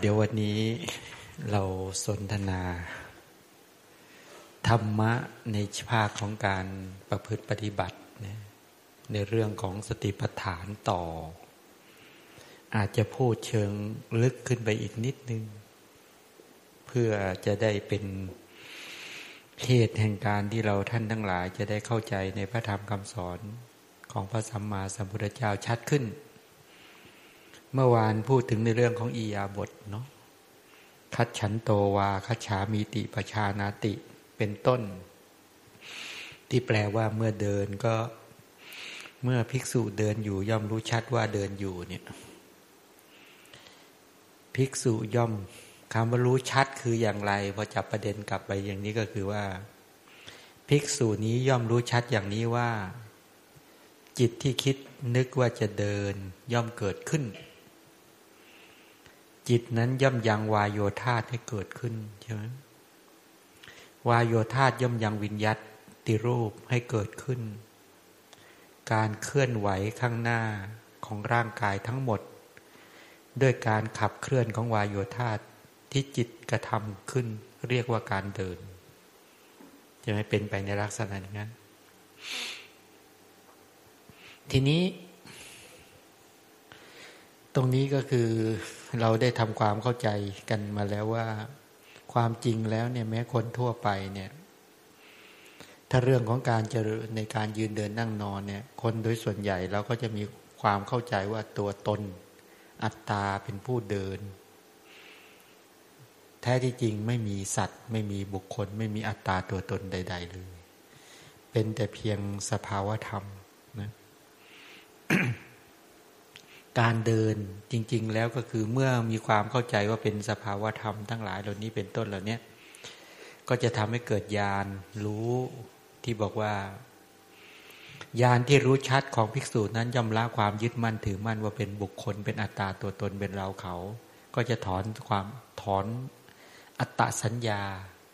เดี๋ยววันนี้เราสนทนา ธรรมะในภาคของการประพฤติปฏิบัติในเรื่องของสติปัฏฐานต่อ อาจจะพูดเชิงลึกขึ้นไปอีกนิดนึง เพื่อจะได้เป็นเหตุแห่งการที่เราท่านทั้งหลายจะได้เข้าใจในพระธรรมคำสอนของพระสัมมาสัมพุทธเจ้าชัดขึ้น เมื่อวานพูดถึงในเรื่องของอียาบทเนาะคัดฉันโตวาคัจฉามีติปชานาติเป็นต้น ที่แปลว่าเมื่อเดินก็เมื่อภิกษุเดินอยู่ย่อมรู้ชัดว่าเดินอยู่เนี่ย ภิกษุย่อมคำว่ารู้ชัดคืออย่างไรพอจับประเด็นกลับไปอย่างนี้ก็คือว่า ภิกษุนี้ย่อมรู้ชัดอย่างนี้ว่า จิตที่คิดนึกว่าจะเดินย่อมเกิดขึ้น จิตนั้นย่อมยังวายโยธาให้เกิดขึ้นใช่ไหมวายโยธาย่อมยังวิญญัติรูปให้เกิดขึ้น การเคลื่อนไหวข้างหน้าของร่างกายทั้งหมด ด้วยการขับเคลื่อนของวายโยธาที่จิตกระทำขึ้น เรียกว่าการเดินจะไม่เป็นไปในลักษณะนั้น ทีนี้ ตรงนี้ก็คือเราได้ทำความเข้าใจกันมาแล้วว่า ความจริงแล้วเนี่ยแม้คนทั่วไปเนี่ย ถ้าเรื่องของการเจริญในการยืนเดินนั่งนอนเนี่ย คนโดยส่วนใหญ่เราก็จะมีความเข้าใจว่าตัวตน อัตตาเป็นผู้เดิน แท้ที่จริงไม่มีสัตว์ ไม่มีบุคคล ไม่มีอัตตาตัวตนใด ๆ เลย เป็นแต่เพียงสภาวธรรมนะ การเดินจริง ๆ แล้วก็คือเมื่อมีความเข้าใจว่าเป็นสภาวธรรมทั้งหลายเหล่านี้เป็นต้นเหล่านี้ก็จะทำให้เกิดญาณรู้ที่บอกว่าญาณที่รู้ชัดของภิกษุนั้นย่อมละความยึดมั่นถือมั่นว่าเป็นบุคคล เป็นอัตตาตัวตนเป็นเราเขา ก็จะถอนความถอนอัตตสัญญา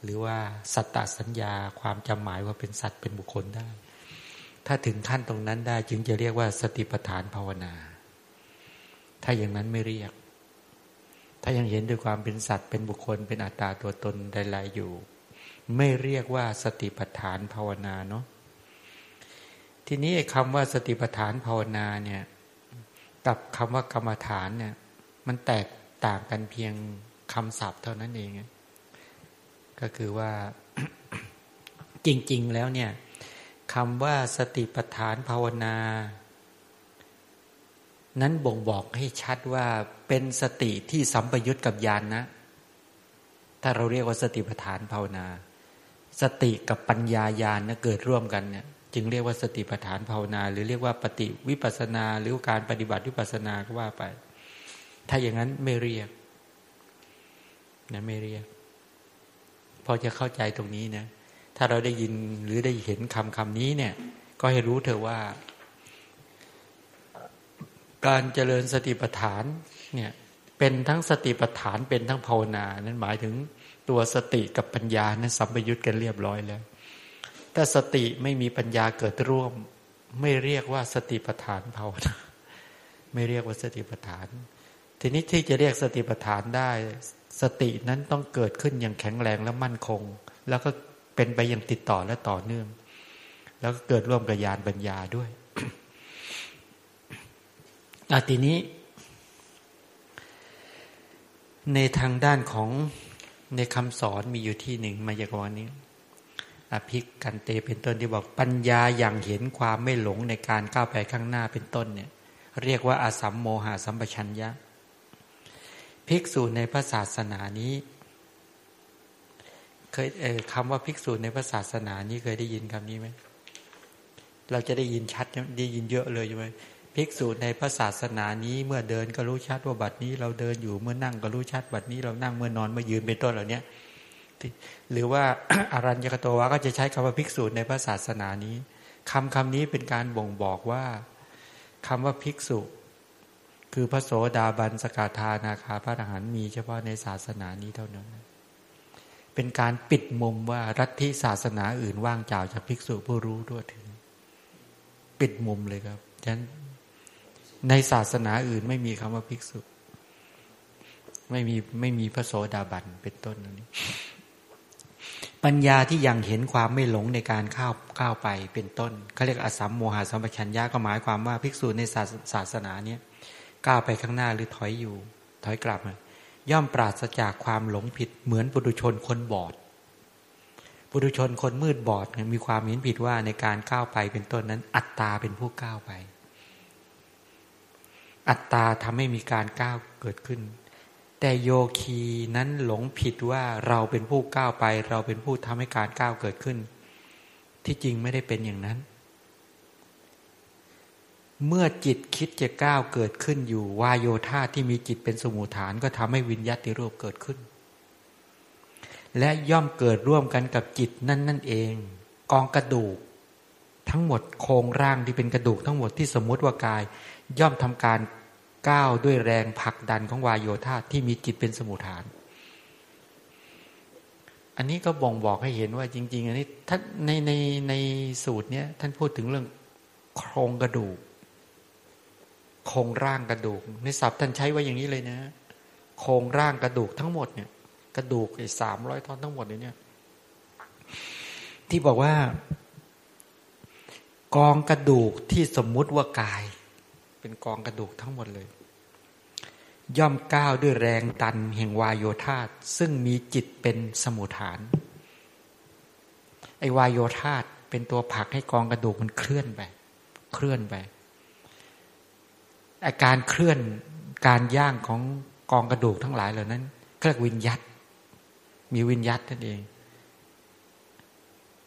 หรือว่าสัตตสัญญา ความจำหมายว่าเป็นสัตว์เป็นบุคคลได้ ถ้าถึงขั้นตรงนั้นได้จึงจะเรียกว่าสติปัฏฐานภาวนา ถ้าอย่างนั้นไม่เรียก ถ้ายังเห็นด้วยความเป็นสัตว์ เป็นบุคคล เป็นอัตตาตัวตนใดๆอยู่ ไม่เรียกว่าสติปัฏฐานภาวนาเนาะ ทีนี้คำว่าสติปัฏฐานภาวนาเนี่ย กับคำว่ากรรมฐานเนี่ย มันแตกต่างกันเพียงคำศัพท์เท่านั้นเอง ก็คือว่าจริง ๆ แล้วเนี่ยคำว่าสติปัฏฐานภาวนา นั้นบ่งบอกให้ชัดว่าเป็นสติที่สัมปยุตกับญาณนนะ ถ้าเราเรียกว่าสติปัฏฐานภาวนา สติกับปัญญาญาณนะเกิดร่วมกันเนี่ยจึงเรียกว่าสติปัฏฐานภาวนา หรือเรียกว่าปฏิวิปัสนา หรือการปฏิบัติวิปัสนาก็ว่าไป ถ้าอย่างนั้นไม่เรียกนะไม่เรียก พอจะเข้าใจตรงนี้นะ ถ้าเราได้ยินหรือได้เห็นคำคำนี้เนี่ย ก็ให้รู้เถอะว่า การเจริญสติปัฏฐานเนี่ยเป็นทั้งสติปัฏฐานเป็นทั้งภาวนานั้นหมายถึงตัวสติกับปัญญานั้นสัมปยุตกันเรียบร้อยแล้ว ถ้าสติไม่มีปัญญาเกิดร่วม ไม่เรียกว่าสติปัฏฐานภาวนา ไม่เรียกว่าสติปัฏฐาน ทีนี้ที่จะเรียกสติปัฏฐานได้ สตินั้นต้องเกิดขึ้นอย่างแข็งแรงและมั่นคง แล้วก็เป็นไปอย่างติดต่อและต่อเนื่อง แล้วก็เกิดร่วมกับญาณปัญญาด้วย อาทีนี้ ในทางด้านของในคำสอนมีอยู่ที่หนึ่งมายากรนี้อภิกกันเตเป็นต้นที่บอกปัญญาอย่างเห็นความไม่หลงในการก้าวไปข้างหน้าเป็นต้นเนี่ย เรียกว่าอาสัมโมหะสัมปชัญญะ ภิกษุในพระศาสนานี้ เคยเอคำว่าภิกษุในพระศาสนานี้เคยได้ยินคำนี้ไหมเราจะได้ยินชัดได้ยินเยอะเลยใช่ไหม ภิกษุในพระศาสนานี้เมื่อเดินก็รู้ชัดว่าบัดนี้เราเดินอยู่เมื่อนั่งก็รู้ชัดบัดนี้เรานั่งเมื่อนอนเมื่อยืนเป็นต้นเหล่านี้หรือว่าอารัญญกโตวะก็จะใช้คำว่าภิกษุในพระศาสนานี้คำคำนี้เป็นการบ่งบอกว่าคำว่าภิกษุ คือพระโสดาบันสกาธานาคาพระอรหันต์มีเฉพาะในศาสนานี้เท่านั้น เป็นการปิดมุมว่ารัฐิศาสนาอื่นว่างจากจากภิกษุผู้รู้ทั่วถึง ปิดมุมเลยครับฉะนั้น ในศาสนาอื่นไม่มีคำว่าภิกษุ ไม่มีไม่มีพระโสดาบันเป็นต้นนี้ ปัญญาที่ยังเห็นความไม่หลงในการข้าวก้าวไปเป็นต้นเขาเรียกอสัมโมหะสัมปชัญญะก็หมายความว่าภิกษุในศาศาสนาเนี้ยก้าวไปข้างหน้าหรือถอยอยู่ ถอยกลับย่อมปราศจากความหลงผิดเหมือนปุถุชนคนบอดปุถุชนคนมืดบอดมีความเห็นผิดว่าในการก้าวไปเป็นต้นนั้น อัตตาเป็นผู้ก้าวไป อัตตาทำให้มีการก้าวเกิดขึ้น แต่โยคีนั้นหลงผิดว่าเราเป็นผู้ก้าวไป เราเป็นผู้ทำให้การก้าวเกิดขึ้น ที่จริงไม่ได้เป็นอย่างนั้น เมื่อจิตคิดจะก้าวเกิดขึ้นอยู่วายโยธาที่มีจิตเป็นสมุทฐานก็ทำให้วิญญาติรูปเกิดขึ้น และย่อมเกิดร่วมกันกับจิตนั่นนั่นเอง กองกระดูกทั้งหมดโครงร่างที่เป็นกระดูกทั้งหมดที่สมมติว่ากาย ย่อมทำการ ก้าวด้วยแรงผลักดันของวายโยธาที่มีจิตเป็นสมุทฐาน อันนี้ก็บ่งบอกให้เห็นว่าจริง ๆ อันนี้ท่านในในในสูตรเนี้ยท่านพูดถึงเรื่องโครงกระดูก โครงร่างกระดูก ในศัพท์ท่านใช้ไว้อย่างนี้เลยนะ โครงร่างกระดูกทั้งหมดเนี่ย กระดูกไอ้สามร้อยท่อนทั้งหมดเนี่ยที่บอกว่ากองกระดูกที่สมมุติว่ากาย เป็นกองกระดูกทั้งหมดเลย ย่อมก้าวด้วยแรงตันแห่งวายโยธาซึ่งมีจิตเป็นสมุฐาน ไอ้วายโยธาเป็นตัวผลักให้กองกระดูกมันเคลื่อนไป เคลื่อนไป อาการเคลื่อนการย่างของกองกระดูกทั้งหลายเหล่านั้นเรียกวิญญาตมีวิญญาตนั่นเอง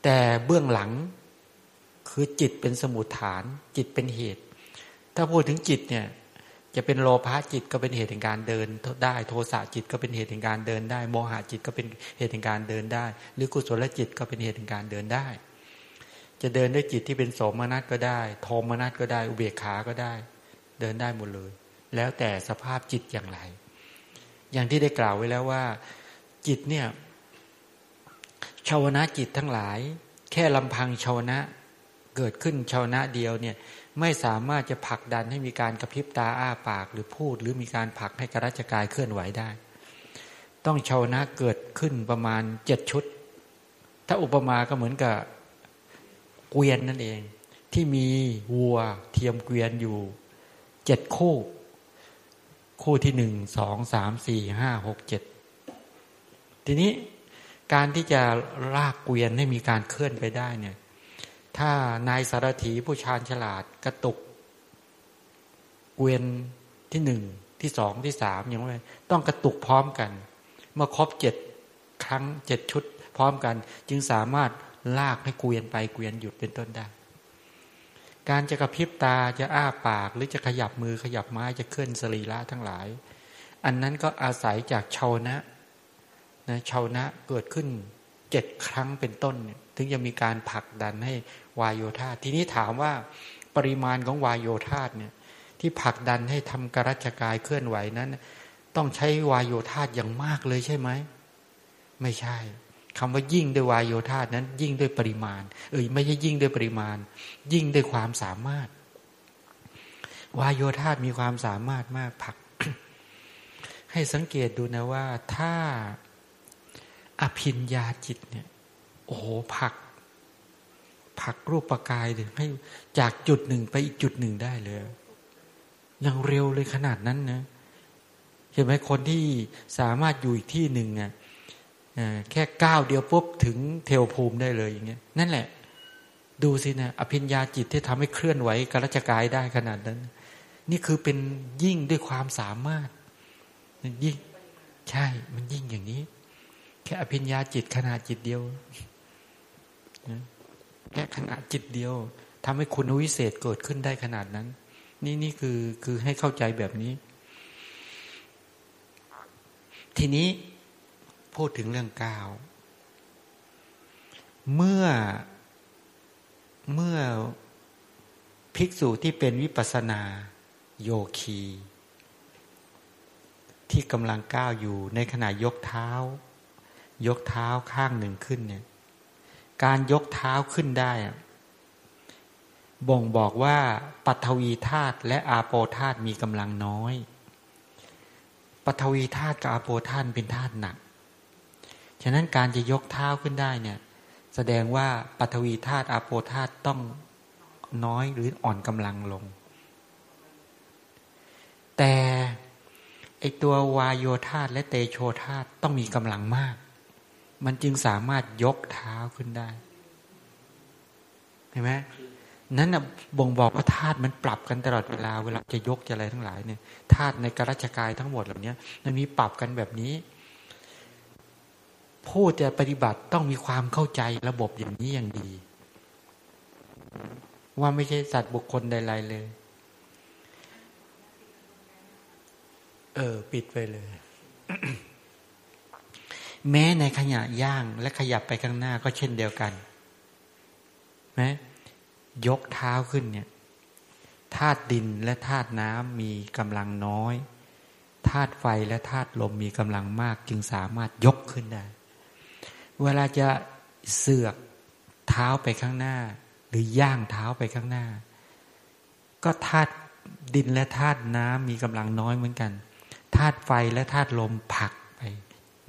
แต่เบื้องหลังคือจิตเป็นสมุฐาน จิตเป็นเหตุ ถ้าพูดถึงจิตเนี่ย จะเป็นโลภะจิตก็เป็นเหตุแห่งการเดินได้ โทสะจิตก็เป็นเหตุแห่งการเดินได้ โมหะจิตก็เป็นเหตุแห่งการเดินได้ หรือกุศลจิตก็เป็นเหตุแห่งการเดินได้ จะเดินด้วยจิตที่เป็นโสมนัสก็ได้ โทมนัสก็ได้ อุเบกขาก็ได้ เดินได้หมดเลย แล้วแต่สภาพจิตอย่างไร อย่างที่ได้กล่าวไว้แล้วว่า จิตเนี่ยชาวนะจิตทั้งหลาย แค่ลำพังชาวนะเกิดขึ้นชาวนะเดียวเนี่ย ไม่สามารถจะผลักดันให้มีการกระพริบตาอ้าปากหรือพูด หรือมีการผลักให้กระจกายเคลื่อนไหวได้ ต้องชาวนะเกิดขึ้นประมาณเจ็ดชุด ถ้าอุปมาก็เหมือนกับเกวียนนั่นเอง ที่มีวัวเทียมเกวียนอยู่เจ็ดคู่ คู่ที่หนึ่งสองสามสี่ห้าหกเจ็ดทีนี้การที่จะลากเกวียนให้มีการเคลื่อนไปได้เนี่ย ถ้านายสารถีผู้ชาญฉลาดกระตุก เกวียนที่หนึ่งที่สองที่สามอย่างไรต้องกระตุกพร้อมกัน เมื่อครบเจ็ดครั้งเจ็ดชุด พร้อมกัน จึงสามารถลากให้เกวียนไปเกวียนหยุดเป็นต้นได้ การจะกระพริบตาจะอ้าปาก หรือจะขยับมือขยับไม้จะเคลื่อนสรีระทั้งหลาย อันนั้นก็อาศัยจากชาวนะนะชาวนะเกิดขึ้นเจ็ดครั้งเป็นต้น ถึงจะมีการผลักดันให้ วายโยธาทีนี้ถามว่าปริมาณของวายโยธาเนี่ยที่ผลักดันให้ทำกรัชกายเคลื่อนไหวนั้น ต้องใช้วายโยธาอย่างมากเลยใช่ไหมไม่ใช่คำว่ายิ่งด้วยวายโยธานั้น ยิ่งด้วยปริมาณ เอ้ยไม่ใช่ยิ่งด้วยปริมาณ ยิ่งด้วยความสามารถ วายโยธามีความสามารถมากผัก ให้สังเกตดูนะว่าถ้าอภิญญาจิตเนี่ย โอ้โหผัก ผักรูปประกายเลยให้จากจุดหนึ่งไปอีกจุดหนึ่งได้เลยยังเร็วเลยขนาดนั้นนะเห็นไหมคนที่สามารถอยู่อีกที่หนึ่งอะแค่ก้าวเดียวปุ๊บถึงเทวภูมิได้เลยอย่างเงี้ยนั่นแหละ ดูสินะอภิญญาจิตที่ทำให้เคลื่อนไหวกระจกายได้ขนาดนั้น นี่คือเป็นยิ่งด้วยความสามารถยิ่งใช่มันยิ่งอย่างนี้ แค่อภิญญาจิตขนาดจิตเดียว แค่ขนาดจิตเดียวทำให้คุณวิเศษเกิดขึ้นได้ขนาดนั้น นี่นี่คือคือให้เข้าใจแบบนี้ ทีนี้พูดถึงเรื่องก้าว เมื่อเมื่อภิกษุที่เป็นวิปัสนาโยคี ที่กำลังก้าวอยู่ในขณะยกเท้า ยกเท้าข้างหนึ่งขึ้นเนี่ย การยกเท้าขึ้นได้บ่งบอกว่าปัทวีธาตุและอาโปธาตุมีกำลังน้อยปฐวีธาตุกับอาโปธาตุเป็นธาตุหนัก ฉะนั้นการจะยกเท้าขึ้นได้เนี่ยแสดงว่าปฐวีธาตุอาโปธาตุต้องน้อยหรืออ่อนกำลังลง แต่ไอตัววายโยธาตุและเตโชธาตุต้องมีกำลังมาก มันจึงสามารถยกเท้าขึ้นได้ เห็นไหมนั้นนะบ่งบอกว่าธาตุมันปรับกันตลอดเวลาเวลาจะยกจะอะไรทั้งหลายเนี่ยธาตุในกราชกายทั้งหมดเหล่านี้มันมีปรับกันแบบนี้ ผู้จะปฏิบัติต้องมีความเข้าใจระบบอย่างนี้อย่างดี ว่าไม่ใช่สัตว์บุคคลใดๆเลย เออ ปิดไปเลย แม้ในขยะย่างและขยับไปข้างหน้าก็เช่นเดียวกันไหมยกเท้าขึ้นเนี่ยธาตุดินและธาตุน้ำมีกำลังน้อยธาตุไฟและธาตุลมมีกำลังมาก จึงสามารถยกขึ้นได้ เวลาจะเสือกเท้าไปข้างหน้า หรือย่างเท้าไปข้างหน้า ก็ธาตุดินและธาตุน้ำมีกำลังน้อยเหมือนกันธาตุไฟและธาตุลมผลัก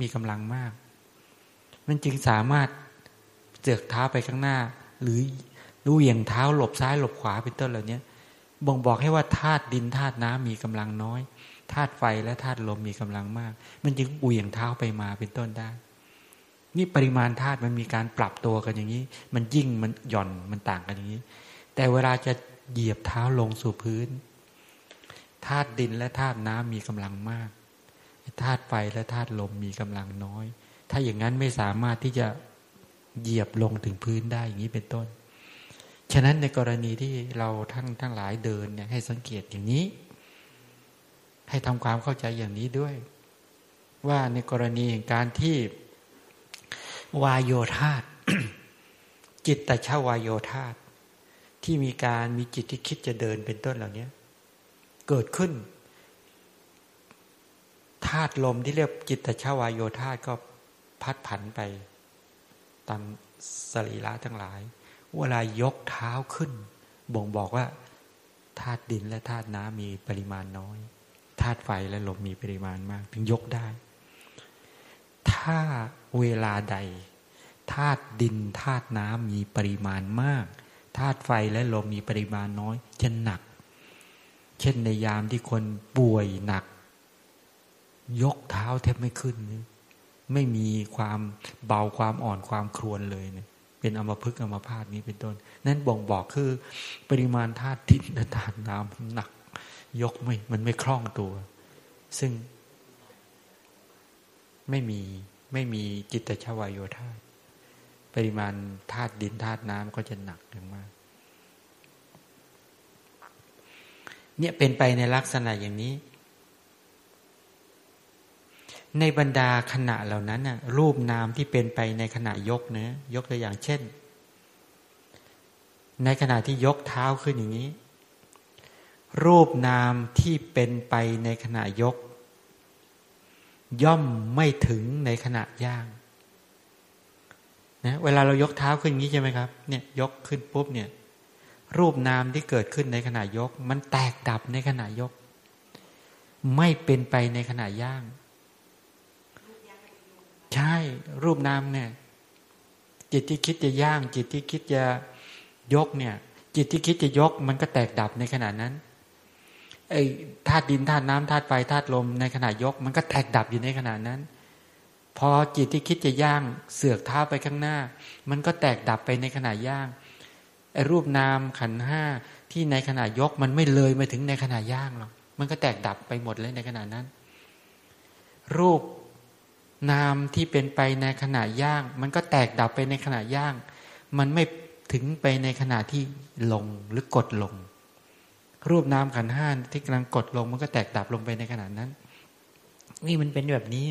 มีกำลังมาก มันจึงสามารถเสือกเท้าไปข้างหน้า หรือรู้เอย่างเท้าหลบซ้ายหลบขวาเป็นต้นเหล่านี้บ่งบอกให้ว่าธาตุดินธาตุน้ำมีกำลังน้อยธาตุไฟและธาตุลมมีกำลังมาก มันจึงเวียงเท้าไปมาเป็นต้นได้ นี่ปริมาณธาตุมันมีการปรับตัวกันอย่างนี้ มันยิ่งมันหย่อนมันต่างกันอย่างนี้ แต่เวลาจะเหยียบเท้าลงสู่พื้นธาตุดินและธาตุน้ำมีกำลังมาก ธาตุไฟและธาตุลมมีกำลังน้อย ถ้าอย่างนั้นไม่สามารถที่จะเหยียบลงถึงพื้นได้อย่างนี้เป็นต้น ฉะนั้นในกรณีที่เราทั้งทั้งหลายเดินเนี่ยให้สังเกตอย่างนี้ ให้ทำความเข้าใจอย่างนี้ด้วย ว่าในกรณีการที่วายโยธาตจิตตชาวายโยธาตที่มีการมีจิตที่คิดจะเดินเป็นต้นเหล่านี้เกิดขึ้น ธาตุลมที่เรียกจิตชาวายโยธาตก็พัดผันไปตามสรีระทั้งหลาย เวลายกเท้าขึ้น บ่งบอกว่าธาตุดินและธาตุน้ำมีปริมาณน้อยธาตุไฟและลมมีปริมาณมาก ถึงยกได้ ถ้าเวลาใดธาตุดินธาตุน้ำมีปริมาณมากธาตุไฟและลมมีปริมาณน้อยจะหนัก เช่นในยามที่คนป่วยหนัก ยกเท้าแทบไม่ขึ้น ไม่มีความเบาความอ่อนความครวนเลยเนี่ยเป็นอมพึกอมพาตนี้เป็นต้น นั่นบ่งบอกคือ ปริมาณธาตุดินและธาตุน้ำหนัก ยกไม่มันไม่คล่องตัว ซึ่งไม่มีไม่มีจิตชวายโยธาปริมาณธาตุดินธาตุน้ำก็จะหนักอย่างมาก เนี่ยเป็นไปในลักษณะอย่างนี้ ในบรรดาขณะเหล่านั้นน่ะ รูปนามที่เป็นไปในขณะยกเนะ ยกตัวอย่างเช่น ในขณะที่ยกเท้าขึ้นอย่างนี้ รูปนามที่เป็นไปในขณะยก ย่อมไม่ถึงในขณะย่างนะเวลาเรายกเท้าขึ้นอย่างนี้ใช่ไหมครับเนี่ยยกขึ้นปุ๊บเนี่ย รูปนามที่เกิดขึ้นในขณะยก มันแตกดับในขณะยก ไม่เป็นไปในขณะย่าง ใช่ รูปนามเนี่ย จิตที่คิดจะย่าง จิตที่คิดจะยกเนี่ย จิตที่คิดจะยก มันก็แตกดับในขณะนั้นไอ้ธาตุดินธาตุน้ำธาตุไฟธาตุลมในขณะยก มันก็แตกดับอยู่ในขณะนั้น พอจิตที่คิดจะย่างเสือกเท้าไปข้างหน้า มันก็แตกดับไปในขณะย่างไอ้รูปนามขันห้าที่ในขณะยกมันไม่เลยมาถึงในขณะย่างหรอกมันก็แตกดับไปหมดเลยในขณะนั้น รูป นามที่เป็นไปในขณะย่าง มันก็แตกดับไปในขณะย่าง มันไม่ถึงไปในขณะที่ลงหรือกดลง รูปนามขันห้าที่กำลังกดลง มันก็แตกดับลงไปในขณะนั้น นี่มันเป็นแบบนี้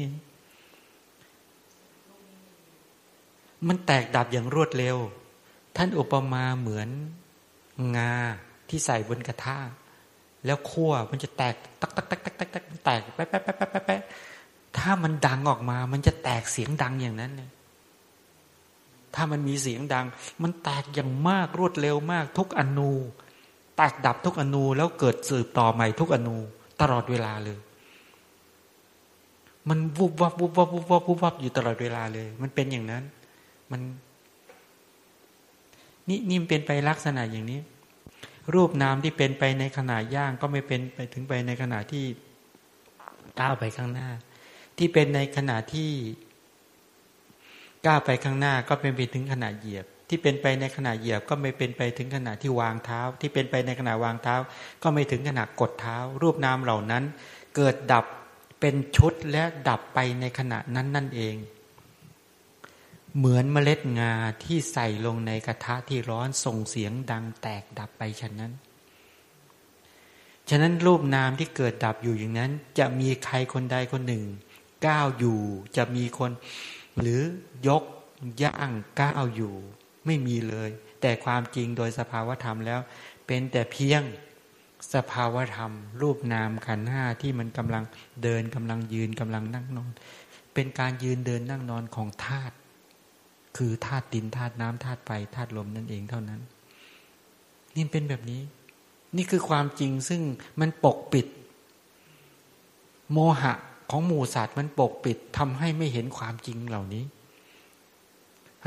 มันแตกดับอย่างรวดเร็ว ท่านอุปมาเหมือนงาที่ใส่บนกระทะแล้วคั่วมันจะแตกตักตักตักตักตักตักแตกแป๊ะแป๊ะแป๊ะแป๊ะ ถ้ามันดังออกมา มันจะแตกเสียงดังอย่างนั้นเนี่ยถ้ามันมีเสียงดัง มันแตกอย่างมากรวดเร็วมาก ทุกอนูแตกดับทุกอนูแล้วเกิดสืบต่อใหม่ทุกอนูตลอดเวลาเลย มันวุบวับวุบวับวุบวับวุบวับอยู่ตลอดเวลาเลย มันเป็นอย่างนั้น มันนี่นี่เป็นไปลักษณะอย่างนี้ รูปนามที่เป็นไปในขณะย่างก็ไม่เป็นไปถึงไปในขณะที่ก้าวไปข้างหน้า ที่เป็นในขณะที่ก้าวไปข้างหน้าก็เป็นไปถึงขณะเหยียบ ที่เป็นไปในขณะเหยียบ ก็ไม่เป็นไปถึงขณะที่วางเท้า ที่เป็นไปในขณะวางเท้า ก็ไม่ถึงขณะกดเท้า รูปนามเหล่านั้น เกิดดับเป็นชุดและดับไปในขณะนั้นนั่นเอง เหมือนเมล็ดงาที่ใส่ลงในกระทะที่ร้อนส่งเสียงดังแตกดับไปฉะนั้น ฉะนั้นรูปนามที่เกิดดับอยู่อย่างนั้น จะมีใครคนใดคนหนึ่ง ก้าวอยู่ จะมีคน หรือยกย่างก้าวอยู่ ไม่มีเลย แต่ความจริงโดยสภาวธรรมแล้ว เป็นแต่เพียงสภาวธรรม รูปนามขันห้าที่มันกำลังเดินกำลังยืนกำลังนั่งนอน เป็นการยืนเดินนั่งนอนของธาตุคือธาตุดินธาตุน้ำธาตุไฟธาตุลมนั่นเองเท่านั้น นี่เป็นแบบนี้ นี่คือความจริงซึ่งมันปกปิด โมหะ ของหมู่สัตว์มันปกปิดทำให้ไม่เห็นความจริงเหล่านี้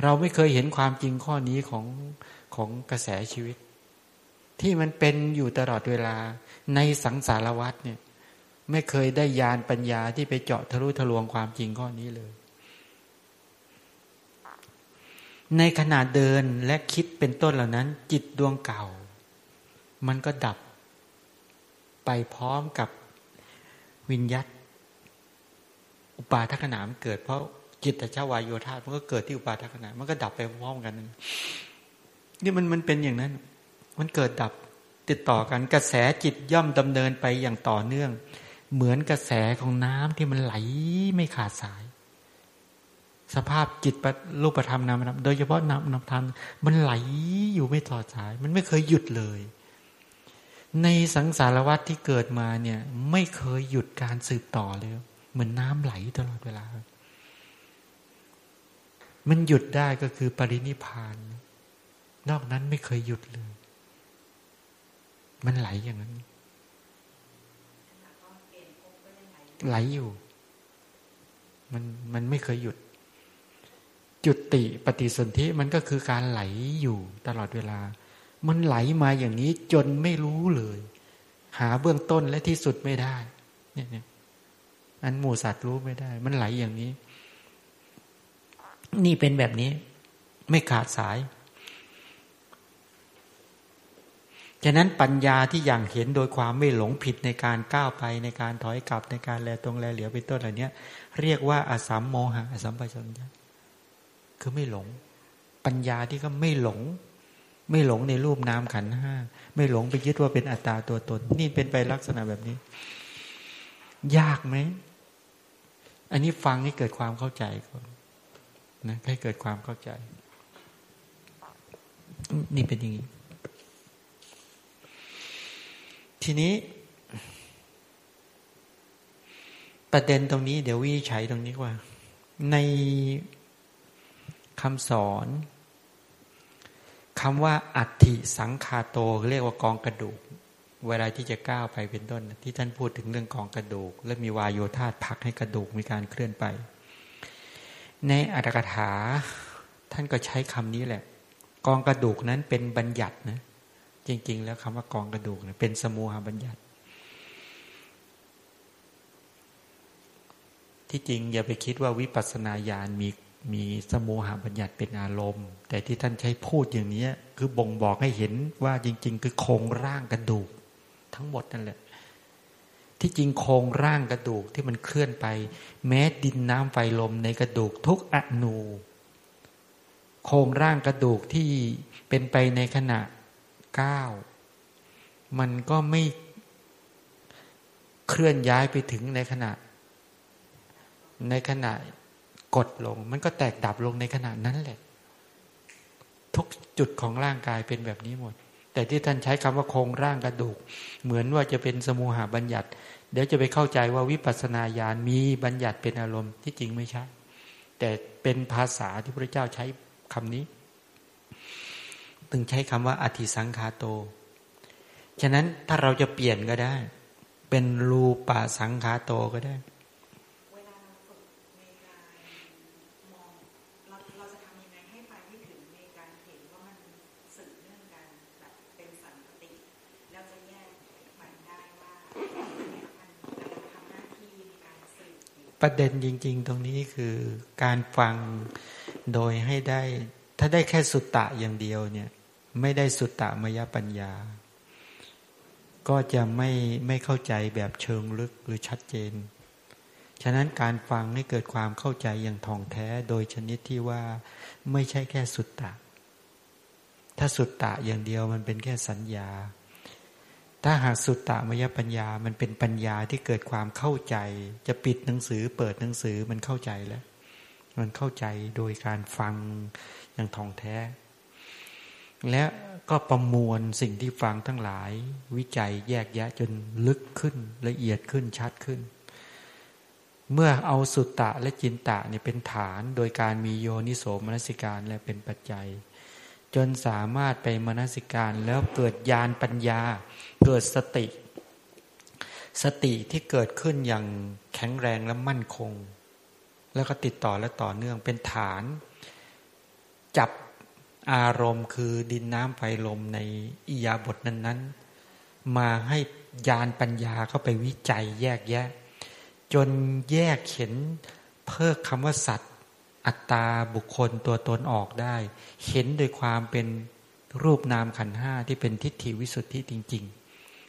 เราไม่เคยเห็นความจริงข้อนี้ของของกระแสชีวิต ที่มันเป็นอยู่ตลอดเวลาในสังสารวัฏเนี่ย ไม่เคยได้ยานปัญญาที่ไปเจาะทะลุทะลวงความจริงข้อนี้เลย ในขณะเดินและคิดเป็นต้นเหล่านั้น จิตดวงเก่า มันก็ดับไปพร้อมกับวิญญาต อุปาทัขนามเกิดเพราะจิตตชาวายโยธามันก็เกิดที่อุปาทัขนามมันก็ดับไปพร้อมกันนี่มันมันเป็นอย่างนั้น มันเกิดดับติดต่อกันกระแสจิตย่อมดำเนินไปอย่างต่อเนื่อง เหมือนกระแสของน้ำที่มันไหลไม่ขาดสาย สภาพจิตรูปธรรมนามธรรมโดยเฉพาะนามนามธรรมมันไหลอยู่ไม่ต่อสาย มันไม่เคยหยุดเลย ในสังสารวัฏที่เกิดมาเนี่ย ไม่เคยหยุดการสืบต่อเลย เหมือนน้ำไหลตลอดเวลา มันหยุดได้ก็คือปรินิพาน นอกนั้นไม่เคยหยุดเลย มันไหลอย่างนั้น ไหลอยู่ มันมันไม่เคยหยุด จุดติปฏิสนธิมันก็คือการไหลอยู่ตลอดเวลา มันไหลมาอย่างนี้จนไม่รู้เลย หาเบื้องต้นและที่สุดไม่ได้ เนี่ยเนี่ย อันหมู่สัตว์รู้ไม่ได้ มันไหลอย่างนี้ นี่เป็นแบบนี้ ไม่ขาดสายฉะนั้นปัญญาที่อย่างเห็นโดยความไม่หลงผิดในการก้าวไปในการถอยกลับในการแลตรงแลเหลียวเป็นต้นเหล่านี้เรียกว่าอสัมโมหะอสัมปชัญญะคือไม่หลง ปัญญาที่ก็ไม่หลง ไม่หลงในรูปนามขันห้าไม่หลงไปยึดว่าเป็นอัตตาตัวตน นี่เป็นไปลักษณะแบบนี้ ยากไหม อันนี้ฟังให้เกิดความเข้าใจก่อนนะให้เกิดความเข้าใจ นี่เป็นอย่างนี้ ทีนี้ ประเด็นตรงนี้ เดี๋ยววิจัยตรงนี้ว่า ในคำสอนคำว่าอัติสังคาโต เรียกว่ากองกระดูก เวลาที่จะก้าวไปเป็นต้น ที่ท่านพูดถึงเรื่องกองกระดูก และมีวายโยธาพักให้กระดูกมีการเคลื่อนไป ในอัตถกถาท่านก็ใช้คำนี้แหละ กองกระดูกนั้นเป็นบัญญัตินะ จริง ๆ แล้วคำว่ากองกระดูกเนี่ยเป็นสมูหบัญญัติ ที่จริงอย่าไปคิดว่าวิปัสสนาญาณมีมีสมูหบัญญัติเป็นอารมณ์ แต่ที่ท่านใช้พูดอย่างนี้คือบ่งบอกให้เห็นว่าจริง ๆ คือโครงร่างกระดูก ทั้งหมดนั่นแหละ ที่จริงโครงร่างกระดูกที่มันเคลื่อนไป แม้ดินน้ำไฟลมในกระดูกทุกอนูโครงร่างกระดูกที่เป็นไปในขณะก้าวมันก็ไม่เคลื่อนย้ายไปถึงในขณะ ในขณะกดลง มันก็แตกดับลงในขณะนั้นแหละ ทุกจุดของร่างกายเป็นแบบนี้หมด แต่ที่ท่านใช้คำว่าโครงร่างกระดูก เหมือนว่าจะเป็นสมุหาบัญญัติ เดี๋ยวจะไปเข้าใจว่าวิปัสนาญาณมีบัญญัติเป็นอารมณ์ที่จริงไม่ใช่ แต่เป็นภาษาที่พระเจ้าใช้คำนี้ตึงใช้คำว่าอธิสังคาโต ฉะนั้นถ้าเราจะเปลี่ยนก็ได้ เป็นรูปะสังคาโตก็ได้ เวลาเรา ประเด็นจริง ๆ ตรงนี้คือการฟังโดยให้ได้ ถ้าได้แค่สุตตะอย่างเดียวเนี่ย ไม่ได้สุตตะมยปัญญา ก็จะไม่ไม่เข้าใจแบบเชิงลึกหรือชัดเจน ฉะนั้นการฟังให้เกิดความเข้าใจอย่างท่องแท้โดยชนิดที่ว่าไม่ใช่แค่สุตตะ ถ้าสุตตะอย่างเดียวมันเป็นแค่สัญญา ถ้าหากสุตตะมยปัญญา มันเป็นปัญญาที่เกิดความเข้าใจ จะปิดหนังสือ เปิดหนังสือมันเข้าใจแล้ว มันเข้าใจโดยการฟังอย่างท่องแท้ และก็ประมวลสิ่งที่ฟังทั้งหลาย วิจัยแยกแยะจนลึกขึ้นละเอียดขึ้นชัดขึ้น เมื่อเอาสุตตะและจินตะเนี่ยเป็นฐานโดยการมีโยนิโสมนสิการและเป็นปัจจัย จนสามารถไปมนสิการแล้วเกิดญาณปัญญา เกิดสติ สติที่เกิดขึ้นอย่างแข็งแรงและมั่นคง แล้วก็ติดต่อและต่อเนื่องเป็นฐาน จับอารมณ์คือดินน้ำไฟลมในอิยาบทนั้น ๆ มาให้ยานปัญญาเข้าไปวิจัยแยกแยะ จนแยกเห็นเพิกคำว่าสัตว์ อัตตาบุคคลตัวตนออกได้ เห็นโดยความเป็นรูปนามขันห้าที่เป็นทิฏฐิวิสุทธิจริง ๆ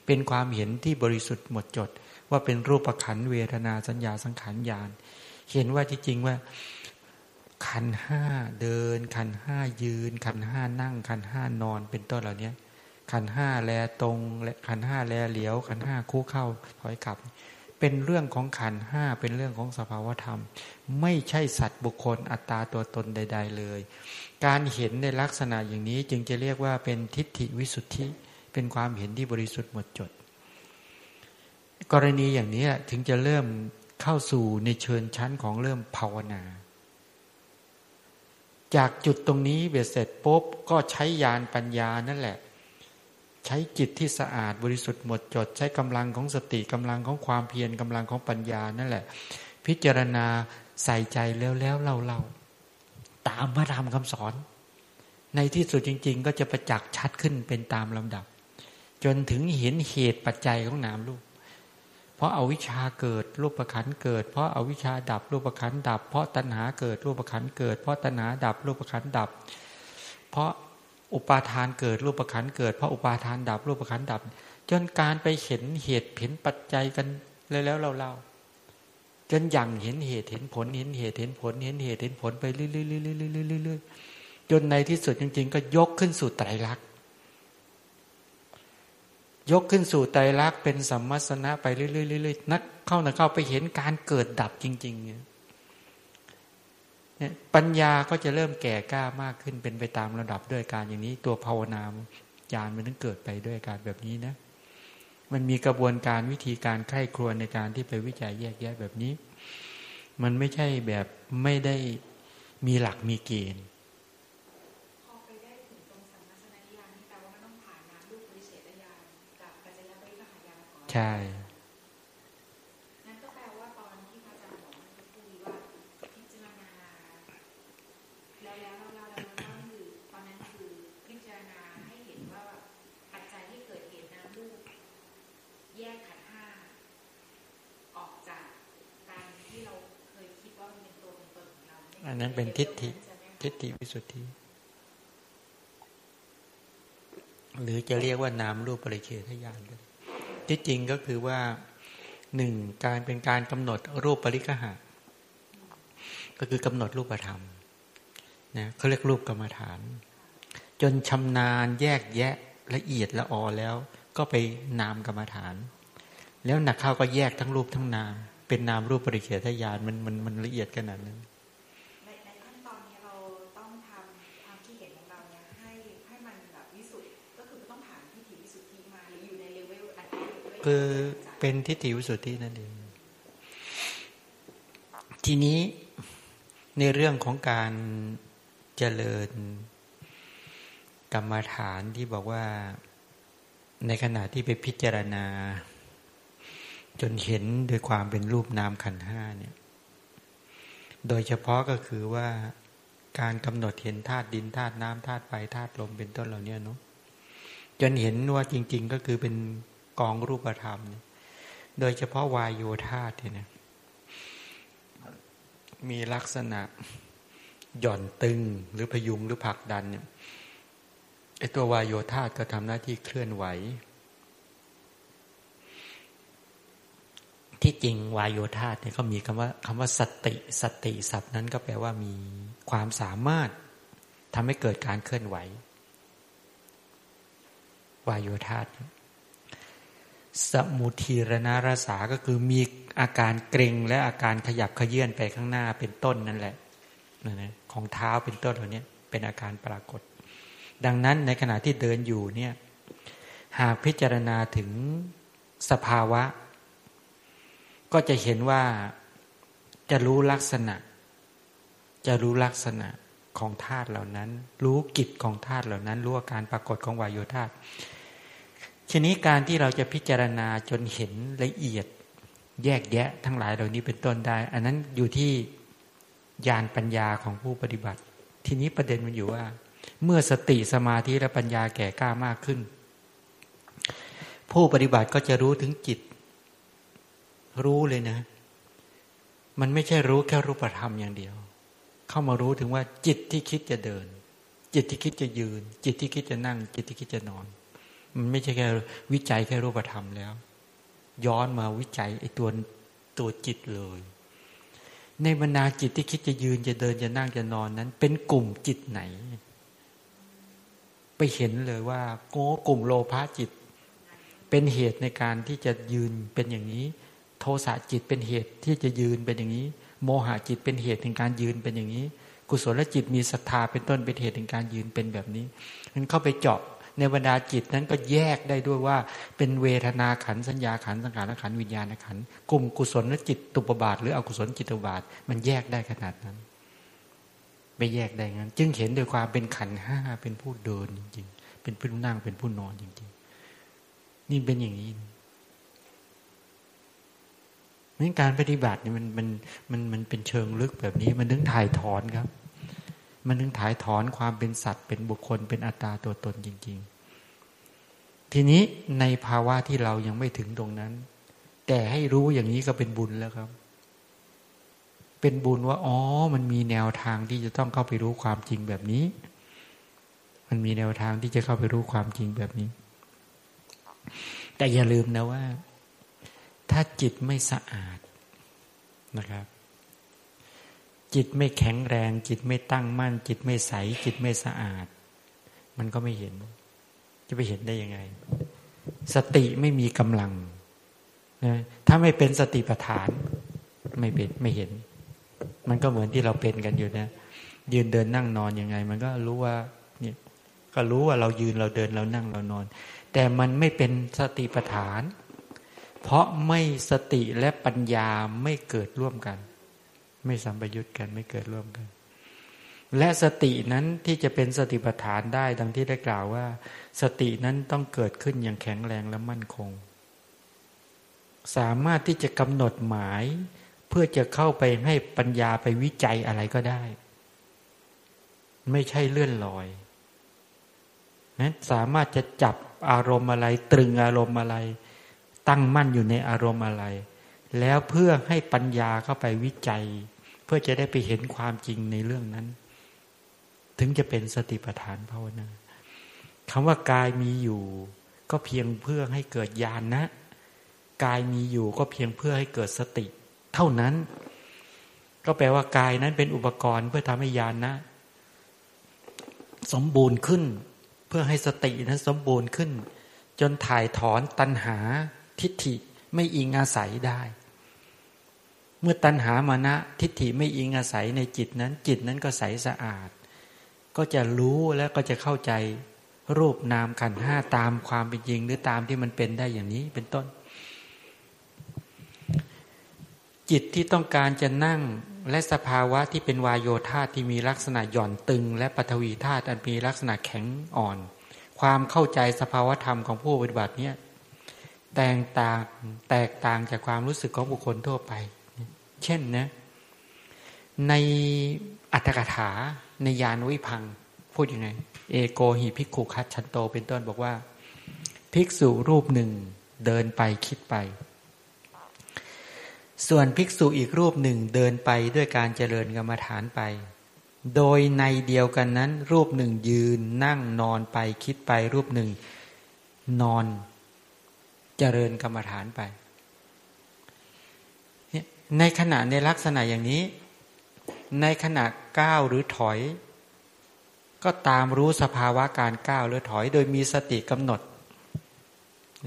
เป็นความเห็นที่บริสุทธิ์หมดจด ว่าเป็นรูปขันเวทนาสัญญาสังขารญาณเห็นว่าที่จริงว่า ขันห้าเดิน ขันห้ายืน ขันห้านั่ง ขันห้านอนเป็นต้นเหล่านี้ขันห้าแลตรงและขันห้าแลเหลียว ขันห้าคู่เข้าถอยกลับ เป็นเรื่องของขันห้าเป็นเรื่องของสภาวธรรม ไม่ใช่สัตว์บุคคลอัตตาตัวตนใด ๆ เลย การเห็นในลักษณะอย่างนี้จึงจะเรียกว่าเป็นทิฏฐิวิสุทธิ เป็นความเห็นที่บริสุทธิ์หมดจด กรณีอย่างนี้ถึงจะเริ่มเข้าสู่ในเชิญชั้นของเริ่มภาวนา จากจุดตรงนี้เบียเสร็จปุ๊บก็ใช้ยานปัญญานั่นแหละ ใช้จิตที่สะอาดบริสุทธิ์หมดจด ใช้กำลังของสติกำลังของความเพียรกำลังของปัญญานั่นแหละ พิจารณาใส่ใจแล้วแล้วเราเราตามพระธรรมคำสอน ในที่สุดจริง ๆ ก็จะประจักษ์ชัดขึ้นเป็นตามลำดับ จนถึงเห็นเหตุปัจจัยของนามรูป เพราะอาวิชชาเกิดรูปประคันเกิด เพราะอาวิชชาดับรูปประคันดับ เพราะตัณหาเกิดรูปประคันเกิด เพราะตัณหาดับรูปประคันดับ เพราะอุปาทานเกิดรูปประคันเกิด เพราะอุปาทานดับรูปประคันดับ จนการไปเห็นเหตุเห็นปัจจัยกันเลยแล้วเราเล่าจนอยังเห็นเหตุเห็นผลเห็นเหตุเห็นผลเห็นเหตุเห็นผลไปเรื่อยๆๆๆจนในที่สุดจริง ๆ ก็ยกขึ้นสู่ไตรลักษณ์ ยกขึ้นสู่ไตรลักษณ์เป็นสัมมัสนะไปเรื่อยๆนักเข้านะเข้าไปเห็นการเกิดดับจริง ๆ เนี่ยปัญญาก็จะเริ่มแก่กล้ามากขึ้นเป็นไปตามระดับด้วยการอย่างนี้ ตัวภาวนาญาณมันต้องเกิดไปด้วยการแบบนี้นะ มันมีกระบวนการวิธีการไข้ครวญในการที่ไปวิจัยแยกแยะแบบนี้ มันไม่ใช่แบบไม่ได้มีหลักมีเกณฑ์ใช่นั่นก็แปลว่าตอนที่พระอาจารย์บอกเมื่อกี้ว่าพิจารณาแล้วแล้วแล้วแล้วแล้ว คือตอนนั้นคือพิจารณาให้เห็นว่าปัจจัยที่เกิดเหตุน้ำลูกแยกขันห้าออกจากการที่เราเคยคิดว่ามันเป็นตัวเป็นตนของเราอันนั้นเป็นทิฏฐิทิฏฐิวิสุทธิ หรือจะเรียกว่านามรูปปริเคทยานก็ ที่จริงก็คือว่าหนึ่งการเป็นการกำหนดรูปปริกหะก็คือกำหนดรูปธรรมนะเขาเรียกรูปกรรมฐาน จนชำนาญแยกแยะละเอียดละออแล้ว ก็ไปนามกรรมฐาน แล้วหนักเข้าก็แยกทั้งรูปทั้งนาม เป็นนามรูปปริเฉทญาณมันมันมันละเอียดขนาดนั้น คือเป็นทิฏฐิวิสุทธินั่นเองทีนี้ในเรื่องของการเจริญกรรมฐานที่บอกว่าในขณะที่ไปพิจารณา จนเห็นโดยความเป็นรูปนามขันห้าเนี่ย โดยเฉพาะก็คือว่าการกำหนดเห็นธาตุดินธาตุน้ำธาตุไฟธาตุลมเป็นต้นเหล่านี้เนาะจนเห็นว่าจริง ๆ ก็คือเป็น กองรูปธรรม โดยเฉพาะวายโยธาเนี่ยมีลักษณะหย่อนตึงหรือพยุงหรือผลักดันเนี่ยไอตัววายโยธาก็ทำหน้าที่เคลื่อนไหว ที่จริงวายโยธาเนี่ยก็มีคำว่าคำว่าสติสติศัพท์นั้นก็แปลว่ามีความสามารถทำให้เกิดการเคลื่อนไหววายโยธา สมุทีรณรสาก็คือมีอาการเกร็งและอาการขยับขยื่นไปข้างหน้าเป็นต้นนั่นแหละนะของเท้าเป็นต้นเหล่านี้เป็นอาการปรากฏ ดังนั้นในขณะที่เดินอยู่เนี่ยหากพิจารณาถึงสภาวะ ก็จะเห็นว่าจะรู้ลักษณะ จะรู้ลักษณะของธาตุเหล่านั้น รู้กิจของธาตุเหล่านั้น รู้อาการปรากฏของวายโยธาตุ ทีนี้การที่เราจะพิจารณาจนเห็นละเอียด แยกแยะทั้งหลายเหล่านี้เป็นต้นได้ อันนั้นอยู่ที่ญาณปัญญาของผู้ปฏิบัติ ทีนี้ประเด็นมันอยู่ว่า เมื่อสติสมาธิและปัญญาแก่กล้ามากขึ้น ผู้ปฏิบัติก็จะรู้ถึงจิต รู้เลยนะ มันไม่ใช่รู้แค่รูปธรรมอย่างเดียว เข้ามารู้ถึงว่าจิตที่คิดจะเดิน จิตที่คิดจะยืน จิตที่คิดจะนั่ง จิตที่คิดจะนอน มันไม่ใช่แค่วิจัยแค่รูปธรรมแล้ว ย้อนมาวิจัยไอ้ตัวตัวจิตเลย ในบรรดาจิตที่คิดจะยืนจะเดินจะนั่งจะนอนนั้น เป็นกลุ่มจิตไหน ไปเห็นเลยว่าโก้กลุ่มโลภะจิต เป็นเหตุในการที่จะยืนเป็นอย่างนี้ โทสะจิตเป็นเหตุที่จะยืนเป็นอย่างนี้ โมหะจิตเป็นเหตุในการยืนเป็นอย่างนี้ กุศลจิตมีศรัทธาเป็นต้นเป็นเหตุในการยืนเป็นแบบนี้มันเข้าไปเจาะ ในบรรดาจิตนั้นก็แยกได้ด้วยว่า เป็นเวทนาขันสัญญาขันสังขารขันวิญญาณขันกลุ่มกุศลจิตตุปบาท หรืออกุศลจิตตุบาท มันแยกได้ขนาดนั้น ไม่แยกได้งั้น จึงเห็นโดยความเป็นขันห้าเป็นผู้เดินจริง ๆ เป็นผู้นั่งเป็นผู้นอนจริง ๆ นี่เป็นอย่างนี้นี่การปฏิบัตินี่มันมันมันมันเป็นเชิงลึกแบบนี้มันถึงถ่ายถอนครับ มันถึงถ่ายถอนความเป็นสัตว์เป็นบุคคลเป็นอัตตาตัวตนจริง ๆ ทีนี้ในภาวะที่เรายังไม่ถึงตรงนั้น แต่ให้รู้อย่างนี้ก็เป็นบุญแล้วครับ เป็นบุญว่าอ๋อ มันมีแนวทางที่จะต้องเข้าไปรู้ความจริงแบบนี้ มันมีแนวทางที่จะเข้าไปรู้ความจริงแบบนี้ แต่อย่าลืมนะว่า ถ้าจิตไม่สะอาดนะครับ จิตไม่แข็งแรง จิตไม่ตั้งมั่น จิตไม่ใส จิตไม่สะอาด มันก็ไม่เห็น จะไปเห็นได้ยังไง สติไม่มีกำลังนะถ้าไม่เป็นสติปัฏฐาน ไม่เป็นไม่เห็น มันก็เหมือนที่เราเป็นกันอยู่นะยืนเดินนั่งนอนยังไง มันก็รู้ว่าเนี่ยก็รู้ว่าเรายืนเราเดินเรานั่งเรานอน แต่มันไม่เป็นสติปัฏฐาน เพราะไม่สติและปัญญาไม่เกิดร่วมกัน ไม่สัมปยุตกันไม่เกิดร่วมกัน และสตินั้นที่จะเป็นสติปัฏฐานได้ดังที่ได้กล่าวว่า สตินั้นต้องเกิดขึ้นอย่างแข็งแรงและมั่นคง สามารถที่จะกำหนดหมาย เพื่อจะเข้าไปให้ปัญญาไปวิจัยอะไรก็ได้ ไม่ใช่เลื่อนลอยนะสามารถจะจับอารมณ์อะไร ตรึงอารมณ์อะไร ตั้งมั่นอยู่ในอารมณ์อะไร แล้วเพื่อให้ปัญญาเข้าไปวิจัย พื่อจะได้ไปเห็นความจริงในเรื่องนั้น ถึงจะเป็นสติปัฏฐานภาวนาคำว่ากายมีอยู่ ก็เพียงเพื่อให้เกิดญาณนะ กายมีอยู่ก็เพียงเพื่อให้เกิดสติ เท่านั้น ก็แปลว่ากายนั้นเป็นอุปกรณ์เพื่อทำให้ญาณนะ สมบูรณ์ขึ้น เพื่อให้สตินั้นสมบูรณ์ขึ้น จนถ่ายถอนตัณหาทิฏฐิไม่อิงอาศัยได้ เมื่อตัณหามานะทิฏฐิไม่อิงอาศัยในจิตนั้น จิตนั้นก็ใสสะอาด ก็จะรู้แล้วก็จะเข้าใจรูปนามขันห้าตามความเป็นจริง หรือตามที่มันเป็นได้อย่างนี้เป็นต้น จิตที่ต้องการจะนั่งและสภาวะที่เป็นวายโยธาที่มีลักษณะหย่อนตึง และปฐวีธาตุอันมีลักษณะแข็งอ่อน ความเข้าใจสภาวธรรมของผู้ปฏิบัติเนี่ยแตกต่างแตกต่างจากความรู้สึกของบุคคลทั่วไป เช่นนะในอัตถกถาในยานวิพัง พูดยังไง เอโกหิภิกขุคัตชันโตเป็นต้นบอกว่า ภิกษุรูปหนึ่งเดินไปคิดไป ส่วนภิกษุอีกรูปหนึ่งเดินไปด้วยการเจริญกรรมฐานไป โดยในเดียวกันนั้น รูปหนึ่งยืนนั่งนอนไปคิดไปรูปหนึ่งนอนเจริญกรรมฐานไป ในขณะในลักษณะอย่างนี้ ในขณะก้าวหรือถอย ก็ตามรู้สภาวะการก้าวหรือถอย โดยมีสติกำหนด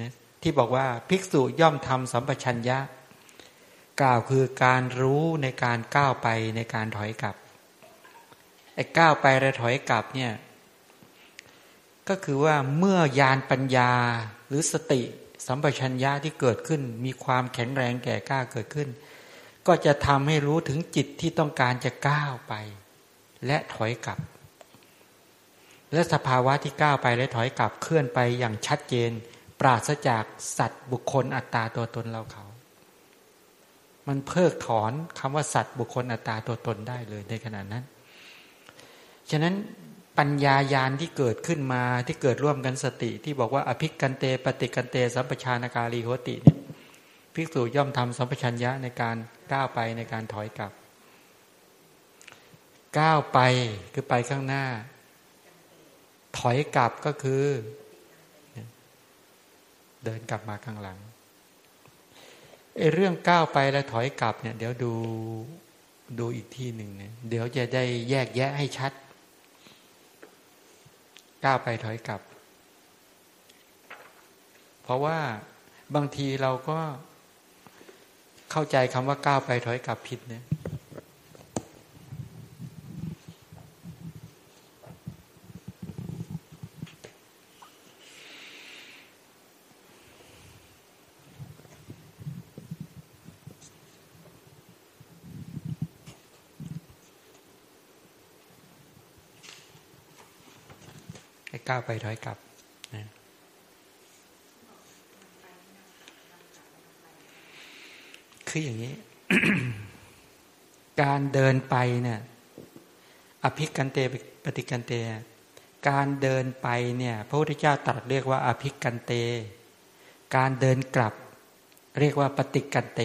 นะที่บอกว่าภิกษุย่อมทำสัมปชัญญะกล่าวคือการรู้ในการก้าวไปในการถอยกลับไอ้ก้าวไปและถอยกลับเนี่ยก็คือว่าเมื่อยานปัญญาหรือสติ สัมปชัญญะที่เกิดขึ้น มีความแข็งแรงแก่กล้าเกิดขึ้น ก็จะทำให้รู้ถึงจิตที่ต้องการจะก้าวไป และถอยกลับ และสภาวะที่ก้าวไปและถอยกลับเคลื่อนไปอย่างชัดเจน ปราศจากสัตว์บุคคลอัตตาตัวตนเราเขา มันเพิกถอนคำว่าสัตว์บุคคลอัตตาตัวตนได้เลยในขณะนั้น ฉะนั้นปัญญายาณที่เกิดขึ้นมาที่เกิดร่วมกันสติที่บอกว่าอภิกันเตปฏิกันเตสัมปชานการีโหติเนี่ย ภิกษุย่อมทำสัมปชัญญะในการก้าวไปในการถอยกลับ ก้าวไปคือไปข้างหน้า ถอยกลับก็คือ เดินกลับมาข้างหลังไอ้เรื่องก้าวไปแล้วถอยกลับเนี่ย เดี๋ยวดูดูอีกที่หนึ่งเนี่ยเดี๋ยวจะได้แยกแยะให้ชัด ก้าวไปถอยกลับ เพราะว่าบางทีเราก็ เข้าใจคำว่าก้าวไปถอยกลับผิดเนี่ยก้าวไปถอยกลับนะ คืออย่างนี้ การเดินไปเนี่ยอภิกันเตปฏิกันเต การเดินไปเนี่ยพระพุทธเจ้าตรัสเรียกว่า อภิกันเต การเดินกลับ เรียกว่าปฏิกันเต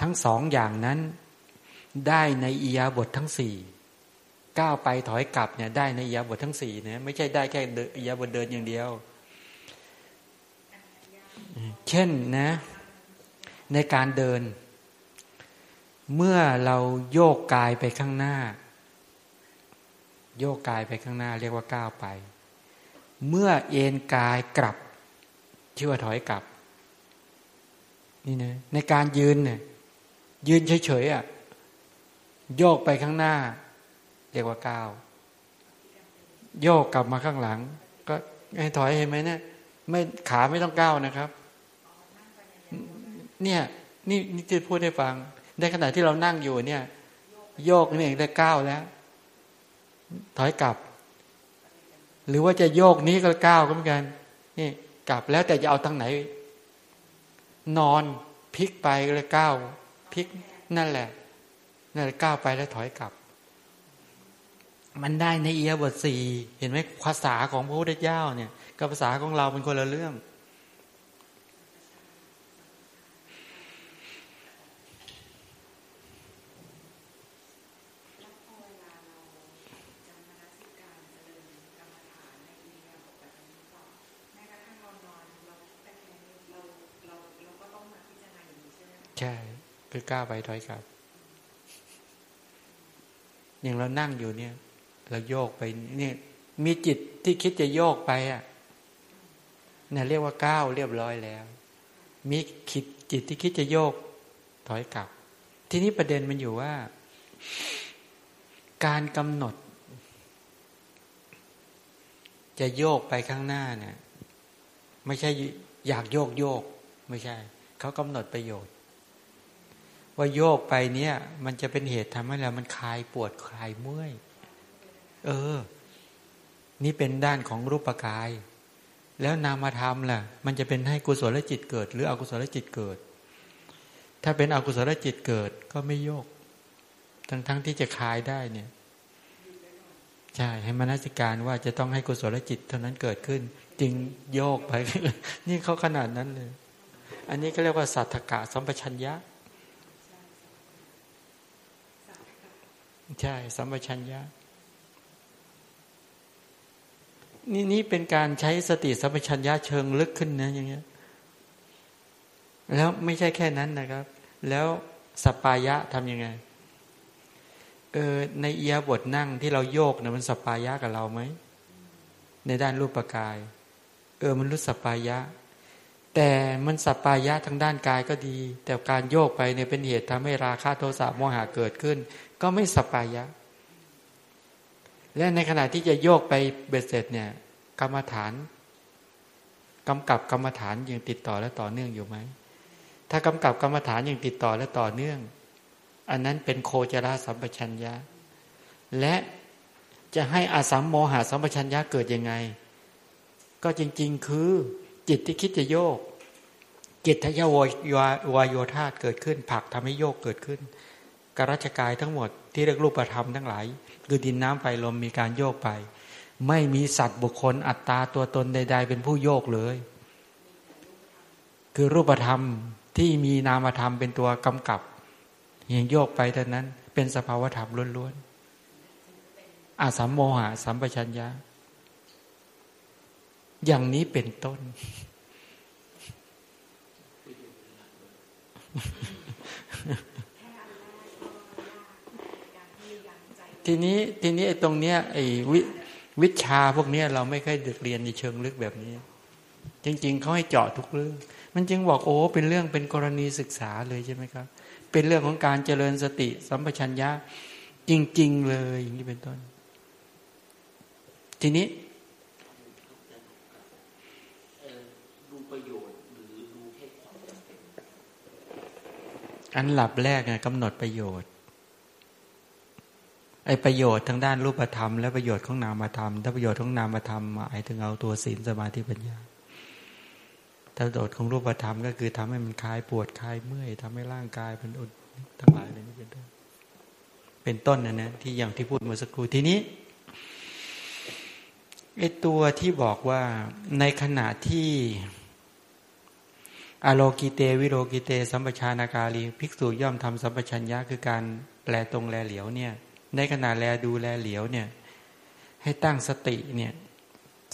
ทั้งสองอย่างนั้น ได้ในอียาบททั้งสี่ก้าวไปถอยกลับเนี่ยได้ในียาบททั้งสี่นะไม่ใช่ได้แค่ียาบทเดินอย่างเดียว เช่นนะ ในการเดิน เมื่อเราโยกกายไปข้างหน้า โยกกายไปข้างหน้า เรียกว่าก้าวไป เมื่อเอ็นกายกลับชื่อว่าถอยกลับ นี่นะในการยืนเนี่ยยืนเฉยๆอะโยกไปข้างหน้า เรียกว่าก้าวโยกกลับมาข้างหลัง ก็ให้ถอยเห็นไหมเนี่ยไม่ขาไม่ต้องก้าวนะครับ เนี่ยนี่นี่จะพูดให้ฟัง ในขณะที่เรานั่งอยู่เนี่ย โยกนี่เองได้ก้าวแล้ว ถอยกลับ หรือว่าจะโยกนี้ก็ก้าวก็เหมือนกันนี่กลับแล้วแต่จะเอาทางไหน นอนพลิกไปเลยก้าวพลิกนั่นแหละนั่นก้าวไปแล้วถอยกลับ มันได้ในเอียบทสี่เห็นไหมภาษาของพระพุทธเจ้าเนี่ย กับภาษาของเราเป็นคนละเรื่อง ใช่ คือก้าไปถอยกลับ อย่างเรานั่งอยู่เนี่ย เราโยกไปเนี่ยมีจิตที่คิดจะโยกไปอะเนี่ยเรียกว่าก้าวเรียบร้อยแล้ว มีคิดจิตที่คิดจะโยก ถอยกลับ ทีนี้ประเด็นมันอยู่ว่า การกำหนด จะโยกไปข้างหน้าเนี่ย ไม่ใช่อยากโยกโยก ไม่ใช่ เขากำหนดประโยชน์ ว่าโยกไปเนี่ย มันจะเป็นเหตุทำให้เรามันคลายปวดคลายเมื่อย เออ นี่เป็นด้านของรูปกาย แล้วนามธรรมล่ะ มันจะเป็นให้กุศลจิตเกิด หรืออกุศลจิตเกิด ถ้าเป็นอกุศลจิตเกิดก็ไม่โยก ทั้งทั้งที่จะคลายได้เนี่ยใช่ให้มนสิการว่าจะต้องให้กุศลจิตเท่านั้นเกิดขึ้น จึงโยกไป นี่เขาขนาดนั้นเลย อันนี้ก็เรียกว่าสัทธกะสัมปชัญญะ ใช่ สัมปชัญญะนี่นี่เป็นการใช้สติสัมปชัญญะเชิงลึกขึ้นนะอย่างเงี้ย แล้วไม่ใช่แค่นั้นนะครับ แล้วสปายะทำยังไงเออในเอียบทนั่งที่เราโยกนะมันสปายะกับเราไหมในด้านรูปกาย เออมันรู้สปายะ แต่มันสปายะทางด้านกายก็ดี แต่การโยกไปเนี่ยเป็นเหตุทำให้ราคะโทสะโมหะเกิดขึ้น ก็ไม่สปายะ และในขณะที่จะโยกไปเบ็ดเสร็จเนี่ย กรรมฐานกำกับกรรมฐานยังติดต่อและต่อเนื่องอยู่ไหม ถ้ากำกับกรรมฐานยังติดต่อและต่อเนื่อง อันนั้นเป็นโคจรสัมปชัญญะ และจะให้อาสัมโมหะสัมปชัญญะเกิดยังไง ก็จริง ๆ คือจิตที่คิดจะโยกจิตทยววายโยธาเกิดขึ้น ผักทำให้โยกเกิดขึ้น กรัชกายทั้งหมดที่เรียกรูปธรรมทั้งหลาย คือดินน้ำไฟลมมีการโยกไป ไม่มีสัตว์บุคคลอัตตาตัวตนใด ๆ เป็นผู้โยกเลย คือรูปธรรมที่มีนามธรรมเป็นตัวกำกับยังโยกไปเท่านั้น เป็นสภาวธรรมล้วนๆอาสัมโมหะสัมปชัญญะอย่างนี้เป็นต้น ทีนี้ทีนี้ไอ้ตรงเนี้ยไอ้วิวิชาพวกเนี้ยเราไม่เคยเรียนในเชิงลึกแบบนี้ จริง ๆเขาให้เจาะทุกเรื่อง มันจึงบอกโอ้เป็นเรื่องเป็นกรณีศึกษาเลยใช่ไหมครับ เป็นเรื่องของการเจริญสติ สัมปชัญญะจริง ๆ เลยอย่างนี้เป็นต้น ทีนี้อันหลับแรกกำหนดประโยชน์ ไอประโยชน์ทางด้านรูปธรรมและประโยชน์ของนามธรรม ถ้าประโยชน์ของนามธรรมหมายถึงเอาตัวศีลสมาธิปัญญาถ้าประโยชน์ของรูปธรรมก็คือทำให้มันคลายปวดคลายเมื่อยทำให้ร่างกายมันอุดทั้งหลายเลยนี่เป็นต้นเป็นต้นนะนะที่อย่างที่พูดเมื่อสักครู่ทีนี้ไอตัวที่บอกว่าในขณะที่อโลกิเตวิโรกิเต สัมปชานาการีภิกษุย่อมทำสัมปชัญญะคือการแปลตรงแลเหลียวเนี่ย ในขณะแลดูแลเหลียวเนี่ย ให้ตั้งสติเนี่ย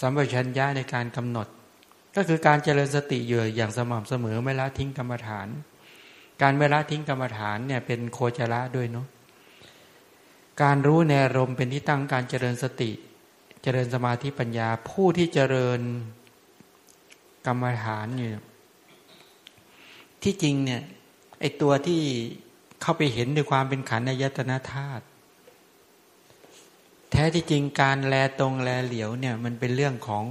สัมปชัญญะในการกำหนด ก็คือการเจริญสติอยู่อย่างสม่ำเสมอไม่ละทิ้งกรรมฐาน การไม่ละทิ้งกรรมฐานเนี่ยเป็นโคจระด้วยเนาะการรู้ในอารมณ์เป็นที่ตั้งการเจริญสติ เจริญสมาธิปัญญาผู้ที่เจริญกรรมฐานอยู่ที่จริงเนี่ยไอตัวที่เข้าไปเห็นด้วยความเป็นขันธ์ยตนาธาตุ แท้ที่จริงการแลตรงแลเหลียวเนี่ย มันเป็นเรื่องของ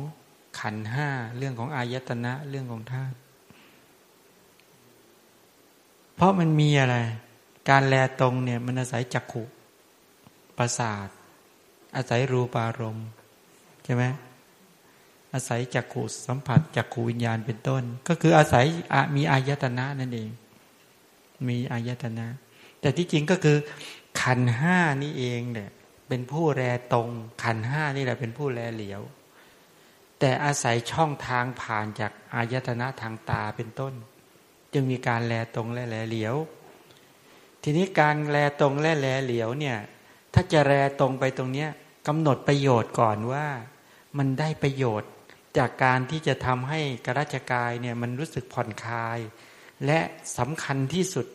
ขันห้าเรื่องของอายตนะเรื่องของธาตุเพราะมันมีอะไร การแลตรงเนี่ยมันอาศัยจักขุประสาท อาศัยรูปารมณ์ใช่ไหมอาศัยจักขุสัมผัสจักขูวิญญาณเป็นต้น ก็คืออาศัยมีอายตนะนั่นเอง มีอายตนะ แต่ที่จริงก็คือขันห้านี่เองเนี่ย เป็นผู้แลตรงขันห้านี่แหละเป็นผู้แลเหลียว แต่อาศัยช่องทางผ่านจากอายตนะทางตาเป็นต้น จึงมีการแลตรงและแลเหลียว ทีนี้การแลตรงและแลเหลียวเนี่ยถ้าจะแลตรงไปตรงเนี้ยกำหนดประโยชน์ก่อนว่ามันได้ประโยชน์จากการที่จะทำให้กระจกายเนี่ยมันรู้สึกผ่อนคลาย และสำคัญที่สุด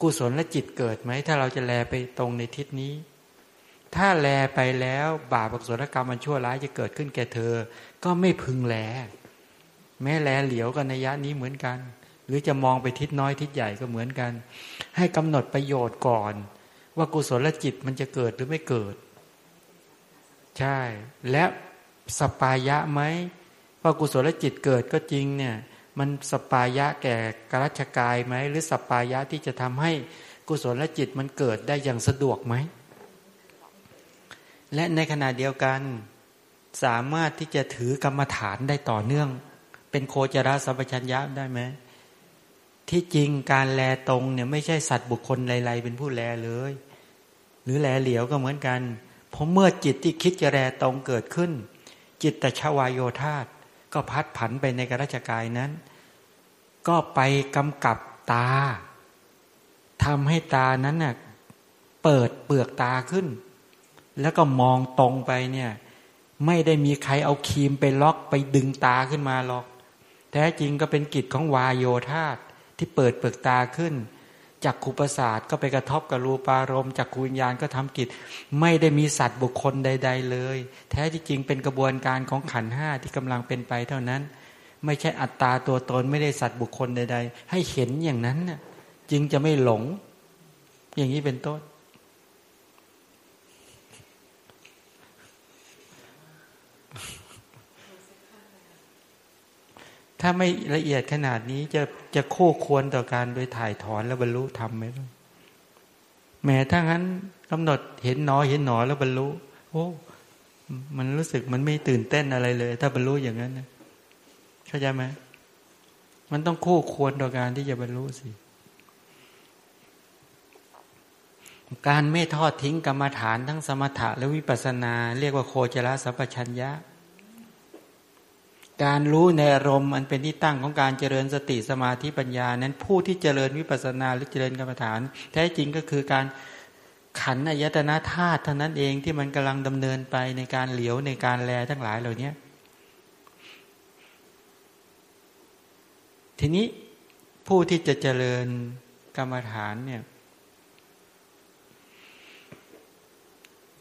กุศลและจิตเกิดไหม ถ้าเราจะแลไปตรงในทิศนี้ ถ้าแลไปแล้วบาปอกุศลกรรมมันชั่วร้ายจะเกิดขึ้นแก่เธอ ก็ไม่พึงแล แม้แลเหลียวกันในยะนี้เหมือนกัน หรือจะมองไปทิศน้อยทิศใหญ่ก็เหมือนกัน ให้กำหนดประโยชน์ก่อน ว่ากุศลจิตมันจะเกิดหรือไม่เกิด ใช่ และสปายะไหมว่ากุศลจิตเกิดก็จริงเนี่ย มันสปายะแก่กรัชกายไหมหรือสปายะที่จะทำให้กุศลจิตมันเกิดได้อย่างสะดวกไหม และในขณะเดียวกันสามารถที่จะถือกรรมฐานได้ต่อเนื่อง เป็นโคจรสัมปชัญญะได้ไหมที่จริงการแลตรงเนี่ยไม่ใช่สัตว์บุคคลใดๆเป็นผู้แลเลย หรือแลเหลียวก็เหมือนกันเพราะเมื่อจิตที่คิดจะแลตรงเกิดขึ้น จิตตชวายโยธาตก็พัดผันไปในกระจกายนั้น ก็ไปกำกับตาทำให้ตานั้นน่ะเปิดเปลือกตาขึ้น แล้วก็มองตรงไปเนี่ย ไม่ได้มีใครเอาครีมไปล็อกไปดึงตาขึ้นมาหรอก แท้จริงก็เป็นกิจของวายโยธาตที่เปิดเปลือกตาขึ้นจากขูประสาทก็ไปกระทบกับรูปารมณ์จากขูวิญญาณก็ทำกิจ ไม่ได้มีสัตว์บุคคลใด ๆ เลย แท้ที่จริงเป็นกระบวนการของขันห้าที่กำลังเป็นไปเท่านั้น ไม่ใช่อัตตาตัวตนไม่ได้สัตว์บุคคลใด ๆ ให้เห็นอย่างนั้นน่ะจึงจะไม่หลง อย่างนี้เป็นต้น ถ้าไม่ละเอียดขนาดนี้จะจะโค้ควรต่อการโดยถ่ายถอนแล้วบรรลุทำไหมแม้ถ้างั้นกำหนดเห็นหนอเห็นหนอแล้วบรรลุ โอ้มันรู้สึกมันไม่ตื่นเต้นอะไรเลย ถ้าบรรลุอย่างนั้นนะเข้าใจไหมมันต้องคู่ควรต่อการที่จะบรรลุสิการไม่ทอดทิ้งกรรมฐานทั้งสมถะและวิปัสสนา เรียกว่าโคจรสัพพัญญะ การรู้ในอารมณ์อันเป็นที่ตั้งของการเจริญสติสมาธิปัญญา นั้นผู้ที่เจริญวิปัสนาหรือเจริญกรรมฐาน แท้จริงก็คือการขันอายตนะธาตุเท่านั้นเองที่มันกำลังดำเนินไปในการเหลียวในการแลทั้งหลายเหล่านี้ทีนี้ผู้ที่จะเจริญกรรมฐานเนี่ย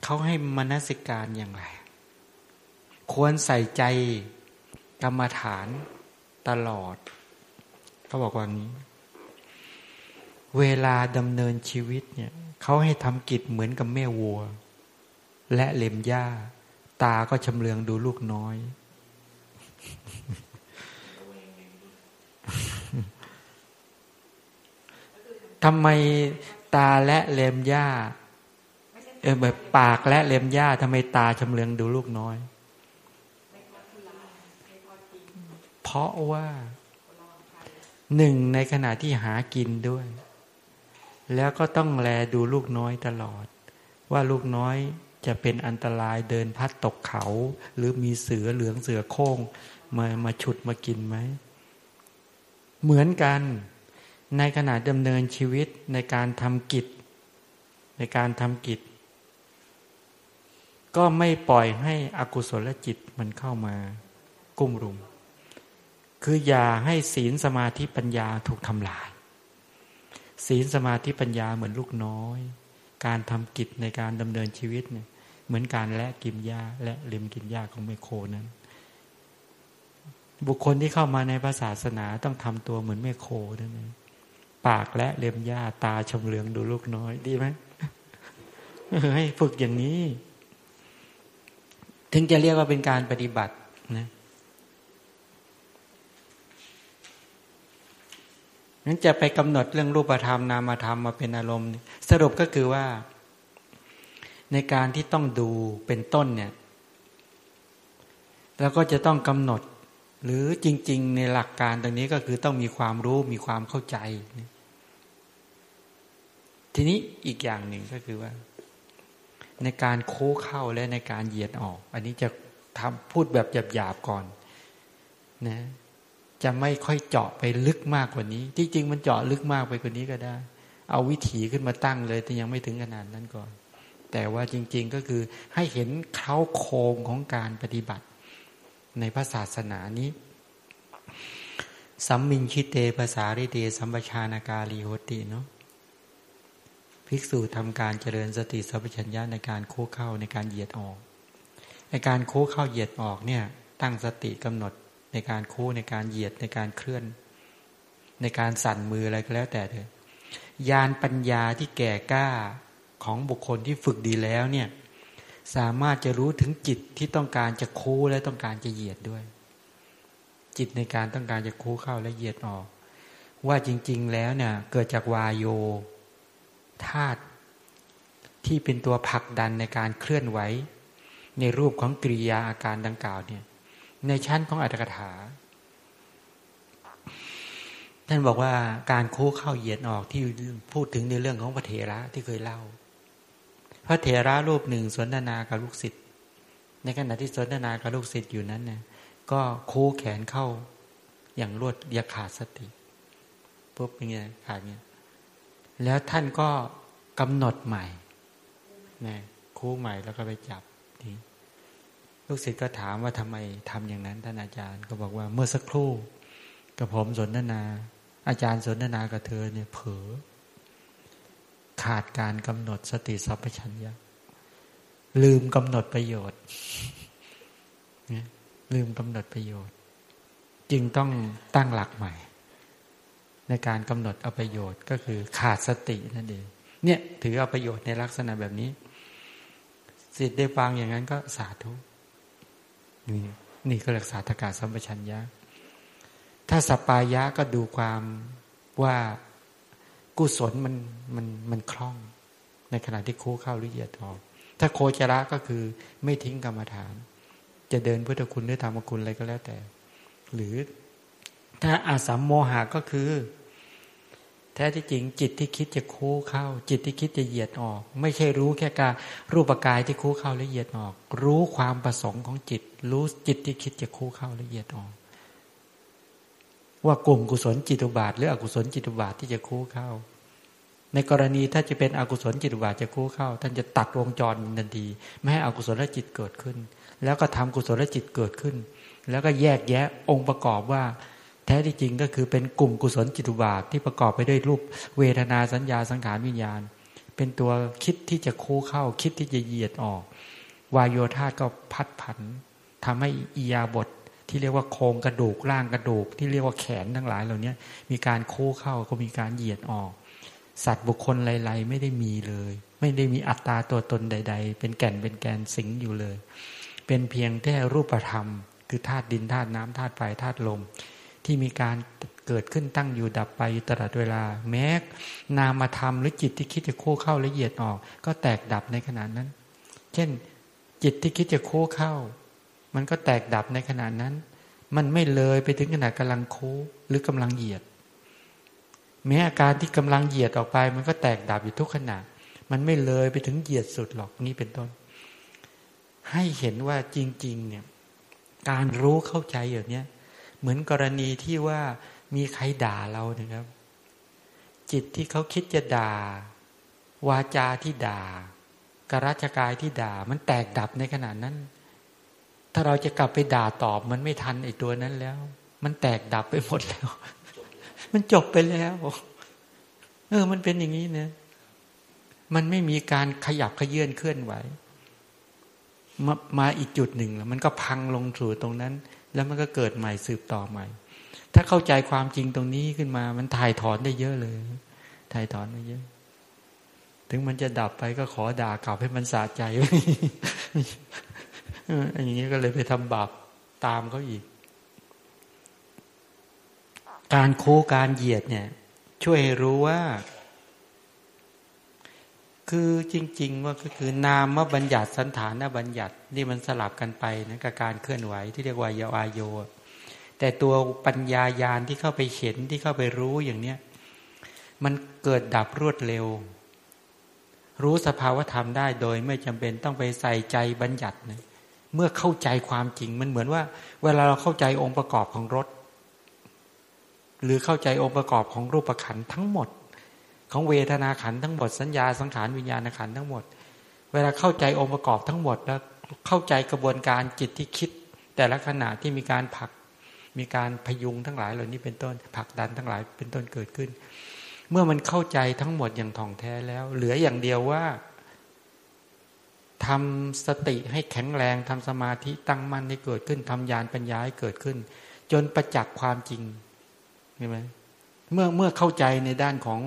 เขาให้มนสิการอย่างไร ควรใส่ใจ กรรมฐานตลอดเขาบอกว่านี้ เวลาดำเนินชีวิตเนี่ยเขาให้ทำกิจเหมือนกับแม่วัว และเล็มหญ้า ตาก็ชำเลืองดูลูกน้อยทำไมตาและเล็มหญ้าเออแบบปากและเล็มหญ้าทำไมตาชำเลืองดูลูกน้อย เพราะว่าหนึ่งในขณะที่หากินด้วย แล้วก็ต้องแลดูลูกน้อยตลอด ว่าลูกน้อยจะเป็นอันตรายเดินพัดตกเขา หรือมีเสือเหลืองเสือโค้งมามาฉุดมากินไหม เหมือนกัน ในขณะดำเนินชีวิตในการทำกิจ ในการทำกิจ ก็ไม่ปล่อยให้อกุศลจิตมันเข้ามากุ้มรุม คืออย่าให้ศีลสมาธิปัญญาถูกทำลาย ศีลสมาธิปัญญาเหมือนลูกน้อย การทำกิจในการดำเนินชีวิตเนี่ยเหมือนการและกินยาและเล็มกินยาของไมโครนั้น บุคคลที่เข้ามาในศาสนาต้องทำตัวเหมือนแม่โคนั่นเองปากและเล็มหญ้าตาชมเหลืองดูลูกน้อยดีไหมให้ฝึกอย่างนี้ ถึงจะเรียกว่าเป็นการปฏิบัตินะ นั้นจะไปกำหนดเรื่องรูปธรรมนามธรรมมาเป็นอารมณ์ สรุปก็คือว่า ในการที่ต้องดูเป็นต้นเนี่ยแล้วก็จะต้องกำหนด หรือจริง ๆ ในหลักการตรงนี้ก็คือต้องมีความรู้มีความเข้าใจ ทีนี้อีกอย่างหนึ่งก็คือว่า ในการโค้เข้าและในการเหยียดออก อันนี้จะทำพูดแบบหยาบๆก่อน นะ จะไม่ค่อยเจาะไปลึกมากกว่านี้ ที่จริงมันเจาะลึกมากไปกว่านี้ก็ได้ เอาวิถีขึ้นมาตั้งเลย แต่ยังไม่ถึงขนาดนั้นก่อน แต่ว่าจริง ๆก็คือให้เห็นเขาโครงของการปฏิบัติ ในพระศาสนานี้สัมมินชิเตภาษาริเตสัมปชานากาลีโหติเนาะภิกษุทำการเจริญสติสัพพัญญาในการโค้เข้าในการเหยียดออกในการโค้เข้าเหยียดออกเนี่ย ตั้งสติกำหนด ในการคู่ในการเหยียดในการเคลื่อน ในการสั่นมืออะไรก็แล้วแต่เถอะยานปัญญาที่แก่กล้าของบุคคลที่ฝึกดีแล้วเนี่ยสามารถจะรู้ถึงจิตที่ต้องการจะคู่และต้องการจะเหยียดด้วย จิตในการต้องการจะคู่เข้าและเหยียดออก ว่าจริง ๆ แล้วเนี่ยเกิดจากวายโยธาตุที่เป็นตัวผลักดันในการเคลื่อนไหวในรูปของกริยาอาการดังกล่าวเนี่ย ในชั้นของอัตถกถา ท่านบอกว่าการโค้เข้าเหยียดออกที่พูดถึงในเรื่องของพระเถระที่เคยเล่า พระเถระรูปหนึ่งสนทนากับลูกศิษย์ในขณะที่สนทนากับลูกศิษย์อยู่นั้นเนี่ยก็โค้แขนเข้าอย่างรวดอย่าขาดสติปุ๊บเป็นไงขาดเงี้ยแล้วท่านก็กำหนดใหม่นะคู่ใหม่แล้วก็ไปจับ ลูกศิษย์ก็ถามว่าทำไมทำอย่างนั้น ท่านอาจารย์ก็บอกว่าเมื่อสักครู่กับผมสนทนา อาจารย์สนทนากับเธอเนี่ยเผลอขาดการกำหนดสติสัพพัญญะลืมกำหนดประโยชน์ลืมกำหนดประโยชน์ จึงต้องตั้งหลักใหม่ ในการกำหนดเอาประโยชน์ก็คือขาดสตินั่นเองเนี่ย ถือเอาประโยชน์ในลักษณะแบบนี้สิทธิ์ได้ฟังอย่างนั้นก็สาธุ นี่นี่ก็รียกสาธกาสัมปชัญญะ ถ้าสปายะก็ดูความว่ากุศลมันมันมันคล่อง ในขณะที่คู่เข้าหรือเหยียดออก ถ้าโคจระก็คือไม่ทิ้งกรรมฐาน จะเดินพุทธคุณหรือธรรมคุณอะไรก็แล้วแต่ หรือถ้าอาสัมโมหะก็คือ ท้ที่จริงจิตที่คิดจะคู่เข้า จิตที่คิดจะเหยียดออก ไม่ใช่รู้แค่การรูปกายที่คู่เข้าละเอียดออก รู้ความประสงค์ของจิต รู้จิตที่คิดจะคู่เข้าละเอียดออก ว่ากลุ่มกุศลจิตุบาท หรืออกุศลจิตุบาทที่จะคู่เข้า ในกรณีถ้าจะเป็นอกุศลจิตุบาทจะคู่เข้า ท่านจะตัดวงจรทันทีไม่ให้อกุศลจิตเกิดขึ้น แล้วก็ทำกุศลจิตเกิดขึ้น แล้วก็แยกแยะองค์ประกอบว่า แท้ที่จริงก็คือเป็นกลุ่มกุศลจิตุบาทที่ประกอบไปด้วยรูปเวทนาสัญญาสังขารวิญญาณ เป็นตัวคิดที่จะคู่เข้าคิดที่จะเหยียดออก วายโยธาก็พัดผันทำให้อียาบทที่เรียกว่าโครงกระดูกร่างกระดูก ที่เรียกว่าแขนทั้งหลายเหล่านี้มีการคู่เข้าก็มีการเหยียดออก สัตว์บุคคลไรๆ ไม่ได้มีเลย ไม่ได้มีอัตตาตัวตนใด ๆ เป็นแก่นเป็นแกนสิงอยู่เลย เป็นเพียงแค่รูปธรรม คือธาตุดินธาตุน้ำธาตุไฟธาตุลม ที่มีการเกิดขึ้นตั้งอยู่ดับไปตลอดเวลา แม้นามธรรมหรือจิตที่คิดจะโค้เข้าละเอียดออก ก็แตกดับในขณะนั้น เช่น จิตที่คิดจะโค้เข้า มันก็แตกดับในขณะนั้น มันไม่เลยไปถึงขนาดกำลังโค้หรือกำลังเหยียด แม้อาการที่กำลังเหยียดออกไป มันก็แตกดับอยู่ทุกขณะ มันไม่เลยไปถึงเหยียดสุดหรอกนี่เป็นต้น ให้เห็นว่าจริง ๆ เนี่ย การรู้เข้าใจอย่างเนี้ย เหมือนกรณีที่ว่ามีใครด่าเรานี่ยครับ จิตที่เขาคิดจะด่า วาจาที่ด่ากรัชกายที่ด่ามันแตกดับในขณะนั้น ถ้าเราจะกลับไปด่าตอบมันไม่ทันไอ้ตัวนั้นแล้ว มันแตกดับไปหมดแล้ว มันจบไปแล้ว เออ มันเป็นอย่างนี้นะมันไม่มีการขยับขยื่นเคลื่อนไหวมามาอีกจุดหนึ่งแล้วมันก็พังลงสู่ตรงนั้น แล้วมันก็เกิดใหม่สืบต่อใหม่ ถ้าเข้าใจความจริงตรงนี้ขึ้นมา มันถ่ายถอนได้เยอะเลยถ่ายถอนได้เยอะ ถึงมันจะดับไปก็ขอด่ากลับให้มันสะใจอย่างนี้ก็เลยไปทำบาปตามเขาอีก การโคการเหยียดเนี่ย ช่วยรู้ว่า คือจริง ๆ ว่าก็คือนามบัญญัติสันฐานบัญญัตินี่มันสลับกันไปนะกับการเคลื่อนไหวที่เรียกว่ายาวาโย แต่ตัวปัญญายาณที่เข้าไปเห็นที่เข้าไปรู้อย่างเนี้ยมันเกิดดับรวดเร็ว รู้สภาวธรรมได้โดยไม่จำเป็นต้องไปใส่ใจบัญญัตินะเมื่อเข้าใจความจริงมันเหมือนว่า เวลาเราเข้าใจองค์ประกอบของรถ หรือเข้าใจองค์ประกอบของรูปขันทั้งหมด ของเวทนาขันทั้งหมดสัญญาสังขารวิญญาณขันทั้งหมด เวลาเข้าใจองค์ประกอบทั้งหมดแล้วเข้าใจกระบวนการจิตที่คิด แต่ละขณะที่มีการผลัก มีการพยุงทั้งหลายเหล่านี้เป็นต้นผลักดันทั้งหลายเป็นต้นเกิดขึ้น เมื่อมันเข้าใจทั้งหมดอย่างท่องแท้แล้ว เหลืออย่างเดียวว่าทำสติให้แข็งแรงทำสมาธิตั้งมั่นให้เกิดขึ้นทำญาณปัญญาให้เกิดขึ้น จนประจักษ์ความจริงใช่ไหมเมื่อเมื่อเข้าใจในด้านของ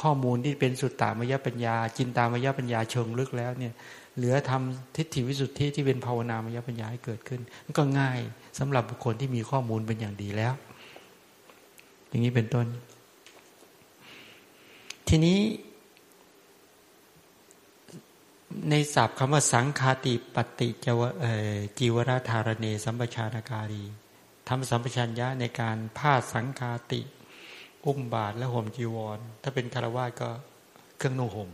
ข้อมูลที่เป็นสุตตามยปัญญา จินตามยปัญญาเชิงลึกแล้วเนี่ยเหลือทำทิฏฐิวิสุทธิที่เป็นภาวนามยปัญญาให้เกิดขึ้นก็ง่ายสำหรับบุคคลที่มีข้อมูลเป็นอย่างดีแล้ว อย่างนี้เป็นต้น ทีนี้ ในศัพท์คำว่าสังคาติปฏิจวจีวราธารเน สัมปชานาการีทำสัมปชัญญะในการพาสังคาติ อุ้มบาทและห่มจีวร ถ้าเป็นคารวะก็เครื่องนุ่งห่ม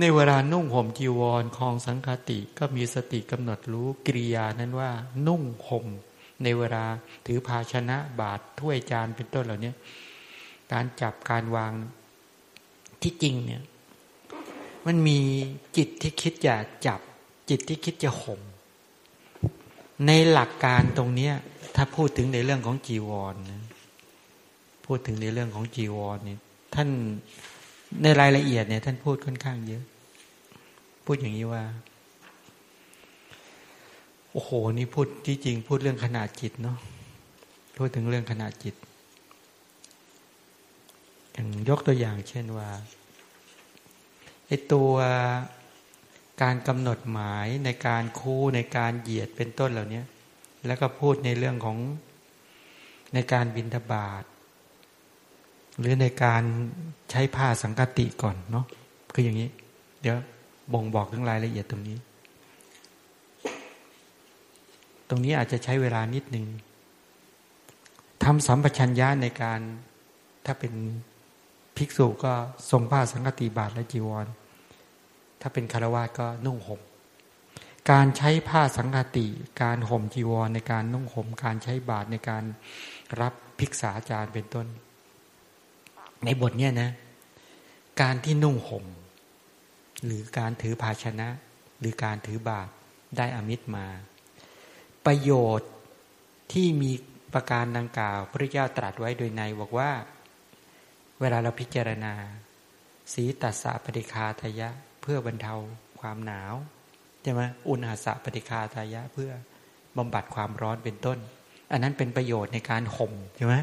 ในเวลานุ่งห่มจีวรคลองสังคติก็มีสติกำหนดรู้กิริยานั้นว่า นุ่งห่มในเวลาถือภาชนะบาทถ้วยจานเป็นต้นเหล่านี้การจับการวางที่จริงเนี่ย มันมีจิตที่คิดจะจับ จิตที่คิดจะข่มในหลักการตรงนี้ถ้าพูดถึงในเรื่องของจีวรนะ พูดถึงในเรื่องของจีวรเนี่ยท่านในรายละเอียดเนี่ย ท่านพูดค่อนข้างเยอะ พูดอย่างนี้ว่า โอ้โห นี่พูดที่จริง พูดเรื่องขนาดจิตเนาะพูดถึงเรื่องขนาดจิต อย่างยกตัวอย่างเช่นว่าไอตัวการกำหนดหมายในการคู่ในการเหยียดเป็นต้นเหล่านี้แล้วก็พูดในเรื่องของในการบินทบาท หรือในการใช้ผ้าสังกติก่อนเนาะคืออย่างนี้ เดี๋ยวบ่งบอกถึงรายละเอียดตรงนี้ ตรงนี้อาจจะใช้เวลานิดหนึ่งทำสัมปชัญญะในการถ้าเป็นภิกษุก็ทรงผ้าสังกติบาทและจีวร ถ้าเป็นคารวะก็นุ่งห่ม การใช้ผ้าสังกติ การห่มจีวรในการนุ่งห่ม การใช้บาทในการรับภิกษาจารย์เป็นต้น ในบทเนี้ยนะ การที่นุ่งห่ม หรือการถือภาชนะ หรือการถือบาตรได้อมิตรมา ประโยชน์ที่มีประการดังกล่าว พระเจ้าตรัสไว้โดยในบอกว่า เวลาเราพิจารณา สีตัสสะปฏิคาทยะ เพื่อบรรเทาความหนาวใช่ไหมอุณหสะปฏิคาทายะเพื่อบำบัดความร้อนเป็นต้น อันนั้นเป็นประโยชน์ในการห่มใช่ไหม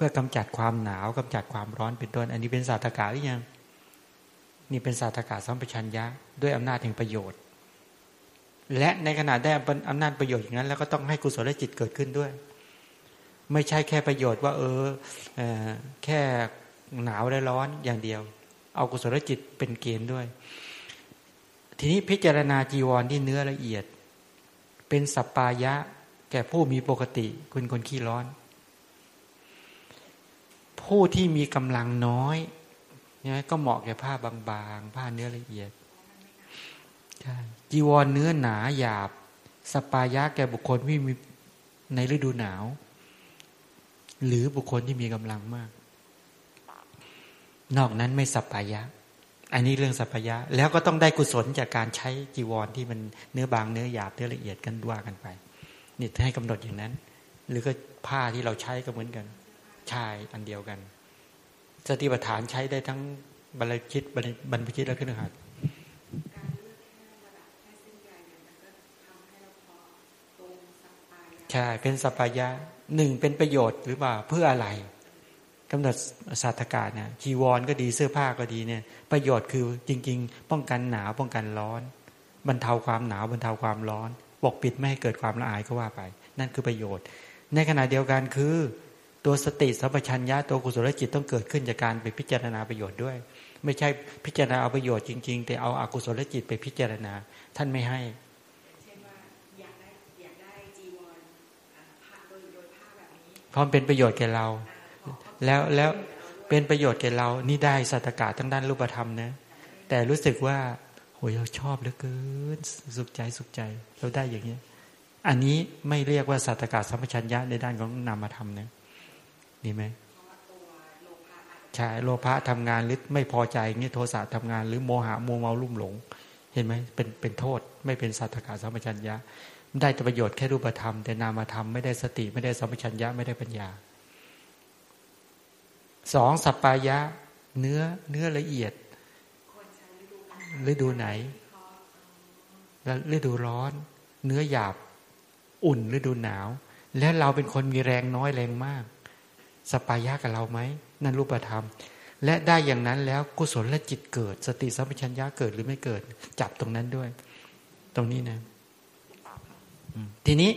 พื่อกำจัดความหนาวกำจัดความร้อนเป็นต้น อันนี้เป็นศาสตรกาหรือยัง นี่เป็นศาสตรกาสัมปชัญญะ ด้วยอำนาจแห่งประโยชน์ และในขณะได้อำนาจประโยชน์อย่างนั้น แล้วก็ต้องให้กุศลจิตเกิดขึ้นด้วย ไม่ใช่แค่ประโยชน์ว่าเออเออแค่หนาวและร้อนอย่างเดียว เอากุศลจิตเป็นเกณฑ์ด้วย ทีนี้พิจารณาจีวรที่เนื้อละเอียด เป็นสัปปายะ แก่ผู้มีปกติคุณคนขี้ร้อน ผู้ที่มีกำลังน้อยเนี่ยก็เหมาะแก่ผ้าบางๆ ผ้าเนื้อละเอียดจีวรเนื้อหนาหยาบ สปายะแก่บุคคลที่มีในฤดูหนาว หรือบุคคลที่มีกำลังมาก นอกนั้นไม่สปายะ อันนี้เรื่องสัพยะ แล้วก็ต้องได้กุศลจากการใช้จีวรที่มันเนื้อบางเนื้อหยาบเนื้อละเอียดกันว่ากันไป นี่ให้กำหนดอย่างนั้น หรือก็ผ้าที่เราใช้ก็เหมือนกัน ชายอันเดียวกัน สติปัฏฐานใช้ได้ทั้งบรรคิดบรรพชิตและขึ้นหัดใช่เป็นสัพยะหนึ่งเป็นประโยชน์หรือเปล่าเพื่ออะไรกำหนดศาสตกาเนี่ยจีวรก็ดีเสื้อผ้าก็ดีเนี่ย ประโยชน์คือจริง ๆ ป้องกันหนาวป้องกันร้อน บรรเทาความหนาวบรรเทาความร้อนปกปิดไม่ให้เกิดความละอายก็ว่าไป นั่นคือประโยชน์ ในขณะเดียวกันคือ ตัวสติสัมปชัญญะตัวกุศลจิตต้องเกิดขึ้นจากการไปพิจารณาประโยชน์ด้วย ไม่ใช่พิจารณาเอาประโยชน์จริง ๆ แต่เอาอากุศลจิตไปพิจารณา ท่านไม่ให้เพราะเป็นประโยชน์แก่เรา แล้วแล้วเป็นประโยชน์แก่เรานี่ได้สัตกาทั้งด้านรูปธรรมนะ แต่รู้สึกว่าโหยเราชอบเหลือเกินสุขใจสุขใจเราได้อย่างนี้อันนี้ไม่เรียกว่าสัตกาสัมปชัญญะในด้านของนามธรรมนะ ดีไหมใช่โลภะทำงานหรือไม่พอใจเงี้ยโทสะทำงาน หรือโมหะโมเมาลุ่มหลง เห็นไหมเป็นเป็นโทษ ไม่เป็นสัตกาสัมปชัญญะได้แต่ประโยชน์แค่รูปธรรม แต่นามธรรมไม่ได้สติไม่ได้สัมปชัญญะไม่ได้ปัญญาสองสัปปายะ เนื้อเนื้อละเอียดฤดูไหน แล้วฤดูร้อน เนื้อหยาบ อุ่นฤดูหนาว แล้วเราเป็นคนมีแรงน้อยแรงมาก สปายะกับเราไหมนั่นรูปธรรม และได้อย่างนั้นแล้วกุศลและจิตเกิด สติสัมปชัญญะเกิดหรือไม่เกิด จับตรงนั้นด้วย ตรงนี้นะทีนี้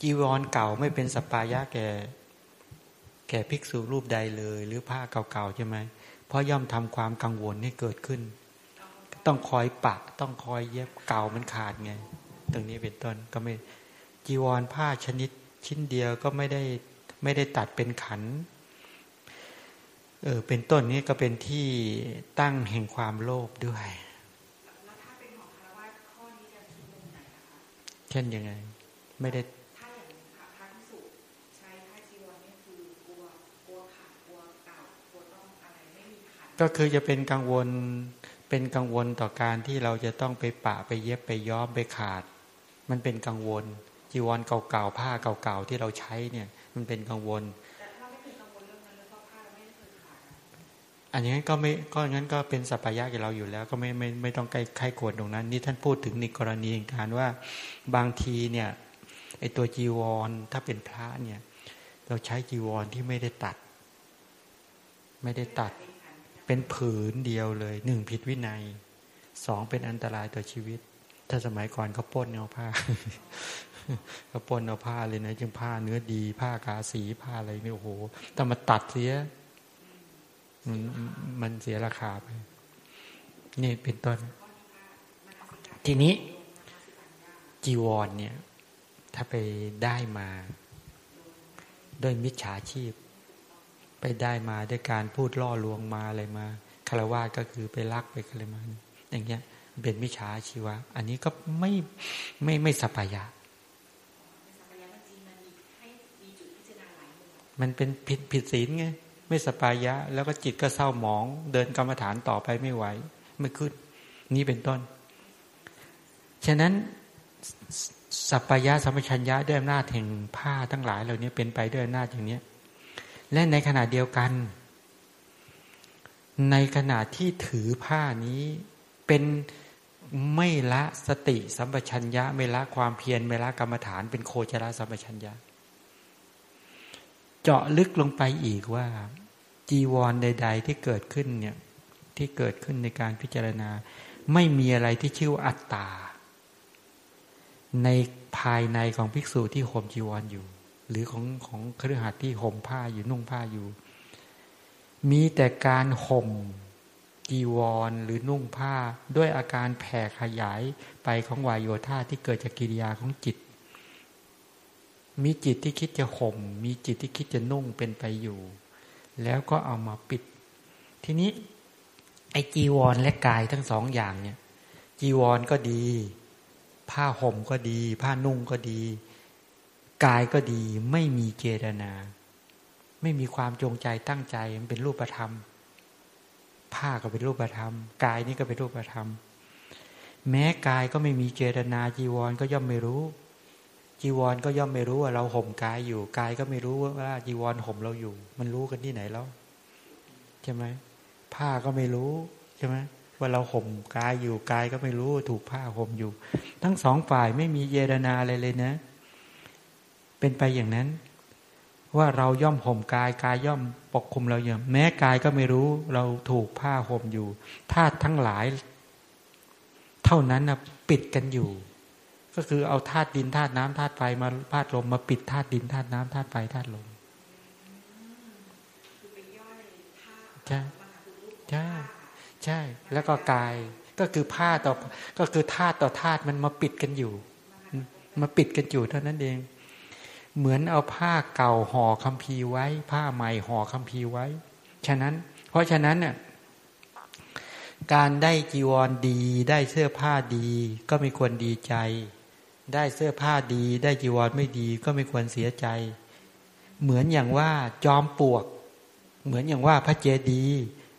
จีวรเก่าไม่เป็นสปายะแก่ แก่ภิกษุรูปใดเลย หรือผ้าเก่าๆใช่ไหมเพราะย่อมทำความกังวลให้เกิดขึ้น ต้องคอยปักต้องคอยเย็บเก่ามันขาดไง ตรงนี้เป็นต้นก็ไม่จีวรผ้าชนิดชิ้นเดียวก็ไม่ได้ ไม่ได้ตัดเป็นขันเออเป็นต้นนี้ก็เป็นที่ตั้งแห่งความโลภด้วยเช่นยังไง ไม่ได้ก็คือจะเป็นกังวลเป็นกังวลต่อการที่เราจะต้องไปปะไปเย็บไปย้อมไปขาด มันเป็นกังวลจีวรเก่าๆผ้าเก่าๆที่เราใช้เนี่ย มันเป็นกังวลอันนี้ก็ไม่ก็งั้นก็เป็นสัพยะกับเราอยู่แล้ว ก็ไม่ไม่ไม่ต้องใกล้ใครควรตรงนั้น นี่ท่านพูดถึงในกรณีการว่าบางทีเนี่ยไอตัวจีวรถ้าเป็นพระเนี่ย เราใช้จีวรที่ไม่ได้ตัด ไม่ได้ตัด เป็นผืนเดียวเลยหนึ่งผิดวินัยสองเป็นอันตรายต่อชีวิต ถ้าสมัยก่อนเขาป้นเอาผ้า เขาปนเอาผ้าเลยนะจึงผ้าเนื้อดีผ้ากาสีผ้าอะไรเนี่ยโอ้โหแต่มาตัดเสีย มันเสียราคาไป นี่เป็นต้น ทีนี้ จีวรเนี่ย ถ้าไปได้มาด้วยมิจฉาชีพ ไปได้มาด้วยการพูดล่อลวงมาอะไรมาคารวะก็คือไปลักไปอะไรมาอย่างเงี้ยเป็นมิจฉาชีวะ อันนี้ก็ไม่ไม่ไม่สัพยะ มันเป็นผิดผิดศีลไงไม่สปายะ แล้วก็จิตก็เศร้าหมอง เดินกรรมฐานต่อไปไม่ไหวไม่ขึ้น นี่เป็นต้น ฉะนั้นสัพยะสัมปชัญญะด้วยอำนาจแห่งผ้าทั้งหลายเหล่านี้เป็นไปด้วยอำนาจอย่างนี้และในขณะเดียวกัน ในขณะที่ถือผ้านี้เป็นไม่ละสติสัมปชัญญะ ไม่ละความเพียรไม่ละกรรมฐาน เป็นโคจรสัมปชัญญะ เจาะลึกลงไปอีกว่า จีวรใด ๆ ที่เกิดขึ้นเนี่ยที่เกิดขึ้นในการพิจารณา ไม่มีอะไรที่ชื่ออัตตา ในภายในของภิกษุที่ห่มจีวรออยู่ หรือของของเครือขัดที่ห่มผ้าอยู่นุ่งผ้าอยู่ มีแต่การห่มจีวรหรือนุ่งผ้า ด้วยอาการแผ่ขยายไปของวายโยธาที่เกิดจากกิริยาของจิต มีจิตที่คิดจะห่ม มีจิตที่คิดจะนุ่งเป็นไปอยู่ แล้วก็เอามาปิด ทีนี้ ไอ้จีวรและกายทั้งสองอย่างเนี่ย จีวรก็ดี ผ้าห่มก็ดี ผ้านุ่งก็ดี กายก็ดี ไม่มีเจตนา ไม่มีความจงใจตั้งใจมันเป็นรูปธรรม ผ้าก็เป็นรูปธรรม กายนี่ก็เป็นรูปธรรม แม้กายก็ไม่มีเจตนาจีวรก็ย่อมไม่รู้ จีวรก็ย่อมไม่รู้ว่าเราห่มกายอยู่กายก็ไม่รู้ว่าจีวรห่มเราอยู่ มันรู้กันที่ไหนแล้วใช่ไหมผ้าก็ไม่รู้ใช่ไหมว่าเราห่มกายอยู่กายก็ไม่รู้ถูกผ้าห่มอยู่ ทั้งสองฝ่ายไม่มีเยรนาอะไรเลยนะ เป็นไปอย่างนั้น ว่าเราย่อมห่มกายกายย่อมปกคลุมเราอย่างแม้กายก็ไม่รู้ เราถูกผ้าห่มอยู่ธาตุทั้งหลาย เท่านั้นนะปิดกันอยู่ ก็คือเอาธาตุดินธาตุน้ำธาตุไฟมาธาตุลมมาปิดธาตุดินธาตุน้ำธาตุไฟธาตุลมใช่ใช่ใช่ แล้วก็กายก็คือผ้าต่อก็คือธาตุต่อธาตุมันมาปิดกันอยู่ มาปิดกันอยู่เท่านั้นเอง เหมือนเอาผ้าเก่าห่อคัมภีร์ไว้ ผ้าใหม่ห่อคัมภีร์ไว้ ฉะนั้น เพราะฉะนั้นเนี่ยการได้จีวรดี ได้เสื้อผ้าดี ก็ไม่ควรดีใจ ได้เสื้อผ้าดี ได้จีวรไม่ดีก็ไม่ควรเสียใจ เหมือนอย่างว่าจอมปลวก เหมือนอย่างว่าพระเจดี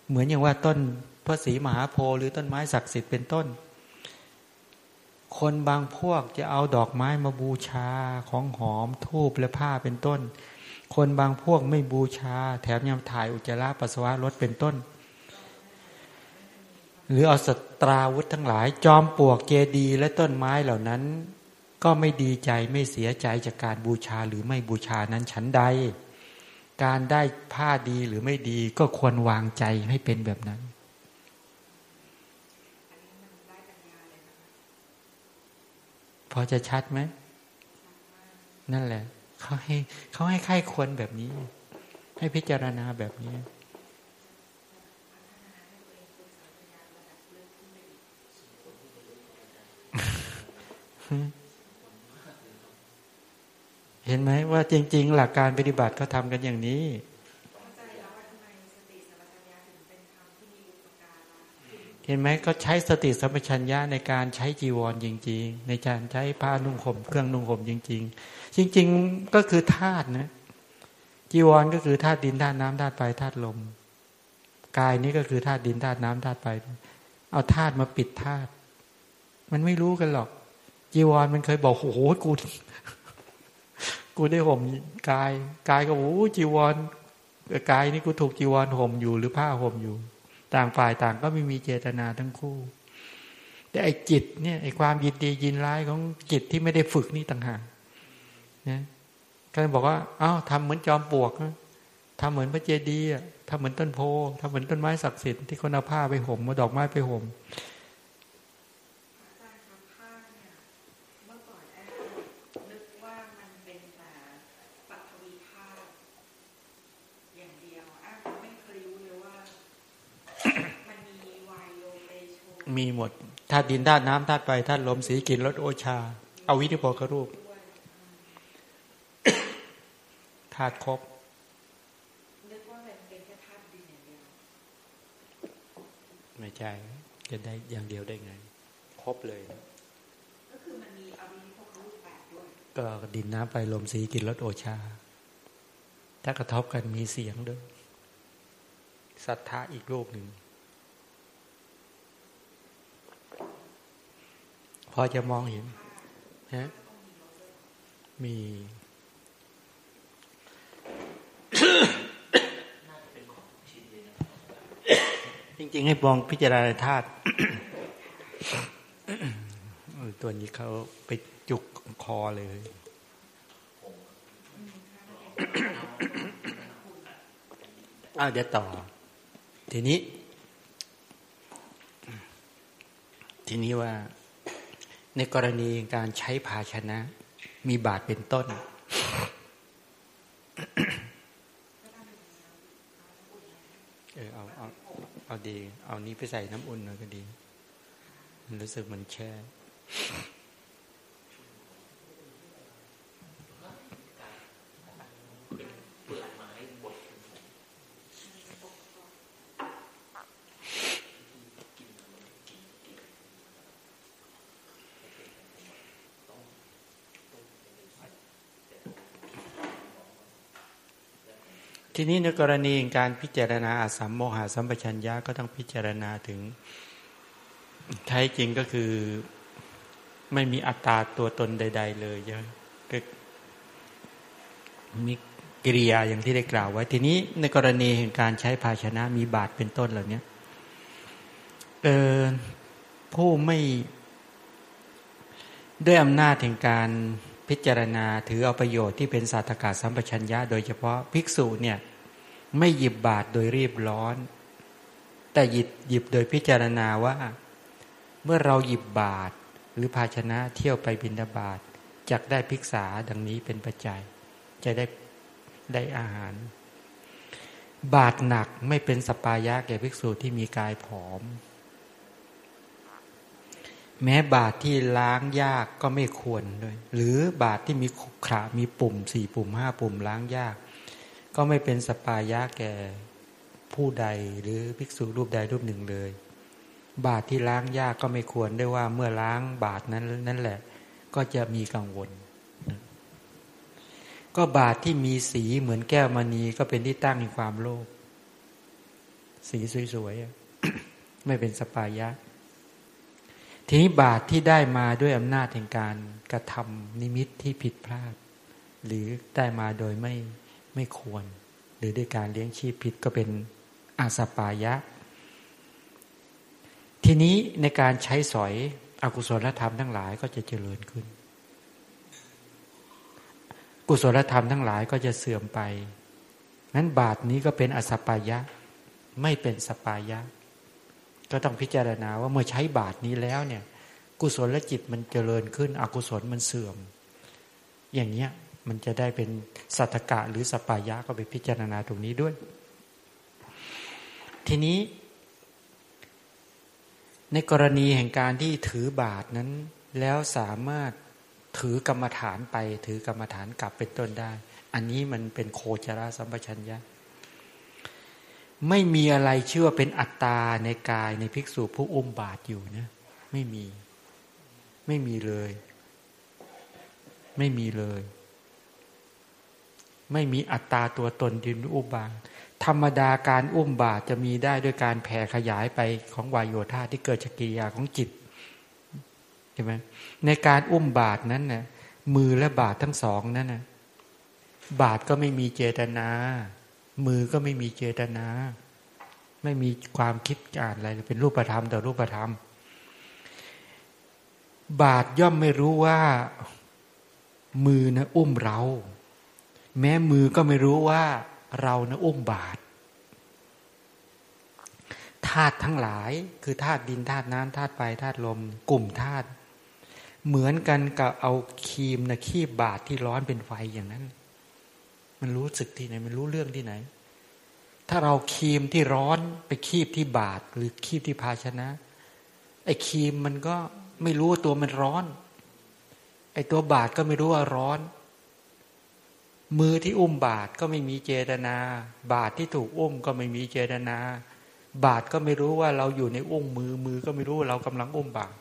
เหมือนอย่างว่าต้นพระศรีมหาโพธิ์หรือต้นไม้ศักดิ์สิทธิ์เป็นต้น คนบางพวกจะเอาดอกไม้มาบูชาของหอมทูบและผ้าเป็นต้น คนบางพวกไม่บูชา แถมยังถ่ายอุจจาระปัสสาวะรถเป็นต้น หรือเอาสตราวุธทั้งหลาย จอมปลวกเจดี และต้นไม้เหล่านั้น ก็ไม่ดีใจไม่เสียใจจากการบูชาหรือไม่บูชานั้นฉันใด การได้ผ้าดีหรือไม่ดีก็ควรวางใจให้เป็นแบบนั้นพอจะชัดไหมนั่นแหละเขาให้เขาให้ใครควรแบบนี้ ให้พิจารณาแบบนี้ ห็นไหมว่าจริง ๆ หลักการปฏิบัติเขาทากันอย่างนี้เห็นไหมก็ใช้สติสัมปชัญญะในการใช้จีวรจริง ๆ ในการใช้ผ้านุ่งห่มเครื่องนุ่งห่มจริง ๆ จริง ๆก็คือธาตุนะจีวรก็คือธาตุดินธาตุน้ำธาตุไฟธาตุลม กายนี้ก็คือธาตุดินธาตุน้ำธาตุไฟเอาธาตุมาปิดธาตุมันไม่รู้กันหรอก จีวรมันเคยบอกโอ้โหกู กูได้ห่มกาย กายก็โอ้จีวรกายนี่กูถูกจีวรห่มอยู่ หรือผ้าห่มอยู่ ต่างฝ่ายต่างก็ไม่มีเจตนาทั้งคู่ แต่ไอ้จิตเนี่ยไอ้ความยินดียินร้ายของจิตที่ไม่ได้ฝึกนี่ต่างหากนะก็บอกว่าอ้าวทำเหมือนจอมปลวกทำเหมือนพระเจดีย์ทำเหมือนต้นโพทำเหมือนต้นไม้ศักดิ์สิทธิ์ที่คนเอาผ้าไปห่มมาดอกไม้ไปห่ม มีหมดธาตุดินธาตุน้ำธาตุไฟธาตุลมสีกลิ่นรสโอชาเอาวิธีพอกรูปธาตุครบไม่ใช่จะได้อย่างเดียวได้ไง ครบเลย ก็คือมันมีอวินิพกรูปแปดด้วยก็ดินน้ำไฟลมสีกลิ่นรสโอชา ถ้ากระทบกันมีเสียงด้วยศรัทธาอีกรูปหนึ่ง พอจะมองเห็นฮะมี จริง ๆ ให้มองพิจารณาธาตุตัวนี้เขาไปจุกคอเลยอ้าวเดี๋ยวต่อ ทีนี้ ทีนี้ว่า ในกรณีการใช้ภาชนะ มีบาทเป็นต้น เออเอาเอาเอาดี เอานี้ไปใส่น้ำอุ่นหน่อยก็ดี รู้สึกมันแช่ ทีนี้ในกรณีการพิจารณาอาสัมโมหะสัมปชัญญะก็ต้องพิจารณาถึงแท้จริงก็คือไม่มีอัตตาตัวตนใด ๆ เลยเยังก็มีกิริยาอย่างที่ได้กล่าวไว้ ทีนี้ในกรณีแห่งการใช้ภาชนะมีบาทเป็นต้นเหล่านี้เออผู้ไม่ด้วยอำนาจแห่งการ พิจารณาถือเอาประโยชน์ที่เป็นศาสตกาสัมปชัญญะโดยเฉพาะภิกษุเนี่ยไม่หยิบบาทโดยรีบร้อน แต่หยิบหยิบโดยพิจารณาว่า เมื่อเราหยิบบาทหรือภาชนะเที่ยวไปบินาบาตจักได้ภิกษาดังนี้เป็นปัจจัย จะได้ได้อาหาร บาทหนักไม่เป็นสปายะแก่ภิกษุที่มีกายผอม แม้บาทที่ล้างยากก็ไม่ควรด้วย หรือบาทที่มีขขระมีปุ่มสี่ปุ่มห้าปุ่มล้างยาก ก็ไม่เป็นสปายะแก่ผู้ใดหรือภิกษุรูปใดรูปหนึ่งเลย บาทที่ล้างยากก็ไม่ควรได้ว่าเมื่อล้างบาทนั้นนั่นแหละ ก็จะมีกังวล ก็บาทที่มีสีเหมือนแก้วมณีก็เป็นที่ตั้งในความโลภสีสวยๆไม่เป็นสปายะ ทีนี้บาตรที่ได้มาด้วยอำนาจแห่งการกระทำนิมิตที่ผิดพลาด หรือได้มาโดยไม่ไม่ควร หรือด้วยการเลี้ยงชีพผิดก็เป็นอาสปายะ ทีนี้ในการใช้สอยอกุศลธรรมทั้งหลายก็จะเจริญขึ้น กุศลธรรมทั้งหลายก็จะเสื่อมไปนั้นบาตรนี้ก็เป็นอสปายะ ไม่เป็นสปายะ ก็ต้องพิจารณาว่าเมื่อใช้บาตรนี้แล้วเนี่ย กุศลและจิตมันเจริญขึ้น อกุศลมันเสื่อม อย่างเนี้ยมันจะได้เป็นสาตถกะหรือสปายะก็ไปพิจารณาตรงนี้ด้วย ทีนี้ ในกรณีแห่งการที่ถือบาตรนั้น แล้วสามารถถือกรรมฐานไป ถือกรรมฐานกลับเป็นต้นได้ อันนี้มันเป็นโคจรสัมปชัญญะ ไม่มีอะไรเชื่อเป็นอัตตาในกายในภิกษุผู้อุ้มบาทอยู่นะไม่มี ไม่มีเลย ไม่มีเลย ไม่มีอัตตาตัวตนที่อุ้มบาทธรรมดาการอุ้มบาตรจะมีได้ด้วยการแผ่ขยายไปของวายโยธาที่เกิดจากกิริยาของจิตใช่ไหมในการอุ้มบาตรนั้นนะ่ะมือและบาตรทั้งสองนั้นนะบาตรก็ไม่มีเจตนา มือก็ไม่มีเจตนา ไม่มีความคิดอ่านอะไรเป็นรูปธรรมต่อรูปธรรม บาตรย่อมไม่รู้ว่ามือนะอุ้มเรา แม้มือก็ไม่รู้ว่าเรานะอุ้มบาตรธาตุทั้งหลายคือธาตุดินธาตุน้ำธาตุไฟธาตุลม กลุ่มธาตุเหมือนกันกับเอาครีมนะคีบบาตรที่ร้อนเป็นไฟอย่างนั้น มันรู้สึกที่ไหน มันรู้เรื่องที่ไหน ถ้าเราครีมที่ร้อนไปคีบที่บาตรหรือคีบที่ภาชนะ ไอ้ครีมมันก็ไม่รู้ว่าตัวมันร้อน ไอ้ตัวบาทก็ไม่รู้ว่าร้อน มือที่อุ้มบาทก็ไม่มีเจตนา บาทที่ถูกอุ้มก็ไม่มีเจตนา บาทก็ไม่รู้ว่าเราอยู่ในอุ้งมือมือก็ไม่รู้ว่าเรากำลังอุ้มบาท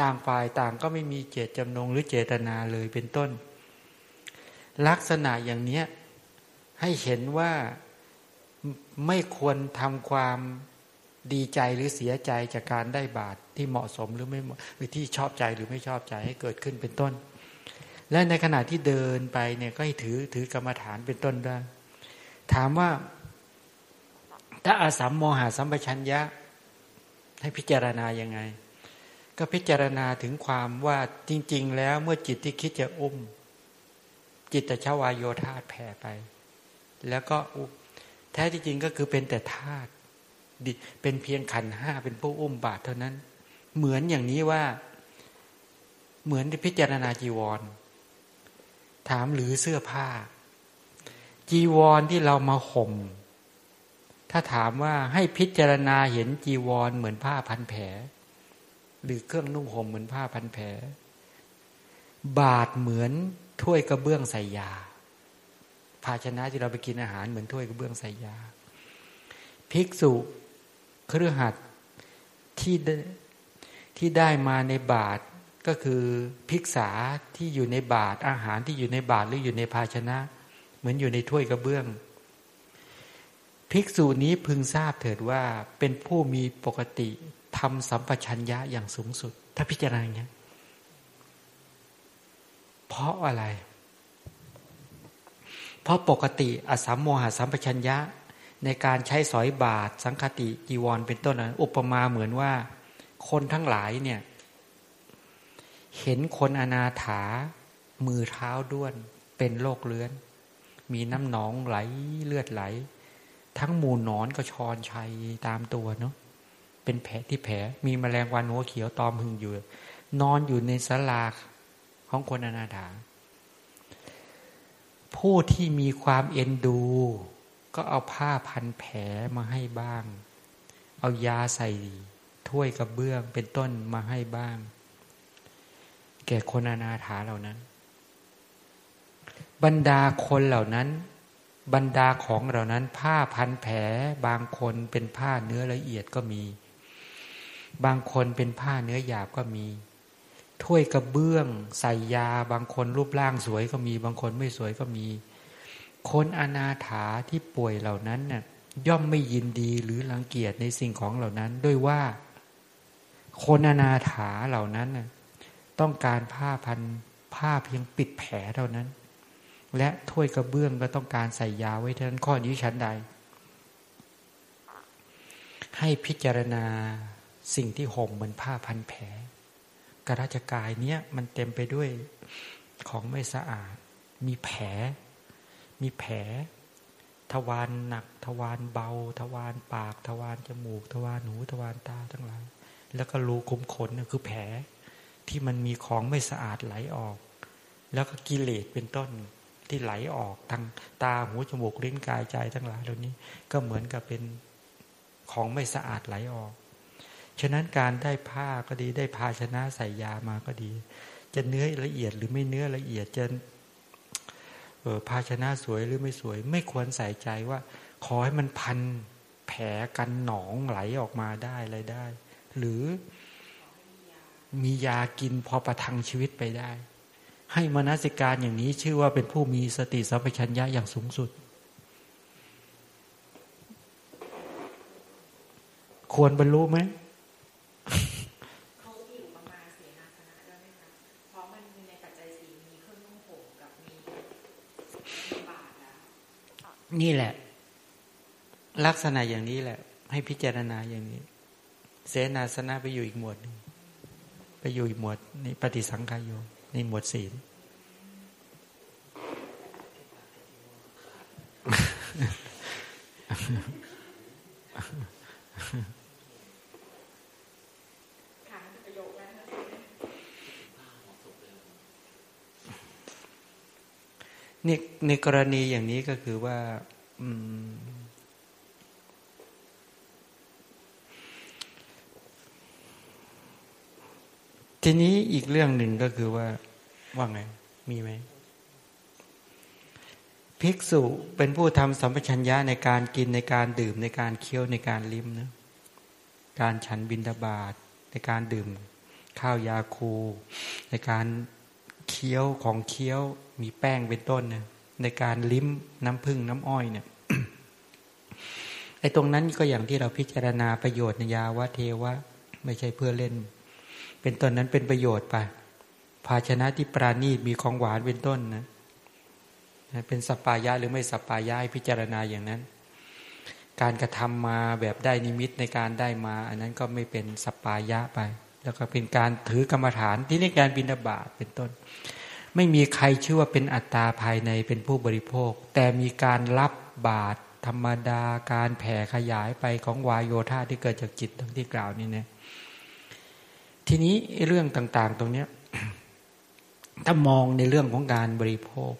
ต่างฝ่ายต่างก็ไม่มีเจตจำนงหรือเจตนาเลยเป็นต้น ลักษณะอย่างเนี้ยให้เห็นว่าไม่ควรทำความดีใจหรือเสียใจจากการได้บาตรที่เหมาะสมหรือไม่หรือที่ชอบใจหรือไม่ชอบใจให้เกิดขึ้นเป็นต้น และในขณะที่เดินไปเนี่ยก็ให้ถือถือกรรมฐานเป็นต้นได้ถามว่า ถ้าอาสัมโมหาสัมปชัญญะ ให้พิจารณายังไง ก็พิจารณาถึงความว่าจริง ๆ แล้วเมื่อจิตที่คิดจะอุ้ม จิตตชาวายโยธาแผ่ไป แล้วก็แท้จริงก็คือเป็นแต่ธาตุเป็นเพียงขันห้าเป็นผู้อุ้มบาตรเท่านั้น เหมือนอย่างนี้ว่า เหมือนพิจารณาจีวร ถามหรือเสื้อผ้า จีวรที่เรามาห่ม ถ้าถามว่าให้พิจารณาเห็นจีวรเหมือนผ้าพันแผล หรือเครื่องนุ่งห่มเหมือนผ้าพันแผล บาดเหมือน ถ้วยกระเบื้องใส่ยา ภาชนะที่เราไปกินอาหารเหมือนถ้วยกระเบื้องใส่ยา ภิกษุเครือหัดที่ที่ได้มาในบาทก็คือภิกษาที่อยู่ในบาทอาหารที่อยู่ในบาทหรืออยู่ในภาชนะ เหมือนอยู่ในถ้วยกระเบื้อง ภิกษุนี้พึงทราบเถิดว่าเป็นผู้มีปกติทำสัมปชัญญะอย่างสูงสุด ถ้าพิจารณาอย่างนี้ เพราะอะไร เพราะปกติอสัมโมหสัมปชัญญะ ในการใช้สอยบาท สังคติจีวรเป็นต้นนั้นอุปมาเหมือนว่า คนทั้งหลายเนี่ย เห็นคนอนาถา มือเท้าด้วนเป็นโรคเลื้อน มีน้ำหนองไหลเลือดไหล ทั้งหมูนอนก็ชอนชัยตามตัวเนาะเป็นแผลที่แผลมีแมลงวันหัวเขียวตอมหึงอยู่ นอนอยู่ในสลา ของคนอนาถาผู้ที่มีความเอ็นดู ก็เอาผ้าพันแผลมาให้บ้าง เอายาใส่ถ้วยกระเบื้องเป็นต้นมาให้บ้าง แก่คนอนาถาเหล่านั้น บรรดาคนเหล่านั้น บรรดาของเหล่านั้น ผ้าพันแผลบางคนเป็นผ้าเนื้อละเอียดก็มี บางคนเป็นผ้าเนื้อหยาบก็มี ถ้วยกระเบื้อง ใส่ยาบางคนรูปร่างสวยก็มี บางคนไม่สวยก็มี คนอนาถาที่ป่วยเหล่านั้นน่ยย่อมไม่ยินดีหรือรังเกียจในสิ่งของเหล่านั้น ด้วยว่า คนอนาถาเหล่านั้นน่ยต้องการผ้าพันผ้าเพียงปิดแผลเท่านั้น และถ้วยกระเบื้องก็ต้องการใส่ยาไว้เท่านั้นข้อนี้ชั้นใด ให้พิจารณาสิ่งที่ห่มเหมือนผ้าพันแผล กระราชกายเนี้ยมันเต็มไปด้วยของไม่สะอาด มีแผล มีแผล ทวารหนัก ทวารเบา ทวารปาก ทวารจมูก ทวารหู ทวารตาทั้งหลาย แล้วก็รูคุมขนนี่คือแผลที่มันมีของไม่สะอาดไหลออก แล้วก็กิเลสเป็นต้นที่ไหลออกทางตาหูจมูกลิ้นกายใจทั้งหลายเหล่านี้ ก็เหมือนกับเป็นของไม่สะอาดไหลออก ฉะนั้นการได้ผ้าก็ดีได้ภาชนะใส่ยามาก็ดี จะเนื้อละเอียดหรือไม่เนื้อละเอียดจะออภาชนะสวยหรือไม่สวย ไม่ควรใส่ใจว่า ขอให้มันพันแผลกันหนองไหลออกมาได้อะไรได้ หรือมียากินพอประทังชีวิตไปได้ ให้มนสิการอย่างนี้ชื่อว่าเป็นผู้มีสติสัมปชัญญะอย่างสูงสุด ควรบรรลุไหมเขาอยู่ประมาณเสนาสนะแล้วไหมคะเพราะมันมีในปัจจัยสีมีเครื่องนุ่งห่มกับมีบาทแล้ว นี่แหละ ลักษณะอย่างนี้แหละ ให้พิจารณาอย่างนี้ เสนาสนะไปอยู่อีกหมวดหนึ่งไปอยู่อีกหมวดในปฏิสังขายโยในหมวดศีล นี่ในกรณีอย่างนี้ก็คือว่าทีนี้อีกเรื่องหนึ่งก็คือว่า ว่าไง มีไหมภิกษุเป็นผู้ทำสัมปชัญญะในการกินในการดื่มในการเคี้ยวในการลิ้มนะการฉันบินดาบาดในการดื่ม ข้าวยาคู ในการ เคี้ยวของเคี้ยวมีแป้งเป็นต้นนะในการลิ้มน้ำผึ้งน้ำอ้อยเนี่ยไอ้ตรงนั้นก็อย่างที่เราพิจารณาประโยชน์ในยาวะเทวะ ไม่ใช่เพื่อเล่น เป็นต้นนั้นเป็นประโยชน์ไปภาชนะที่ประณีตมีของหวานเป็นต้นนะเป็นสปายะหรือไม่สปายะพิจารณาอย่างนั้น การกระทำมาแบบได้นิมิตในการได้มา อันนั้นก็ไม่เป็นสปายะไป แล้วก็เป็นการถือกรรมฐานที่ในการบิณฑบาตเป็นต้น ไม่มีใครชื่อว่าเป็นอัตตาภายในเป็นผู้บริโภค แต่มีการรับบาตรธรรมดาการแผ่ขยายไปของวายโยธาที่เกิดจากจิตทั้งที่กล่าวนี่นะทีนี้เรื่องต่าง ๆ ตรงนี้ถ้ามองในเรื่องของการบริโภค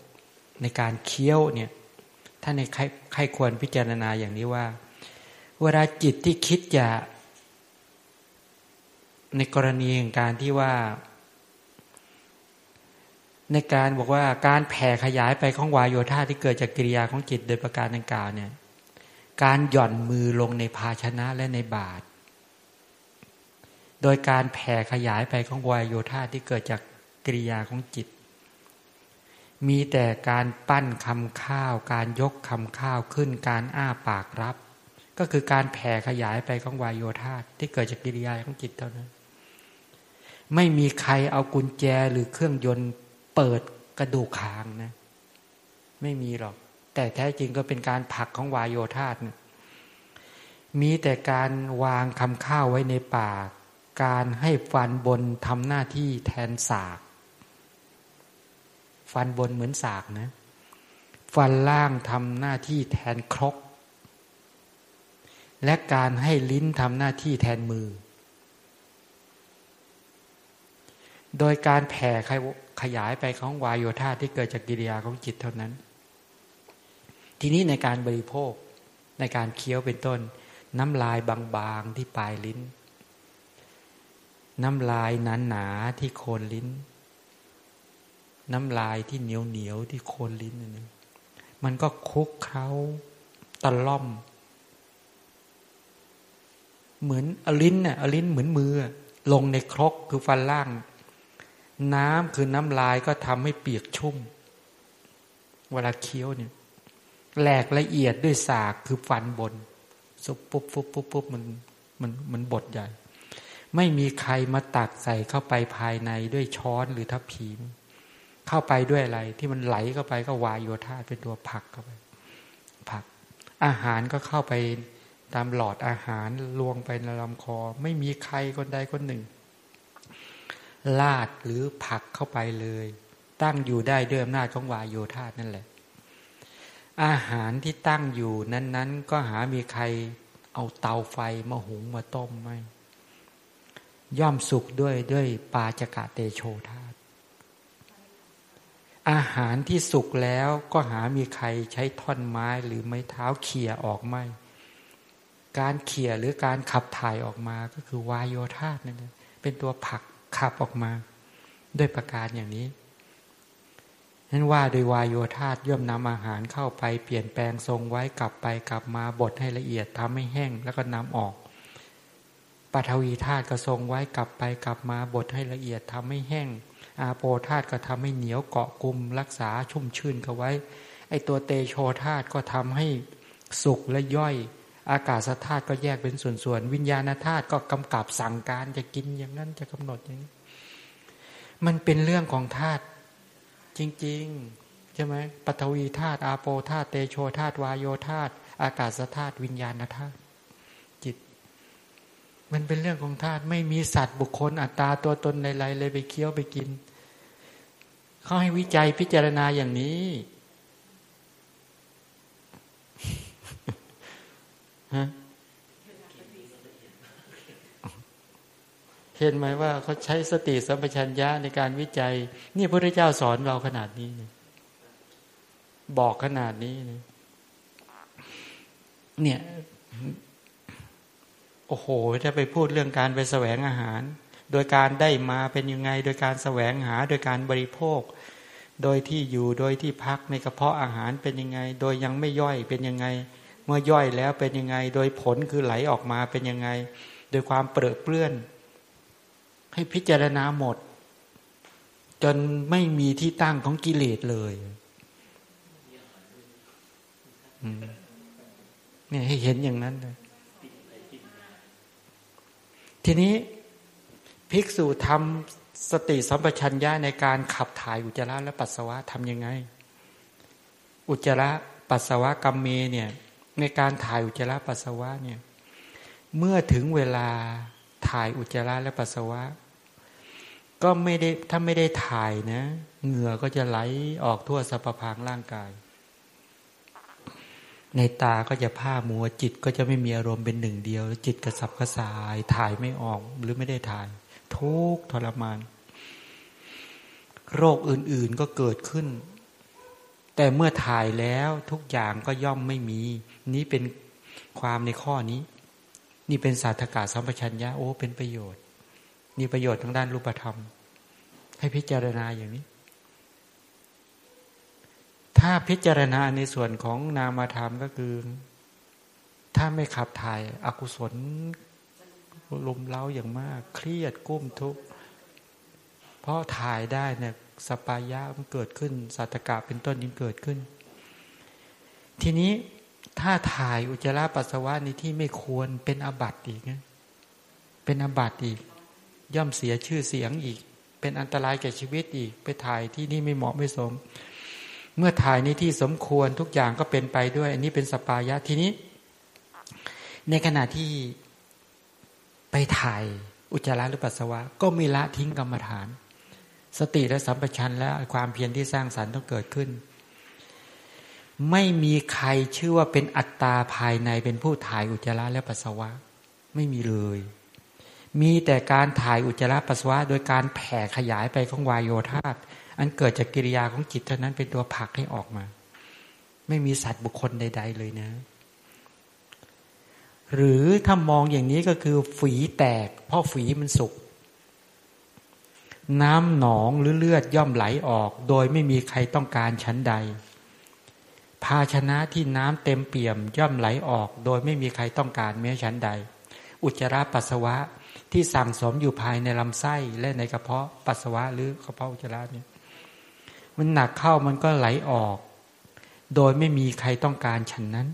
ในการเคี้ยวเนี่ยท่าในใครใครควรพิจารณาอย่างนี้ว่า เวลาจิตที่คิดจะ ในกรณีของการที่ว่า ในการบอกว่าการแผ่ขยายไปของวายโยธาที่เกิดจากกิริยาของจิตโดยประการดังกล่าวเนี่ย การหย่อนมือลงในภาชนะและในบาท โดยการแผ่ขยายไปของวายโยธาที่เกิดจากกิริยาของจิต มีแต่การปั้นคำข้าว การยกคำข้าวขึ้น การอ้าปากรับก็คือการแผ่ขยายไปของวายโยธาที่เกิดจากกิริยาของจิตเท่านั้น ไม่มีใครเอากุญแจหรือเครื่องยนต์เปิดกระดูกคางนะ ไม่มีหรอก แต่แท้จริงก็เป็นการผลักของวายโยธานะมีแต่การวางคำข้าวไว้ในปาก การให้ฟันบนทำหน้าที่แทนสาก ฟันบนเหมือนสากนะ ฟันล่างทำหน้าที่แทนครก และการให้ลิ้นทำหน้าที่แทนมือ โดยการแผ่ขยายไปของวายโยธาที่เกิดจากกิริยาของจิตเท่านั้น ทีนี้ในการบริโภคในการเคี้ยวเป็นต้น น้ำลายบางๆที่ปลายลิ้น น้ำลายหนาๆที่โคนลิ้น น้ำลายที่เหนียวเหนียวที่โคนลิ้นนี่มันก็คุกเขาตะล่อม เหมือนอลิ้นน่ะอลิ้นเหมือนมือ ลงในครกคือฟันล่าง น้ำคือน้ำลายก็ทำให้เปียกชุ่ม เวลาเคี้ยวเนี่ยแหลกละเอียดด้วยสากคือฟันบนสุบปุ๊บปุ๊บปุ๊บปุ๊บมันมันมันบดใหญ่ ไม่มีใครมาตักใส่เข้าไปภายในด้วยช้อนหรือทัพพีมเข้าไปด้วยอะไร ที่มันไหลเข้าไปก็วายโยธาเป็นตัวผักเข้าไปผัก อาหารก็เข้าไปตามหลอดอาหารลวงไปในลำคอ ไม่มีใครคนใดคนหนึ่ง ลาดหรือผักเข้าไปเลย ตั้งอยู่ได้ด้วยอำนาจของวายโยธานั่นแหละ อาหารที่ตั้งอยู่นั้นๆ ก็หามีใครเอาเตาไฟมาหุงมาต้มไหมย่อมสุกด้วยด้วยปาจกะเตโชธาอาหารที่สุกแล้วก็หามีใครใช้ท่อนไม้หรือไม้เท้าเขี่ยออกไหมการเขี่ยหรือการขับถ่ายออกมาก็คือวายโยธานั่นเป็นตัวผัก ขับออกมาด้วยประการอย่างนี้นั้นว่าโดยวายโยธาย่อมนำอาหารเข้าไปเปลี่ยนแปลงทรงไว้กลับไปกลับมาบดให้ละเอียดทำให้แห้งแล้วก็นำออกปฐวีธาตุก็ทรงไว้กลับไปกลับมาบดให้ละเอียดทำให้แห้ง อาโปธาตุก็ทำให้เหนียวเกาะกลุ่มรักษาชุ่มชื่นเขาไว้ ไอตัวเตโชธาตุก็ทำให้สุกและย่อย อากาศธาตุก็แยกเป็นส่วนๆ วิญญาณธาตุก็กำกับสั่งการจะกินอย่างนั้นจะกำหนดอย่างนี้ มันเป็นเรื่องของธาตุจริงๆ ใช่ไหมปฐวีธาตุอาโปธาตุเตโชธาตุวายโยธาตุอากาศธาตุวิญญาณธาตุจิต มันเป็นเรื่องของธาตุไม่มีสัตว์บุคคลอัตตาตัวตนใดๆเลยไปเคี้ยวไปกินเขาให้วิจัยพิจารณาอย่างนี้ ฮะเห็นไหมว่าเขาใช้สติสัมปชัญญะในการวิจัย นี่พระเจ้าสอนเราขนาดนี้บอกขนาดนี้เนี่ย โอ้โห ถ้าไปพูดเรื่องการไปแสวงอาหาร โดยการได้มาเป็นยังไง โดยการแสวงหา โดยการบริโภค โดยที่อยู่ โดยที่พักในกระเพาะอาหารเป็นยังไง โดยยังไม่ย่อยเป็นยังไง มื่อย่อยแล้วเป็นยังไง โดยผลคือไหลออกมาเป็นยังไง โดยความเปรอะเปื้อน ให้พิจารณาหมด จนไม่มีที่ตั้งของกิเลสเลยเนี่ยให้เห็นอย่างนั้นเลยทีนี้ภิกษุทำสติสัมปชัญญะในการขับถ่ายอุจจาระและปัสสาวะทำยังไง อุจจาระปัสสาวะกรรมเมเนี่ย ในการถ่ายอุจจาระปัสสาวะเนี่ยเมื่อถึงเวลาถ่ายอุจจาระและปัสสาวะ ก็ไม่ได้ถ้าไม่ได้ถ่ายนะ เหงื่อก็จะไหลออกทั่วสรรพพางร่างกาย ในตาก็จะผ้ามัวจิตก็จะไม่มีอารมณ์เป็นหนึ่งเดียว จิตกระสับกระส่าย ถ่ายไม่ออกหรือไม่ได้ถ่าย ทุกทรมาน โรคอื่นๆก็เกิดขึ้น แต่เมื่อถ่ายแล้วทุกอย่างก็ย่อมไม่มี นี้เป็นความในข้อนี้ นี่เป็นศาสตกาสัมปชัญญะโอ้เป็นประโยชน์ นี่ประโยชน์ทางด้านรูปธรรม ให้พิจารณาอย่างนี้ ถ้าพิจารณาในส่วนของนามธรรมก็คือ ถ้าไม่ขับถ่ายอากุศลลมเล้าอย่างมาก เครียดกุ้มทุกข์เพราะถ่ายได้เนี่ย สปายะมันเกิดขึ้น สัตกะเป็นต้นนี้เกิดขึ้น ทีนี้ถ้าถ่ายอุจจาระปัสสาวะในที่ไม่ควรเป็นอบัติอีกนะเป็นอบัติอีก ย่อมเสียชื่อเสียงอีก เป็นอันตรายแก่ชีวิตอีก ไปถ่ายที่นี่ไม่เหมาะไม่สม เมื่อถ่ายในที่สมควรทุกอย่างก็เป็นไปด้วย อันนี้เป็นสปายะทีนี้ ในขณะที่ไปถ่ายอุจจาระหรือปัสสาวะ ก็ไม่ละทิ้งกรรมฐาน สติและสัมปชัญญะและความเพียรที่สร้างสรรค์ต้องเกิดขึ้น ไม่มีใครชื่อว่าเป็นอัตตาภายในเป็นผู้ถ่ายอุจจาระและปัสสาวะ ไม่มีเลย มีแต่การถ่ายอุจจาระปัสสาวะ โดยการแผ่ขยายไปของวายโยธาตอันเกิดจากกิริยาของจิตเท่านั้นเป็นตัวผลักให้ออกมา ไม่มีสัตว์บุคคลใด ๆ เลยนะ หรือถ้ามองอย่างนี้ก็คือฝีแตก เพราะฝีมันสุก น้ำหนองหรือเลือดย่อมไหลออก โดยไม่มีใครต้องการชั้นใด ภาชนะที่น้ำเต็มเปี่ยมย่อมไหลออก โดยไม่มีใครต้องการแม้ชั้นใด อุจจาระปัสสาวะที่สั่งสมอยู่ภายในลำไส้และในกระเพาะปัสสาวะหรือกระเพาะอุจจาระเนี่ยมันหนักเข้ามันก็ไหลออก โดยไม่มีใครต้องการฉันนั้น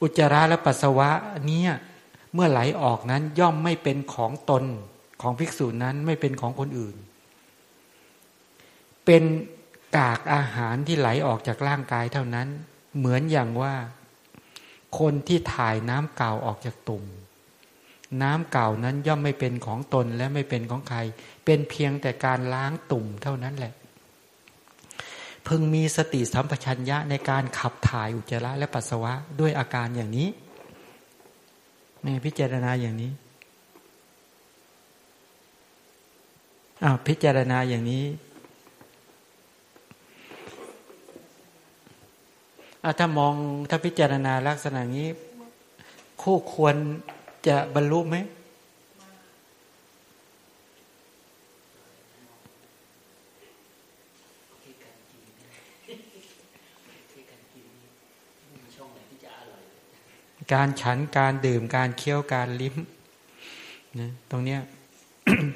อุจจาระและปัสสาวะเนี่ยเมื่อไหลออกนั้นย่อมไม่เป็นของตน ของภิกษุนั้นไม่เป็นของคนอื่น เป็นกากอาหารที่ไหลออกจากร่างกายเท่านั้น เหมือนอย่างว่า คนที่ถ่ายน้ำเก่าออกจากตุ่ม น้ำเก่านั้นย่อมไม่เป็นของตนและไม่เป็นของใคร เป็นเพียงแต่การล้างตุ่มเท่านั้นแหละ พึงมีสติสัมปชัญญะในการขับถ่ายอุจจาระและปัสสาวะด้วยอาการอย่างนี้ในพิจารณาอย่างนี้ อาพิจารณาอย่างนี้ถ้ามองถ้าพิจารณาลักษณะนี้ คู่ควรจะบรรลุไหมการฉันการดื่มการเคี้ยวการลิ้มนะตรงเนี้ย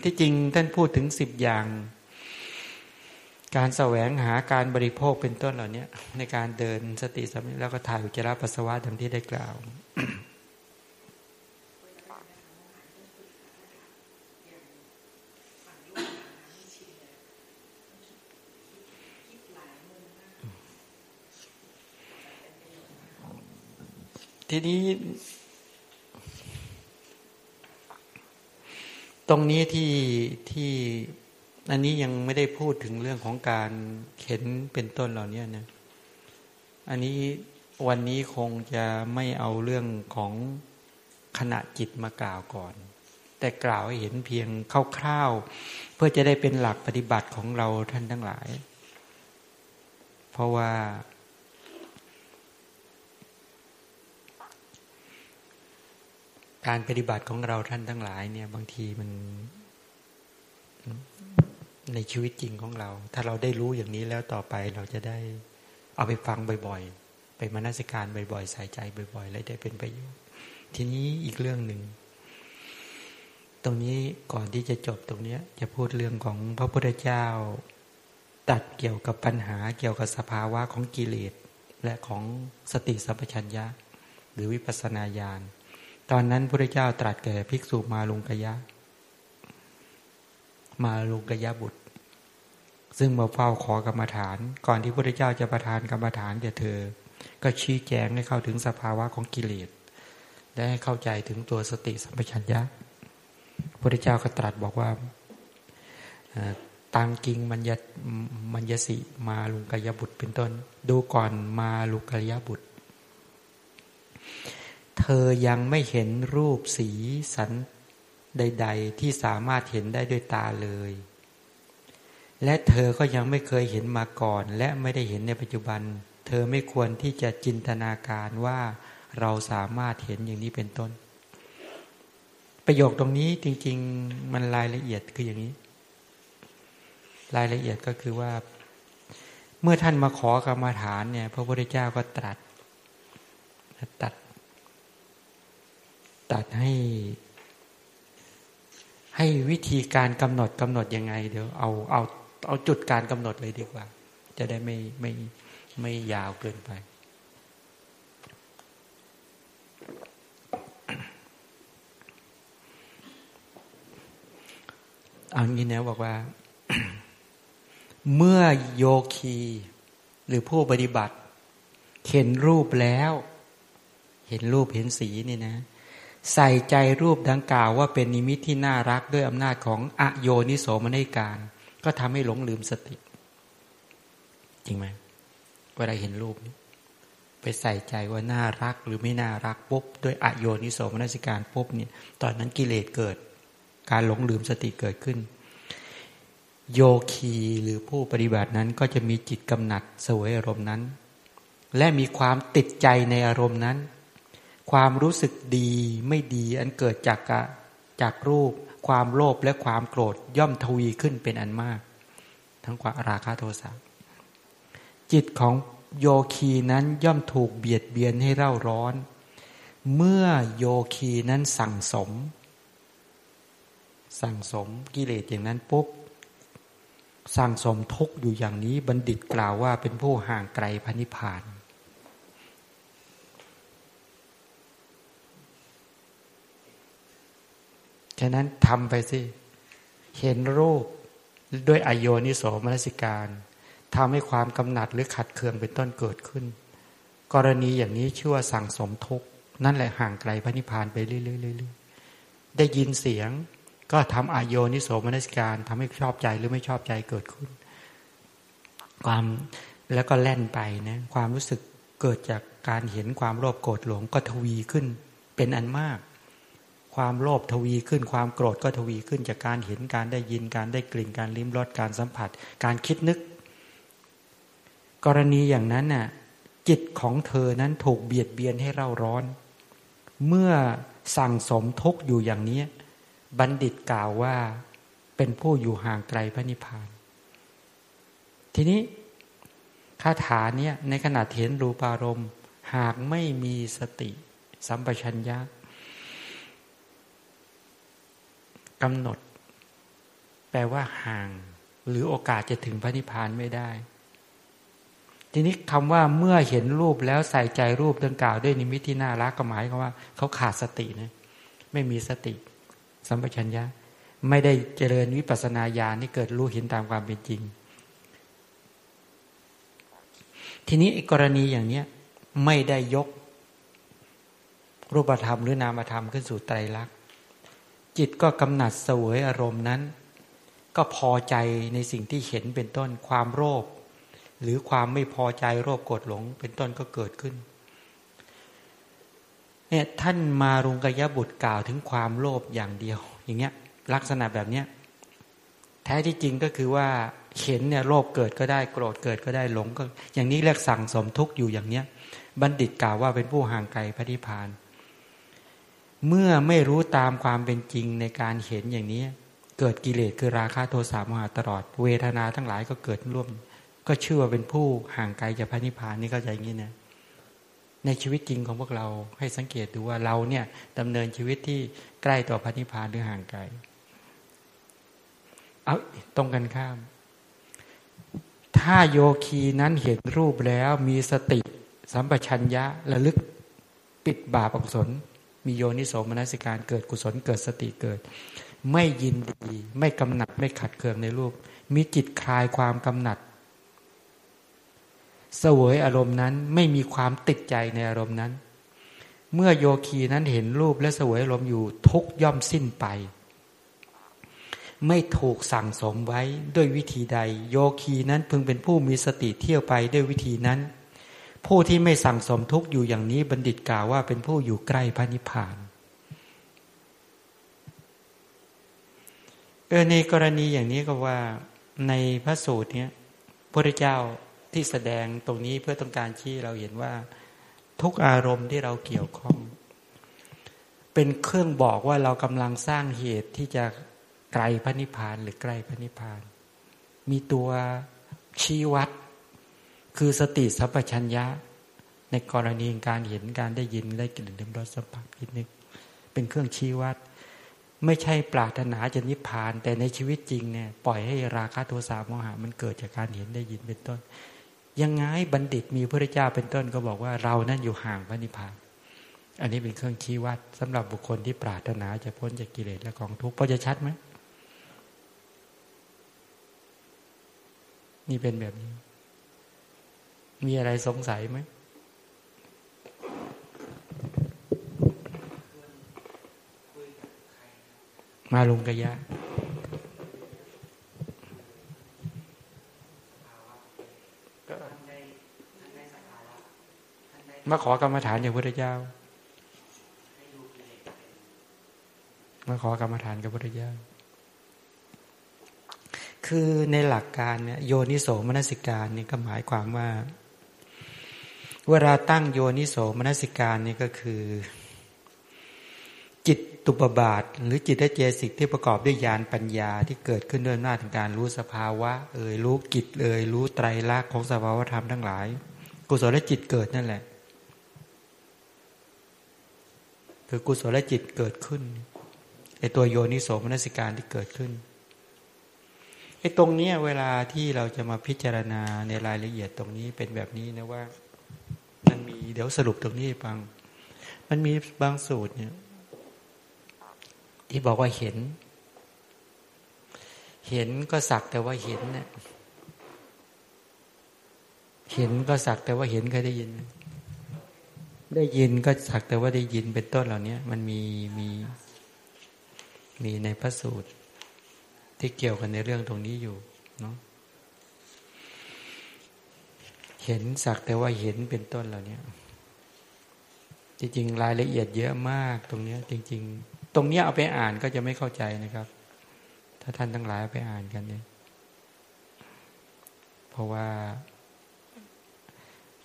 ที่จริงท่านพูดถึงสิบอย่าง การแสวงหาการบริโภคเป็นต้นเหล่านี้ในการเดินสติสมิแล้วก็ถ่ายอุจจาระปัสสาวะดังที่ได้กล่าวทีนี้ ตรงนี้ที่ที่อันนี้ยังไม่ได้พูดถึงเรื่องของการเข็นเป็นต้นเหล่านี้นะ อันนี้วันนี้คงจะไม่เอาเรื่องของขณะจิตมากล่าวก่อน แต่กล่าวให้เห็นเพียงคร่าวๆเพื่อจะได้เป็นหลักปฏิบัติของเราท่านทั้งหลาย เพราะว่า การปฏิบัติของเราท่านทั้งหลายเนี่ย บางทีมัน ในชีวิตจริงของเรา ถ้าเราได้รู้อย่างนี้แล้วต่อไปเราจะได้ เอาไปฟังบ่อยๆ ไปมานาสิการบ่อยๆ ใส่ใจบ่อยๆ และได้เป็นประโยชน์ ทีนี้อีกเรื่องหนึ่ง ตรงนี้ก่อนที่จะจบตรงนี้จะพูดเรื่องของพระพุทธเจ้า ตัดเกี่ยวกับปัญหาเกี่ยวกับสภาวะของกิเลสและของสติสัมปชัญญะ หรือวิปัสสนาญาณ ตอนนั้นพระเจ้าตรัสแก่ภิกษุมาลุงกยะ มาลุงกยะบุตร ซึ่งมาเฝ้าขอกรรมฐาน ก่อนที่พระเจ้าจะประทานกรรมฐานแก่เธอ ก็ชี้แจงให้เข้าถึงสภาวะของกิเลสและให้เข้าใจถึงตัวสติสัมปชัญญะพระเจ้าก็ตรัสบอกว่าตังกิงมัญญมัญญสิมาลุงกยบุตรเป็นต้น ดูก่อนมาลุงกยบุตร เธอยังไม่เห็นรูปสีสันใด ๆ ที่สามารถเห็นได้ด้วยตาเลย และเธอก็ยังไม่เคยเห็นมาก่อน และไม่ได้เห็นในปัจจุบัน เธอไม่ควรที่จะจินตนาการว่าเราสามารถเห็นอย่างนี้เป็นต้น ประโยคตรงนี้จริง ๆ มันรายละเอียดคืออย่างนี้ รายละเอียดก็คือว่า เมื่อท่านมาขอกรรมาฐานเนี่ย พระพุทธเจ้าก็ตรัสตัด ตัดให้ ให้วิธีการกำหนดกำหนดยังไง เดี๋ยวเอาเอาเอาจุดการกำหนดเลยดีกว่า จะได้ไม่ไม่ไม่ยาวเกินไปเอางี้นะบอกว่า เมื่อโยคีหรือผู้ปฏิบัติ เห็นรูปแล้ว เห็นรูปเห็นสีนี่นะ ใส่ใจรูปดังกล่าวว่าเป็นนิมิตที่น่ารักด้วยอำนาจของอโยนิโสมนัยการ ก็ทำให้หลงลืมสติ จริงไหมเวลาเห็นรูปนี้ไปใส่ใจว่าน่ารักหรือไม่น่ารักปุ๊บด้วยอโยนิโสมนัสิการปุ๊บเนี่ย ตอนนั้นกิเลสเกิด การหลงลืมสติเกิดขึ้น โยคีหรือผู้ปฏิบัตินั้นก็จะมีจิตกำหนัดสวยอารมณ์นั้น และมีความติดใจในอารมณ์นั้น ความรู้สึกดีไม่ดีอันเกิดจากจากรูป ความโลภและความโกรธย่อมทวีขึ้นเป็นอันมาก ทั้งกว่าราคะโทสะจิตของโยคีนั้นย่อมถูกเบียดเบียนให้เร่าร้อน เมื่อโยคีนั้นสั่งสม สั่งสมกิเลสอย่างนั้นปุ๊บสั่งสมทุกอยู่อย่างนี้บัณฑิตกล่าวว่าเป็นผู้ห่างไกลพระนิพพาน ฉะนั้นทำไปสิ เห็นรูปด้วยอโยนิโสมนสิการทำให้ความกำหนัดหรือขัดเคืองเป็นต้นเกิดขึ้น กรณีอย่างนี้ชื่อว่าสั่งสมทุกนั่นแหละห่างไกลพระนิพพานไปเรื่อยๆได้ยินเสียงก็ทำอโยนิโสมนสิการทำให้ชอบใจหรือไม่ชอบใจเกิดขึ้น ความแล้วก็แล่นไปนะความรู้สึกเกิดจากการเห็นความโลภโกรธหลงก็ทวีขึ้นเป็นอันมาก ความโลภทวีขึ้นความโกรธก็ทวีขึ้นจากการเห็นการได้ยินการได้กลิ่นการลิ้มรสการสัมผัส การคิดนึก กรณีอย่างนั้นน่ะจิตของเธอนั้นถูกเบียดเบียนให้เร่าร้อน เมื่อสั่งสมทุกอยู่อย่างนี้ บัณฑิตกล่าวว่าเป็นผู้อยู่ห่างไกลพระนิพพาน ทีนี้คาถาเนี้ยในขณะเห็นรูปารมณ์ หากไม่มีสติ สัมปชัญญะ กำหนด แปลว่าห่าง หรือโอกาสจะถึงพระนิพพานไม่ได้ ทีนี้คำว่าเมื่อเห็นรูปแล้วใส่ใจรูปดังกล่าวด้วยนิมิตที่น่ารักก็หมายความว่าเขาขาดสตินะไม่มีสติ สัมปชัญญะ ไม่ได้เจริญวิปัสสนาญาณที่เกิดรู้เห็นตามความเป็นจริง ทีนี้กรณีอย่างเนี้ยไม่ได้ยกรูปธรรมหรือนามธรรมขึ้นสู่ไตรลักษณ จิตก็กำหนัดเสวยอารมณ์นั้น ก็พอใจในสิ่งที่เห็นเป็นต้นความโลภหรือความไม่พอใจโรคกดหลงเป็นต้นก็เกิดขึ้นเนี่ยท่านมารุงกยบุตรกล่าวถึงความโลภอย่างเดียว อย่างเงี้ยลักษณะแบบเนี้ยแท้ที่จริงก็คือว่าเห็นเนี่ยโลภเกิดก็ได้โกรธเกิดก็ได้หลงก็ อย่างนี้เรียกสั่งสมทุกข์อยู่อย่างเนี้ยบัณฑิตกล่าวว่าเป็นผู้ห่างไกลพระนิพพาน เมื่อไม่รู้ตามความเป็นจริงในการเห็นอย่างนี้เกิดกิเลสคือราคะโทสะโมหะตลอด เวทนาทั้งหลายก็เกิดร่วม ก็เชื่อว่าเป็นผู้ห่างไกลจากพระนิพพานนี่เข้าใจอย่างนี้นะในชีวิตจริงของพวกเราให้สังเกตดูว่าเราเนี่ยดำเนินชีวิตที่ใกล้ต่อพระนิพพานหรือห่างไกลเอาตรงกันข้าม ถ้าโยคีนั้นเห็นรูปแล้วมีสติ สัมปชัญญะระลึกปิดบาปอกุศล มีโยนิโสมนสิการเกิดกุศลเกิดสติเกิด ไม่ยินดี ไม่กำหนัดไม่ขัดเคืองในรูป มีจิตคลายความกำหนัดเสวยอารมณ์นั้นไม่มีความติดใจในอารมณ์นั้น เมื่อโยคีนั้นเห็นรูปและเสวยอารมณ์อยู่ทุกย่อมสิ้นไป ไม่ถูกสั่งสมไว้ด้วยวิธีใด โยคีนั้นพึงเป็นผู้มีสติเที่ยวไปด้วยวิธีนั้น ผู้ที่ไม่สั่งสมทุกอยู่อย่างนี้บัณฑิตกล่าวว่าเป็นผู้อยู่ใกล้พระนิพพานเออในกรณีอย่างนี้ก็ว่าในพระสูตรเนี้ยพระเจ้าที่แสดงตรงนี้เพื่อต้องการชี้เราเห็นว่า ทุกอารมณ์ที่เราเกี่ยวข้อง เป็นเครื่องบอกว่าเรากำลังสร้างเหตุที่จะไกลพระนิพพานหรือใกล้พระนิพพาน มีตัวชี้วัด คือสติสัพพัญญะ ในกรณีการเห็นการได้ยินได้กลิ่นดมรสสัมผัสคิดนึกเป็นเครื่องชี้วัด ไม่ใช่ปรารถนาจะนิพพาน แต่ในชีวิตจริงเนี่ยปล่อยให้ราคะโทสะโมหะมันเกิดจากการเห็นได้ยินเป็นต้น ยังไงบัณฑิตมีพระเจ้าเป็นต้นก็บอกว่าเรานั้นอยู่ห่างพระนิพพาน อันนี้เป็นเครื่องชี้วัดสำหรับบุคคลที่ปรารถนาจะพ้นจากกิเลสและกองทุกข์พอจะชัดไหมนี่เป็นแบบนี้ มีอะไรสงสัยไหมมาลุงกะยะมาขอกรรมฐานจากพระเจ้า มาขอกรรมฐานกับพระเจ้า คือในหลักการเนี่ยโยนิโสมนสิการนี่ก็หมายความว่า เวลาตั้งโยนิโสมนสิการนี่ก็คือ จิตตุปบาท หรือจิตเจสิกที่ประกอบด้วยญาณปัญญาที่เกิดขึ้นด้วยหน้าถึงการรู้สภาวะ เอ่ยรู้กิจเอ่ยรู้ไตรลักษณ์ของสภาวธรรมทั้งหลาย กุศลจิตเกิดนั่นแหละ คือกุศลจิตเกิดขึ้นไอตัวโยนิโสมนสิการที่เกิดขึ้นไอตรงเนี้ยเวลาที่เราจะมาพิจารณาในรายละเอียดตรงนี้เป็นแบบนี้นะว่า มันมีเดี๋ยวสรุปตรงนี้ฟัง มันมีบางสูตรเนี่ย ที่บอกว่าเห็น เห็นก็สักแต่ว่าเห็นเนี่ยเห็นก็สักแต่ว่าเห็นเคยได้ยิน ได้ยินก็สักแต่ว่าได้ยินเป็นต้นเหล่านี้มันมีมีมีในพระสูตร ที่เกี่ยวกันในเรื่องตรงนี้อยู่เนาะ เห็นสักแต่ว่าเห็นเป็นต้นเหล่านี้จริงๆรายละเอียดเยอะมากตรงนี้จริง ๆ ตรงนี้เอาไปอ่านก็จะไม่เข้าใจนะครับ ถ้าท่านทั้งหลายไปอ่านกันเนี่ยเพราะว่า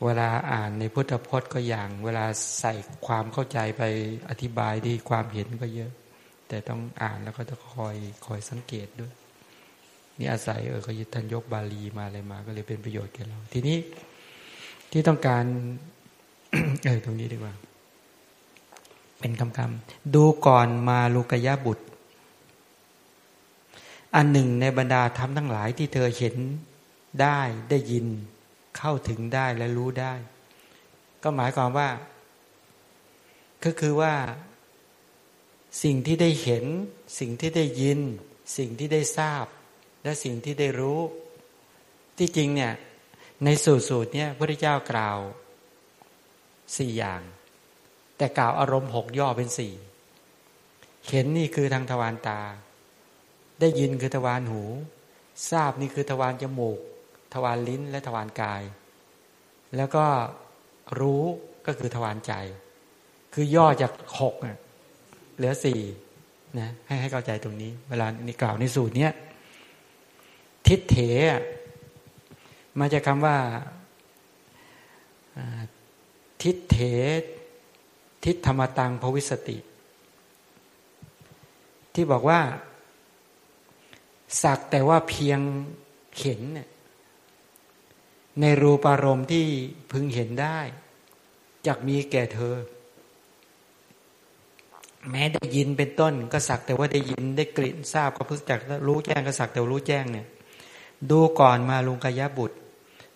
เวลาอ่านในพุทธพจน์ก็อย่าง เวลาใส่ความเข้าใจไปอธิบายดีความเห็นก็เยอะ แต่ต้องอ่านแล้วก็ต้องคอยคอยสังเกตด้วยนี่อาศัยเออเขายึดท่านยกบาลีมาอะไรมา ก็เลยเป็นประโยชน์แก่เรา ทีนี้ ที่ต้องการ เออตรงนี้ดีกว่า เป็นคำคำดูก่อนมาลุกยะบุตร อันหนึ่งในบรรดาธรรมทั้งหลายที่เธอเห็นได้ได้ยิน เข้าถึงได้และรู้ได้ ก็หมายความว่า ก็คือว่า สิ่งที่ได้เห็น สิ่งที่ได้ยิน สิ่งที่ได้ทราบ และสิ่งที่ได้รู้ ที่จริงเนี่ย ในสูตรสูตรเนี่ยพระเจ้ากล่าวสี่อย่าง แต่กล่าวอารมณ์หกย่อเป็นสี่เห็นนี่คือทางทวารตา ได้ยินคือทวารหู ทราบนี่คือทวารจมูก ทวารลิ้นและทวารกาย แล้วก็รู้ก็คือทวารใจ คือย่อจากหกเหลือสี่นะให้ให้เข้าใจตรงนี้ เวลาในกล่าวในสูตรเนี้ยทิฏเถ มาจากคำว่าทิฏเถทิฏธรรมตังภวิสติ ที่บอกว่า สักแต่ว่าเพียงเห็น ในรูปารมณ์ที่พึงเห็นได้จกมีแก่เธอ แม้ได้ยินเป็นต้น ก็สักแต่ว่าได้ยินได้กลิ่นทราบก็พิ่งจากรู้แจ้งก็สักแต่รู้แจ้งเนี่ย ดูก่อนมาลุงกายบุตร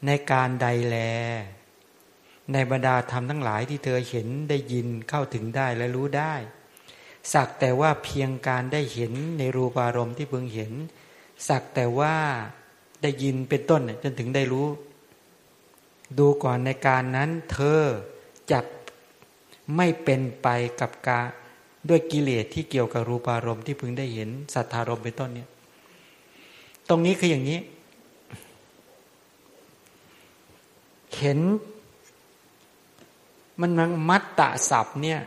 ในการใดแล ในบรรดาธรรมทั้งหลายที่เธอเห็นได้ยินเข้าถึงได้และรู้ได้ สักแต่ว่าเพียงการได้เห็นในรูปารมณ์ที่เพิ่งเห็น สักแต่ว่าได้ยินเป็นต้นจนถึงได้รู้ ดูก่อนในการนั้น เธอจักไม่เป็นไปกับกาด้วยกิเลสที่เกี่ยวกับรูปารมณ์ที่พึงได้เห็นสัทธารมณ์เป็นต้นเนี่ย ตรงนี้คืออย่างนี้ เห็น มันมัตตะศัพท์เนี่ย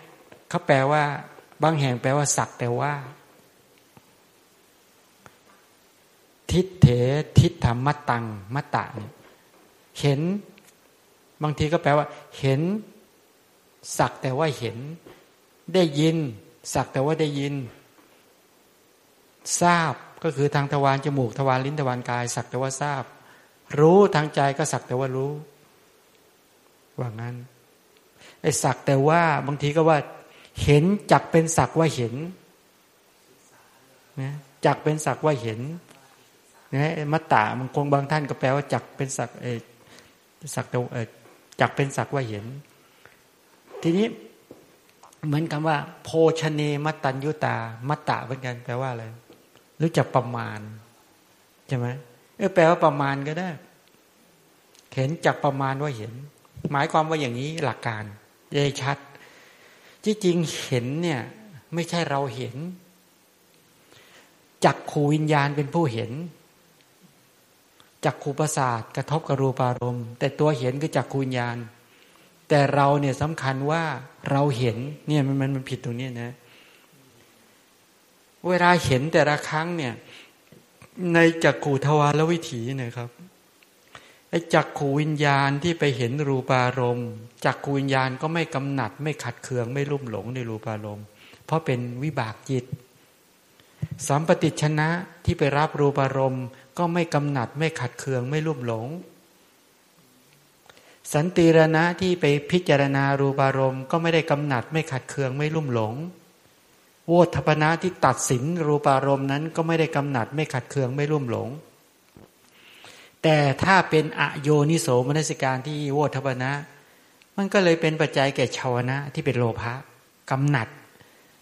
เขาแปลว่า บางแห่งแปลว่า สักแต่ว่า ทิฏเถทิฏธรรมมัตตัง มัตตะเนี่ยเห็น บางทีก็แปลว่า เห็น สักแต่ว่าเห็น ได้ยิน สักแต่ว่าได้ยิน ทราบก็คือทางทวารจมูกทวารลิ้นทวารกาย สักแต่ว่าทราบ รู้ทางใจก็สักแต่ว่ารู้ ว่างั้นไอ้สักแต่ว่าบางทีก็ว่า เห็นจักเป็นสักว่าเห็นนะจักเป็นสักว่าเห็นนะมัตตามันคงบางท่านก็แปลว่าจักเป็นสักเอสักแต่เอจักเป็นสักว่าเห็น ทีนี้เหมือนคำว่า โพชเนมัตตัญยุตา มัตตาเหมือนกันแปลว่าอะไรรู้จักประมาณใช่ไหมเออแปลว่าประมาณก็ได้ เห็นจักประมาณว่าเห็น หมายความว่าอย่างนี้หลักการได้ชัด ที่จริงเห็นเนี่ย ไม่ใช่เราเห็นจักขูวิญญาณเป็นผู้เห็นจักขูประสาทกระทบกับรูปารมณ์ แต่ตัวเห็นคือจักขูวิญญาณ แต่เราเนี่ยสำคัญว่าเราเห็นเนี่ยมันมันมันผิดตรงนี้นะ เวลาเห็นแต่ละครั้งเนี่ย ในจักขูทวารวิถีเนะครับ ไอ้จักขูวิญญาณที่ไปเห็นรูปารมณ์จักขูวิญญาณก็ไม่กำหนัด ไม่ขัดเคืองไม่ลุ่มหลงในรูปารมณ์ เพราะเป็นวิบากจิตสัมปติชนะที่ไปรับรูปารมณ์ ก็ไม่กำหนัด ไม่ขัดเคืองไม่ลุ่มหลง สันติรณะที่ไปพิจารณารูปารมณ์ ก็ไม่ได้กำหนัด ไม่ขัดเคืองไม่ลุ่มหลงโวทพนะที่ตัดสินรูปารมณ์นั้น ก็ไม่ได้กำหนัด ไม่ขัดเคืองไม่ลุ่มหลง แต่ถ้าเป็นอโยนิโสมนสิการที่โวทบนะ มันก็เลยเป็นปัจจัยแก่ชาวนะที่เป็นโลภะกำหนัด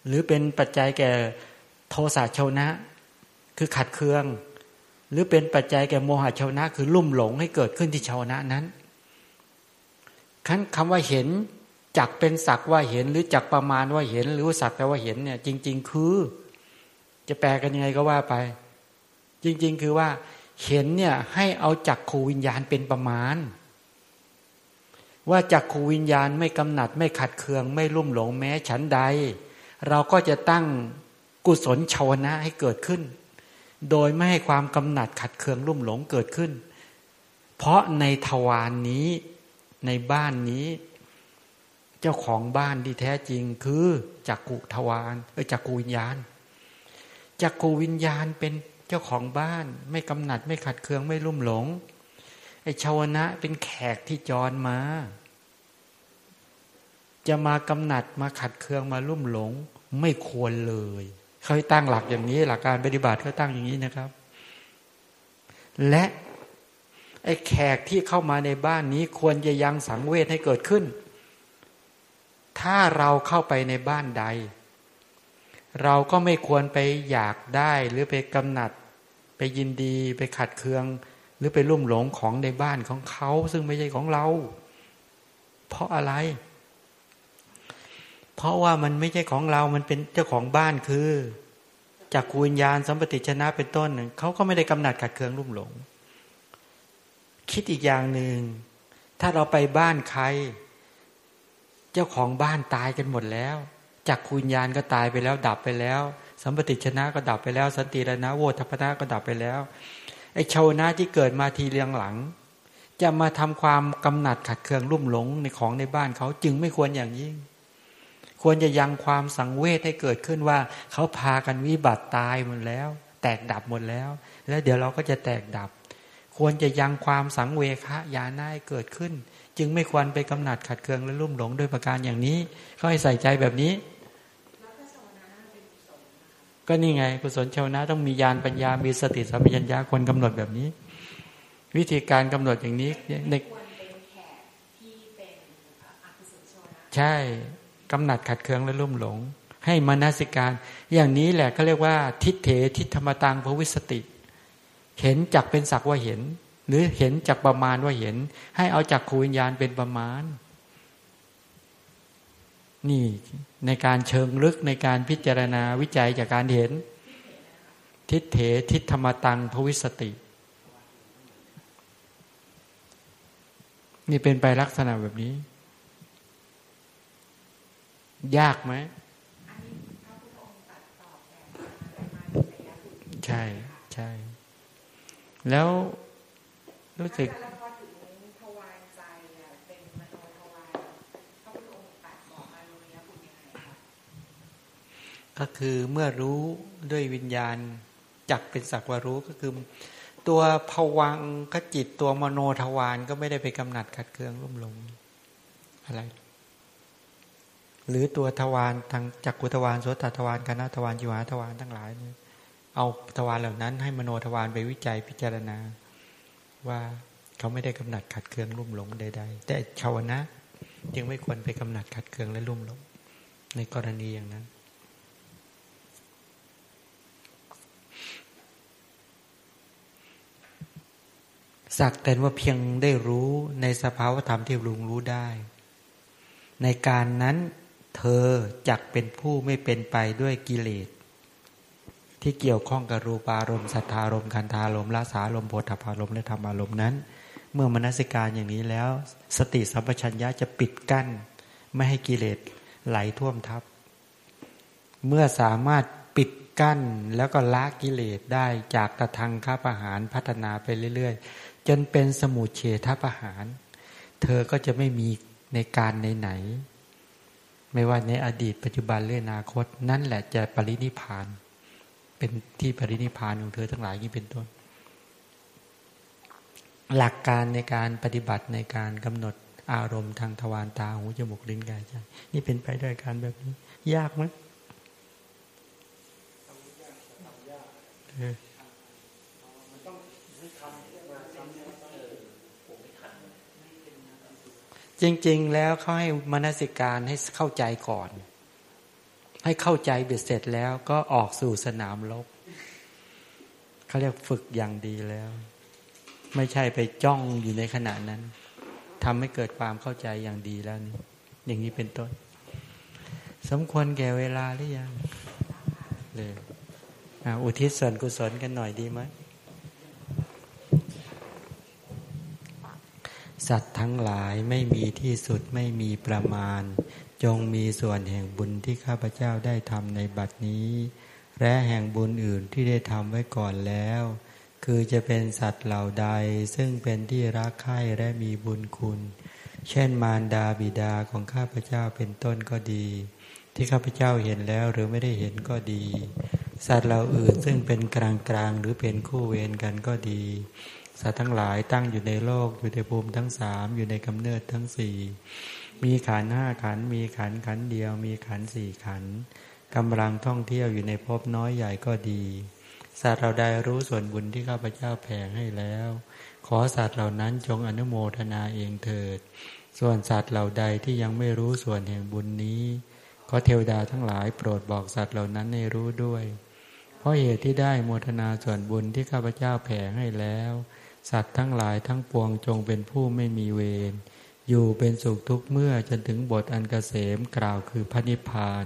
หรือเป็นปัจจัยแก่โทสะชาวนะ คือขัดเคือง หรือเป็นปัจจัยแก่โมหะชาวนะ คือลุ่มหลงให้เกิดขึ้นที่ชาวนะนั้นคันคำว่าเห็นจักเป็นสักว่าเห็น หรือจักประมาณว่าเห็น หรือสักแต่ว่าเห็นเนี่ย จริง ๆ คือ จะแปลกันยังไงก็ว่าไป จริง ๆ คือว่า เห็นเนี่ยให้เอาจักขูวิญญาณเป็นประมาณ ว่าจักขูวิญญาณไม่กำหนัดไม่ขัดเคืองไม่ลุ่มหลงแม้ฉันใด เราก็จะตั้งกุศลชาวนะให้เกิดขึ้น โดยไม่ให้ความกำหนัดขัดเคืองลุ่มหลงเกิดขึ้น เพราะในทวารนนี้ในบ้านนี้ เจ้าของบ้านที่แท้จริงคือจักกุทวารเออจักกุวิญญาณจักกุวิญญาณเป็น จ้าของบ้าน ไม่กำหนัดไม่ขัดเคืองไม่ลุ่มหลง ไอชาวนะเป็นแขกที่จรมา จะมากำหนัดมาขัดเคืองมาลุ่มหลง ไม่ควรเลยเขาตั้งหลักอย่างนี้ หลักการปฏิบัติเขาตั้งอย่างนี้นะครับ และไอ้แขกที่เข้ามาในบ้านนี้ควรจะยังสังเวชให้เกิดขึ้น ถ้าเราเข้าไปในบ้านใด เราก็ไม่ควรไปอยากได้หรือไปกำหนัด ยินดีไปขัดเคือง หรือไปลุ่มหลงของในบ้านของเขา ซึ่งไม่ใช่ของเรา เพราะอะไร เพราะว่ามันไม่ใช่ของเรา มันเป็นเจ้าของบ้านคือจากกุญญาณสัมปติชนะเป็นต้นเขาก็ไม่ได้กำหนัดขัดเคืองรุ่มหลง คิดอีกอย่างหนึ่งถ้าเราไปบ้านใคร เจ้าของบ้านตายกันหมดแล้วจากคุญญาณก็ตายไปแล้วดับไปแล้ว สัมปติชนะก็ดับไปแล้ว สันติรณะโวทัพนะก็ดับไปแล้วไอ้ชาวนะที่เกิดมาทีเรียงหลัง จะมาทำความกำหนัดขัดเคืองรุ่มหลงในของในบ้านเขาจึงไม่ควรอย่างยิ่ง ควรจะยังความสังเวชให้เกิดขึ้นว่า เขาพากันวิบัติตายหมดแล้ว แตกดับหมดแล้ว แล้วเดี๋ยวเราก็จะแตกดับ ควรจะยังความสังเวคะยาน่ายเกิดขึ้น จึงไม่ควรไปกำหนัดขัดเคืองและลุ่มหลงด้วยประการอย่างนี้ก็ให้ใส่ใจแบบนี้ ก็นี่ไงกุศลชาวนะต้องมียานปัญญา มีสติสัมปชัญญะควรกำหนดแบบนี้ วิธีการกำหนดอย่างนี้ในใช่กำหนัดขัดเคืองและลุ่มหลง ให้มนสิการ อย่างนี้แหละก็เรียกว่า ทิฏเถทิฏธรรมตังภวิสติ เห็นจักเป็นสักว่าเห็น หรือเห็นจักประมาณว่าเห็น ให้เอาจักขูวิญญาณเป็นประมาณ นี่ ในการเชิงลึกในการพิจารณาวิจัยจากการเห็น ทิฏเถทิฏธรรมตังภวิสติ นี่เป็นไปลักษณะแบบนี้ ยากไหมใช่ใช่ แล้วรู้สึก ก็คือเมื่อรู้ด้วยวิญญาณจักเป็นสักว่ารู้ก็คือ ตัวผวังกจิตตัวมโนทวารก็ไม่ได้ไปกำหนัดขัดเคืองรุ่มลงอะไร หรือตัวทวารทางจักกุทวารโสตทวารคณะทวารจิวาทวารทั้งหลายเนี่ยเอาทวารเหล่านั้น ให้มโนทวารไปวิจัยพิจารณา ว่าเขาไม่ได้กำหนัดขัดเคืองรุ่มหลงใด ๆ แต่ชาวนะยังไม่ควรไปกำหนัดขัดเคืองและรุ่มหลง ในกรณีอย่างนั้น สักแต่ว่าเพียงได้รู้ในสภาวธรรมที่ลุงรู้ได้ ในการนั้นเธอจักเป็นผู้ไม่เป็นไปด้วยกิเลส ที่เกี่ยวข้องกับรูปารมณ์สัทธารมณ์คันธารมณ์ละสารมณ์โพธพารมณ์และธรรมารมณ์นั้น เมื่อมนสิการอย่างนี้แล้ว สติสัมปชัญญะจะปิดกั้น ไม่ให้กิเลสไหลท่วมทับ เมื่อสามารถปิดกั้นแล้วก็ละกิเลสได้จากกระทังข้าประหารพัฒนาไปเรื่อย ๆ จนเป็นสมุทเฉทประหาร เธอก็จะไม่มีในการไหน ไม่ว่าในอดีตปัจจุบันหรืออนาคต นั่นแหละจะปรินิพาน เป็นที่ปรินิพานของเธอทั้งหลายนี้เป็นต้น หลักการในการปฏิบัติในการกำหนดอารมณ์ทางทวารตาหูจมูกลิ้นกายใจนี่เป็นไปด้วยการแบบนี้ ยากไหม จริง ๆ แล้วเขาให้มนสิการให้เข้าใจก่อน ให้เข้าใจเบ็ดเสร็จแล้วก็ออกสู่สนามรบเขาเรียกฝึกอย่างดีแล้ว ไม่ใช่ไปจ้องอยู่ในขณะนั้นทำให้เกิดความเข้าใจอย่างดีแล้วนี่อย่างนี้เป็นต้น สมควรแก่เวลาหรือยังเลยอุทิศส่วนกุศลกันหน่อยดีไหม สัตว์ทั้งหลายไม่มีที่สุดไม่มีประมาณ จงมีส่วนแห่งบุญที่ข้าพเจ้าได้ทำในบัดนี้ และแห่งบุญอื่นที่ได้ทำไว้ก่อนแล้ว คือจะเป็นสัตว์เหล่าใด ซึ่งเป็นที่รักใคร่และมีบุญคุณ เช่นมารดาบิดาของข้าพเจ้าเป็นต้นก็ดี ที่ข้าพเจ้าเห็นแล้วหรือไม่ได้เห็นก็ดี สัตว์เหล่าอื่นซึ่งเป็นกลางกลางหรือเป็นคู่เวรกันก็ดี สัตว์ทั้งหลายตั้งอยู่ในโลก อยู่ในภูมิทั้งสามอยู่ในกำเนิดทั้งสี่มีขันห้าขันมีขันขันเดียว มีขันสี่ขันกำลังท่องเที่ยวอยู่ในภพน้อยใหญ่ก็ดี สัตว์เราใดรู้ส่วนบุญที่ข้าพเจ้าแผ่ให้แล้ว ขอสัตว์เหล่านั้นจงอนุโมทนาเองเถิด ส่วนสัตว์เหล่าใดที่ยังไม่รู้ส่วนแห่งบุญนี้ ขอเทวดาทั้งหลายโปรดบอกสัตว์เหล่านั้นให้รู้ด้วย เพราะเหตุที่ได้โมทนาส่วนบุญที่ข้าพเจ้าแผ่ให้แล้ว สัตว์ทั้งหลายทั้งปวงจงเป็นผู้ไม่มีเวร อยู่เป็นสุขทุกเมื่อจนถึงบทอันกเกษมกล่าวคือพระนิพพาน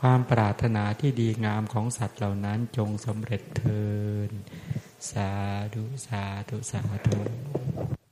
ความปรารถนาที่ดีงามของสัตว์เหล่านั้นจงสำเร็จเทิน สาธุ สาธุ สาธุ